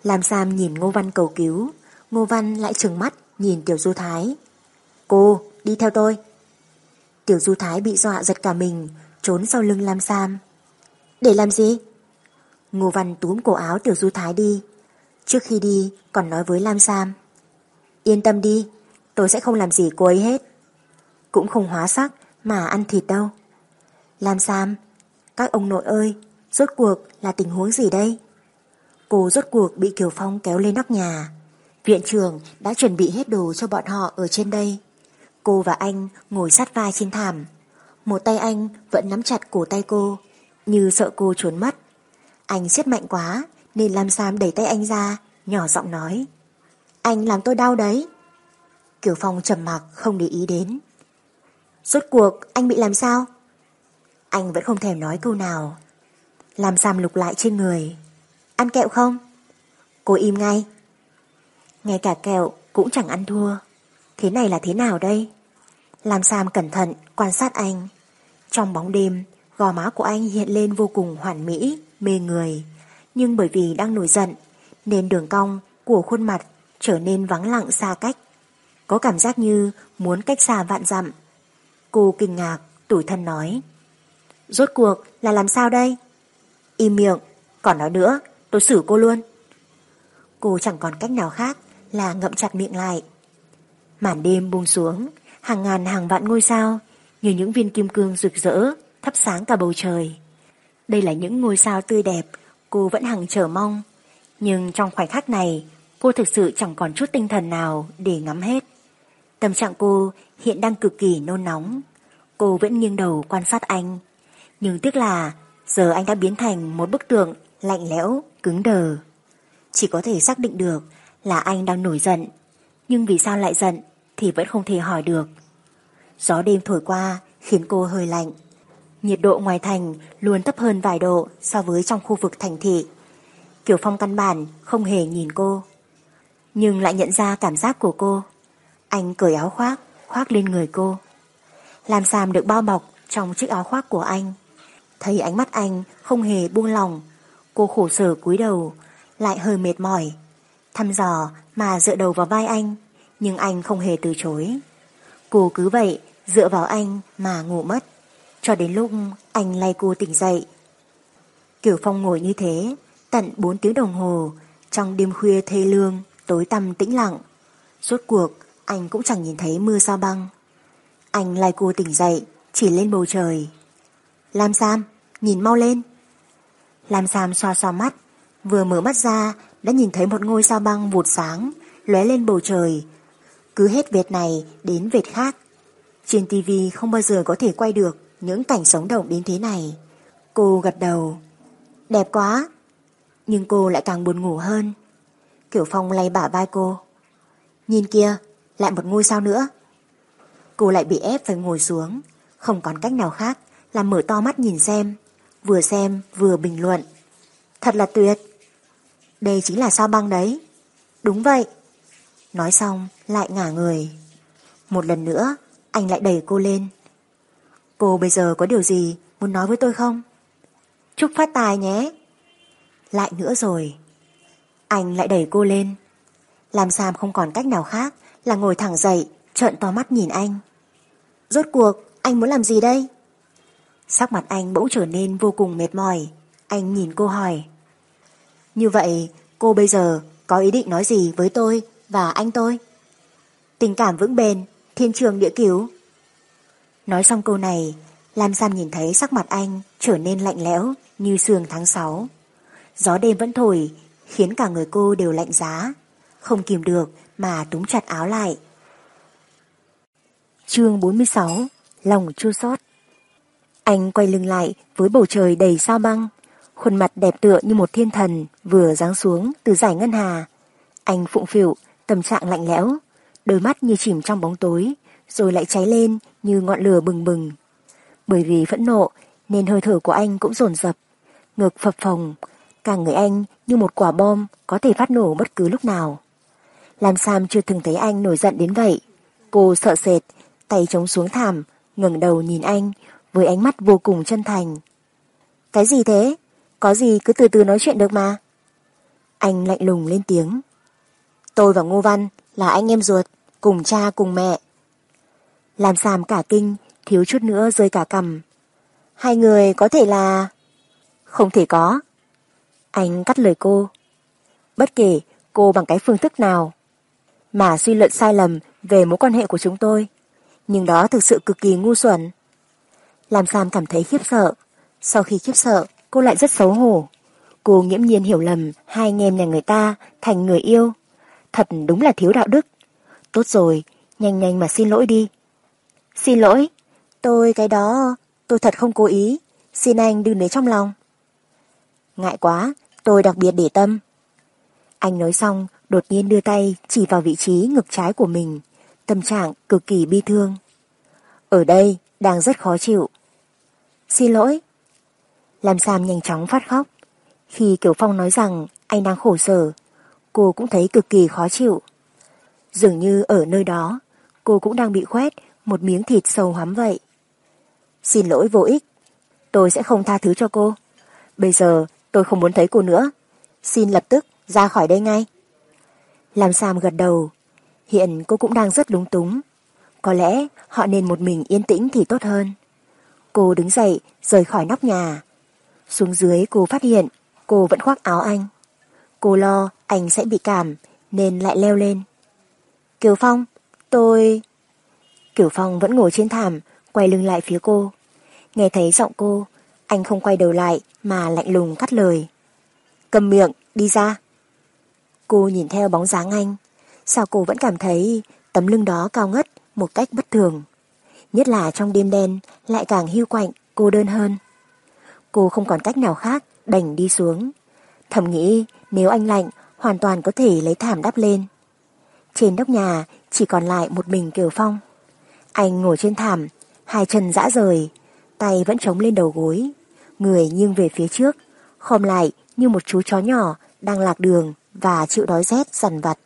Làm Sam nhìn Ngô Văn cầu cứu, Ngô Văn lại trừng mắt nhìn Tiểu Du Thái. Cô, đi theo tôi. Tiểu Du Thái bị dọa giật cả mình, trốn sau lưng Lam Sam. Để làm gì? Ngô Văn túm cổ áo Tiểu Du Thái đi. Trước khi đi còn nói với Lam Sam. Yên tâm đi, tôi sẽ không làm gì cô ấy hết. Cũng không hóa sắc mà ăn thịt đâu. Lam Sam, các ông nội ơi, rốt cuộc là tình huống gì đây? Cô rốt cuộc bị Kiều Phong kéo lên nóc nhà. Viện trưởng đã chuẩn bị hết đồ cho bọn họ ở trên đây. Cô và anh ngồi sát vai trên thảm. Một tay anh vẫn nắm chặt cổ tay cô, như sợ cô trốn mất. Anh siết mạnh quá, nên Lam Sam đẩy tay anh ra, nhỏ giọng nói. Anh làm tôi đau đấy. Kiều Phong trầm mặc không để ý đến. Rốt cuộc anh bị làm sao? Anh vẫn không thèm nói câu nào làm Sam lục lại trên người. Ăn kẹo không? Cô im ngay. Ngay cả kẹo cũng chẳng ăn thua. Thế này là thế nào đây? làm Sam cẩn thận quan sát anh. Trong bóng đêm, gò má của anh hiện lên vô cùng hoàn mỹ, mê người. Nhưng bởi vì đang nổi giận, nên đường cong của khuôn mặt trở nên vắng lặng xa cách. Có cảm giác như muốn cách xa vạn dặm. Cô kinh ngạc, tủi thân nói. Rốt cuộc là làm sao đây? Im miệng, còn nói nữa, tôi xử cô luôn. Cô chẳng còn cách nào khác là ngậm chặt miệng lại. Màn đêm buông xuống, hàng ngàn hàng vạn ngôi sao như những viên kim cương rực rỡ thắp sáng cả bầu trời. Đây là những ngôi sao tươi đẹp cô vẫn hằng chờ mong. Nhưng trong khoảnh khắc này cô thực sự chẳng còn chút tinh thần nào để ngắm hết. Tâm trạng cô hiện đang cực kỳ nôn nóng. Cô vẫn nghiêng đầu quan sát anh. Nhưng tiếc là giờ anh đã biến thành một bức tượng lạnh lẽo, cứng đờ. Chỉ có thể xác định được là anh đang nổi giận. Nhưng vì sao lại giận thì vẫn không thể hỏi được. Gió đêm thổi qua khiến cô hơi lạnh. Nhiệt độ ngoài thành luôn thấp hơn vài độ so với trong khu vực thành thị. Kiều Phong căn bản không hề nhìn cô. Nhưng lại nhận ra cảm giác của cô. Anh cởi áo khoác, khoác lên người cô. Làm sàm được bao bọc trong chiếc áo khoác của anh. Thấy ánh mắt anh không hề buông lòng. Cô khổ sở cúi đầu, lại hơi mệt mỏi. Thăm dò mà dựa đầu vào vai anh, nhưng anh không hề từ chối. Cô cứ vậy dựa vào anh mà ngủ mất. Cho đến lúc anh lay cô tỉnh dậy. Kiểu Phong ngồi như thế, tận 4 tiếng đồng hồ, trong đêm khuya thê lương, tối tăm tĩnh lặng. Rốt cuộc, anh cũng chẳng nhìn thấy mưa sao băng. Anh lay cô tỉnh dậy, chỉ lên bầu trời. Lam Sam, nhìn mau lên. Lam Sam xoa xoa mắt, vừa mở mắt ra đã nhìn thấy một ngôi sao băng vụt sáng, lóe lên bầu trời. Cứ hết vệt này đến vệt khác. Trên tivi không bao giờ có thể quay được những cảnh sống động đến thế này. Cô gật đầu. Đẹp quá. Nhưng cô lại càng buồn ngủ hơn. Kiểu Phong lay bả vai cô. Nhìn kia, lại một ngôi sao nữa. Cô lại bị ép phải ngồi xuống. Không còn cách nào khác là mở to mắt nhìn xem. Vừa xem vừa bình luận. Thật là tuyệt. Đây chính là sao băng đấy. Đúng vậy. Nói xong lại ngả người. Một lần nữa anh lại đẩy cô lên. Cô bây giờ có điều gì muốn nói với tôi không? Chúc phát tài nhé. Lại nữa rồi. Anh lại đẩy cô lên. Làm Sam không còn cách nào khác là ngồi thẳng dậy, trợn to mắt nhìn anh. Rốt cuộc, anh muốn làm gì đây? Sắc mặt anh bỗng trở nên vô cùng mệt mỏi. Anh nhìn cô hỏi. Như vậy, cô bây giờ có ý định nói gì với tôi và anh tôi? Tình cảm vững bền, thiên trường địa cứu. Nói xong câu này, Lam Sam nhìn thấy sắc mặt anh trở nên lạnh lẽo như sương tháng 6. Gió đêm vẫn thổi, khiến cả người cô đều lạnh giá. Không kìm được mà túm chặt áo lại. chương 46 Lòng chua xót anh quay lưng lại với bầu trời đầy sao băng. Khuôn mặt đẹp tựa như một thiên thần vừa giáng xuống từ giải ngân hà. Anh phụng phịu, tâm trạng lạnh lẽo, đôi mắt như chìm trong bóng tối, rồi lại cháy lên như ngọn lửa bừng bừng. Bởi vì phẫn nộ nên hơi thở của anh cũng dồn dập, ngực phập phồng, cả người anh như một quả bom có thể phát nổ bất cứ lúc nào. Lam Sam chưa từng thấy anh nổi giận đến vậy. Cô sợ sệt, tay chống xuống thảm, ngẩng đầu nhìn anh với ánh mắt vô cùng chân thành. Cái gì thế? Có gì cứ từ từ nói chuyện được mà. Anh lạnh lùng lên tiếng. Tôi và Ngô Văn là anh em ruột, cùng cha cùng mẹ. Làm xàm cả kinh, thiếu chút nữa rơi cả cầm. Hai người có thể là... Không thể có. Anh cắt lời cô. Bất kể cô bằng cái phương thức nào. Mà suy luận sai lầm về mối quan hệ của chúng tôi. Nhưng đó thực sự cực kỳ ngu xuẩn. Làm Sam cảm thấy khiếp sợ. Sau khi khiếp sợ, cô lại rất xấu hổ. Cô nghiễm nhiên hiểu lầm hai anh em nhà người ta thành người yêu. Thật đúng là thiếu đạo đức. Tốt rồi, nhanh nhanh mà xin lỗi đi. Xin lỗi, tôi cái đó, tôi thật không cố ý. Xin anh đừng lấy trong lòng. Ngại quá, tôi đặc biệt để tâm. Anh nói xong, đột nhiên đưa tay chỉ vào vị trí ngực trái của mình. Tâm trạng cực kỳ bi thương. Ở đây, đang rất khó chịu. Xin lỗi. Lam Sam nhanh chóng phát khóc. Khi Kiều Phong nói rằng anh đang khổ sở, cô cũng thấy cực kỳ khó chịu. Dường như ở nơi đó, cô cũng đang bị khoét một miếng thịt sâu hắm vậy. Xin lỗi vô ích, tôi sẽ không tha thứ cho cô. Bây giờ tôi không muốn thấy cô nữa. Xin lập tức ra khỏi đây ngay. Làm Sam gật đầu. Hiện cô cũng đang rất lúng túng. Có lẽ họ nên một mình yên tĩnh thì tốt hơn. Cô đứng dậy, rời khỏi nóc nhà. Xuống dưới cô phát hiện cô vẫn khoác áo anh. Cô lo anh sẽ bị cảm nên lại leo lên. Kiều Phong, tôi... Kiều Phong vẫn ngồi trên thảm, quay lưng lại phía cô. Nghe thấy giọng cô, anh không quay đầu lại mà lạnh lùng cắt lời. Cầm miệng, đi ra. Cô nhìn theo bóng dáng anh, sao cô vẫn cảm thấy tấm lưng đó cao ngất một cách bất thường. Nhất là trong đêm đen lại càng hưu quạnh, cô đơn hơn. Cô không còn cách nào khác, đành đi xuống. Thầm nghĩ nếu anh lạnh, hoàn toàn có thể lấy thảm đắp lên. Trên nóc nhà chỉ còn lại một mình Kiều Phong. Anh ngồi trên thảm, hai chân dã rời, tay vẫn chống lên đầu gối, người nghiêng về phía trước, khom lại như một chú chó nhỏ đang lạc đường và chịu đói rét dằn vặt.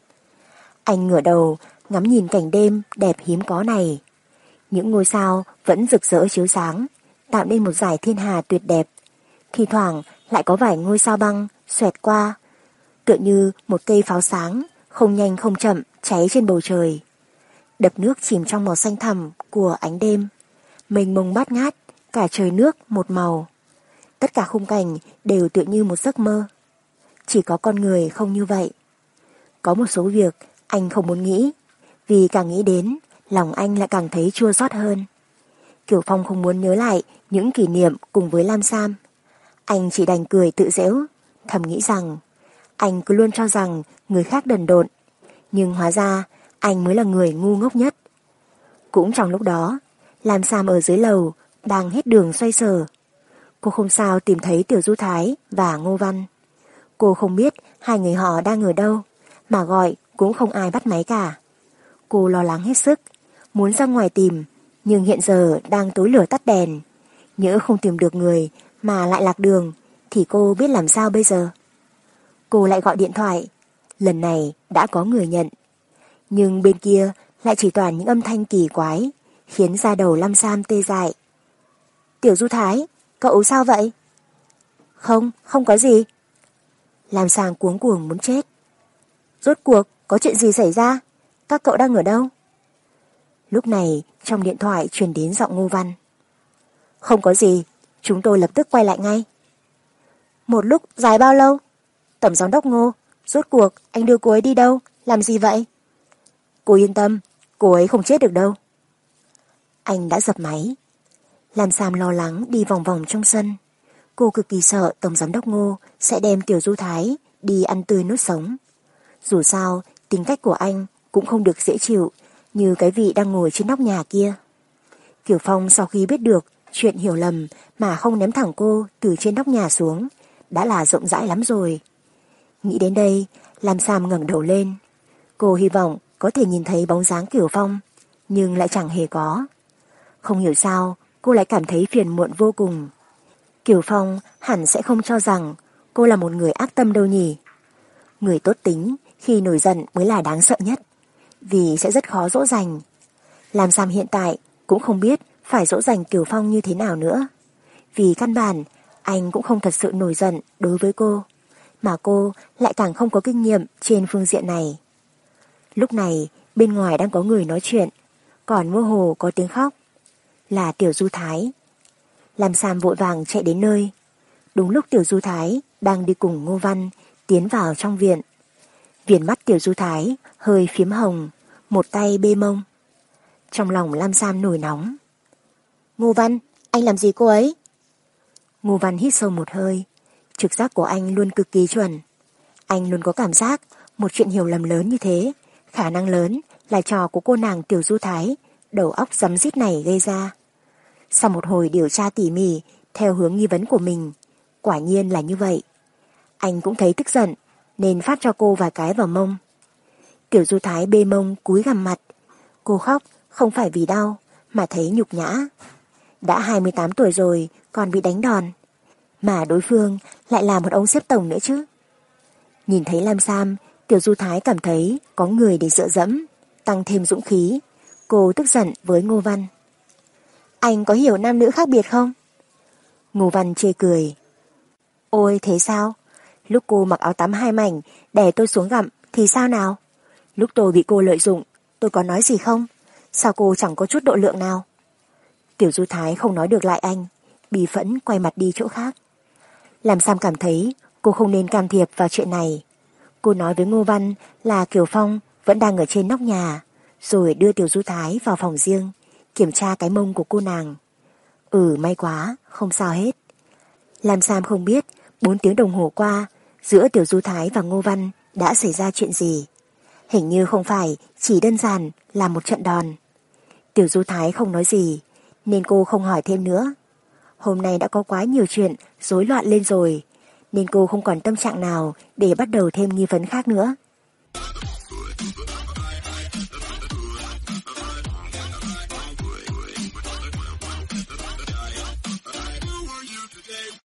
Anh ngửa đầu ngắm nhìn cảnh đêm đẹp hiếm có này. Những ngôi sao vẫn rực rỡ chiếu sáng, tạo nên một giải thiên hà tuyệt đẹp. Thì thoảng lại có vài ngôi sao băng xoẹt qua, tựa như một cây pháo sáng, không nhanh không chậm cháy trên bầu trời. Đập nước chìm trong màu xanh thẳm của ánh đêm, mênh mông bát ngát, cả trời nước một màu. Tất cả khung cảnh đều tựa như một giấc mơ. Chỉ có con người không như vậy. Có một số việc anh không muốn nghĩ, vì càng nghĩ đến, lòng anh lại càng thấy chua xót hơn. Kiều Phong không muốn nhớ lại những kỷ niệm cùng với Lam Sam. Anh chỉ đành cười tự dễu, thầm nghĩ rằng anh cứ luôn cho rằng người khác đần độn, nhưng hóa ra anh mới là người ngu ngốc nhất. Cũng trong lúc đó, Lam Sam ở dưới lầu đang hết đường xoay sở. Cô không sao tìm thấy Tiểu Du Thái và Ngô Văn. Cô không biết hai người họ đang ở đâu, mà gọi cũng không ai bắt máy cả. Cô lo lắng hết sức, muốn ra ngoài tìm, nhưng hiện giờ đang tối lửa tắt đèn. Nhỡ không tìm được người mà lại lạc đường, thì cô biết làm sao bây giờ. Cô lại gọi điện thoại, lần này đã có người nhận. Nhưng bên kia lại chỉ toàn những âm thanh kỳ quái, khiến da đầu Lam Sam tê dại. Tiểu Du Thái, cậu sao vậy? Không, không có gì. Lam Sam cuống cuồng muốn chết. Rốt cuộc, có chuyện gì xảy ra? Các cậu đang ở đâu? Lúc này, trong điện thoại truyền đến giọng Ngô Văn. Không có gì, chúng tôi lập tức quay lại ngay. Một lúc dài bao lâu? Tổng giám đốc Ngô, rốt cuộc anh đưa cô ấy đi đâu? Làm gì vậy? Cô yên tâm, cô ấy không chết được đâu. Anh đã dập máy. Làm Sam lo lắng đi vòng vòng trong sân. Cô cực kỳ sợ Tổng Giám đốc Ngô sẽ đem Tiểu Du Thái đi ăn tươi nuốt sống. Dù sao, tính cách của anh cũng không được dễ chịu như cái vị đang ngồi trên nóc nhà kia. Kiều Phong sau khi biết được chuyện hiểu lầm mà không ném thẳng cô từ trên nóc nhà xuống đã là rộng rãi lắm rồi. Nghĩ đến đây, Lam Sam ngẩng đầu lên. Cô hy vọng có thể nhìn thấy bóng dáng Kiều Phong, nhưng lại chẳng hề có. Không hiểu sao, cô lại cảm thấy phiền muộn vô cùng. Kiều Phong hẳn sẽ không cho rằng cô là một người ác tâm đâu nhỉ. Người tốt tính khi nổi giận mới là đáng sợ nhất, vì sẽ rất khó dỗ dành. Làm Sam hiện tại cũng không biết phải dỗ dành Kiều Phong như thế nào nữa. Vì căn bản, anh cũng không thật sự nổi giận đối với cô, mà cô lại càng không có kinh nghiệm trên phương diện này. Lúc này, bên ngoài đang có người nói chuyện, còn mơ hồ có tiếng khóc. Là Tiểu Du Thái. Làm Sam vội vàng chạy đến nơi. Đúng lúc Tiểu Du Thái đang đi cùng Ngô Văn tiến vào trong viện. Viền mắt Tiểu Du Thái hơi phiếm hồng, một tay bê mông. Trong lòng Lam Sam nổi nóng. Ngô Văn, Anh làm gì cô ấy? Ngô Văn hít sâu một hơi. Trực giác của anh luôn cực kỳ chuẩn. Anh luôn có cảm giác một chuyện hiểu lầm lớn như thế, khả năng lớn là trò của cô nàng Tiểu Du Thái, đầu óc rắm rít này gây ra. Sau một hồi điều tra tỉ mỉ, theo hướng nghi vấn của mình, quả nhiên là như vậy. Anh cũng thấy tức giận, nên phát cho cô vài cái vào mông. Tiểu Du Thái bê mông cúi gằm mặt. Cô khóc không phải vì đau, mà thấy nhục nhã. Đã 28 tuổi rồi, còn bị đánh đòn. Mà đối phương lại là một ông xếp tổng nữa chứ. Nhìn thấy Lam Sam, Tiểu Du Thái cảm thấy có người để dựa dẫm, tăng thêm dũng khí. Cô tức giận với Ngô Văn. Anh có hiểu nam nữ khác biệt không? Ngô Văn chê cười. Ôi thế sao? Lúc cô mặc áo tắm hai mảnh, đè tôi xuống gặm, thì sao nào? Lúc tôi bị cô lợi dụng, tôi có nói gì không? Sao cô chẳng có chút độ lượng nào? Tiểu Du Thái không nói được lại anh, bị phẫn quay mặt đi chỗ khác. Làm Sam cảm thấy cô không nên can thiệp vào chuyện này. Cô nói với Ngô Văn là Kiều Phong vẫn đang ở trên nóc nhà, rồi đưa Tiểu Du Thái vào phòng riêng, kiểm tra cái mông của cô nàng. Ừ may quá, không sao hết. Làm Sam không biết, bốn tiếng đồng hồ qua, giữa Tiểu Du Thái và Ngô Văn đã xảy ra chuyện gì. Hình như không phải chỉ đơn giản là một trận đòn. Tiểu Du Thái không nói gì, nên cô không hỏi thêm nữa. Hôm nay đã có quá nhiều chuyện rối loạn lên rồi, nên cô không còn tâm trạng nào để bắt đầu thêm nghi vấn khác nữa.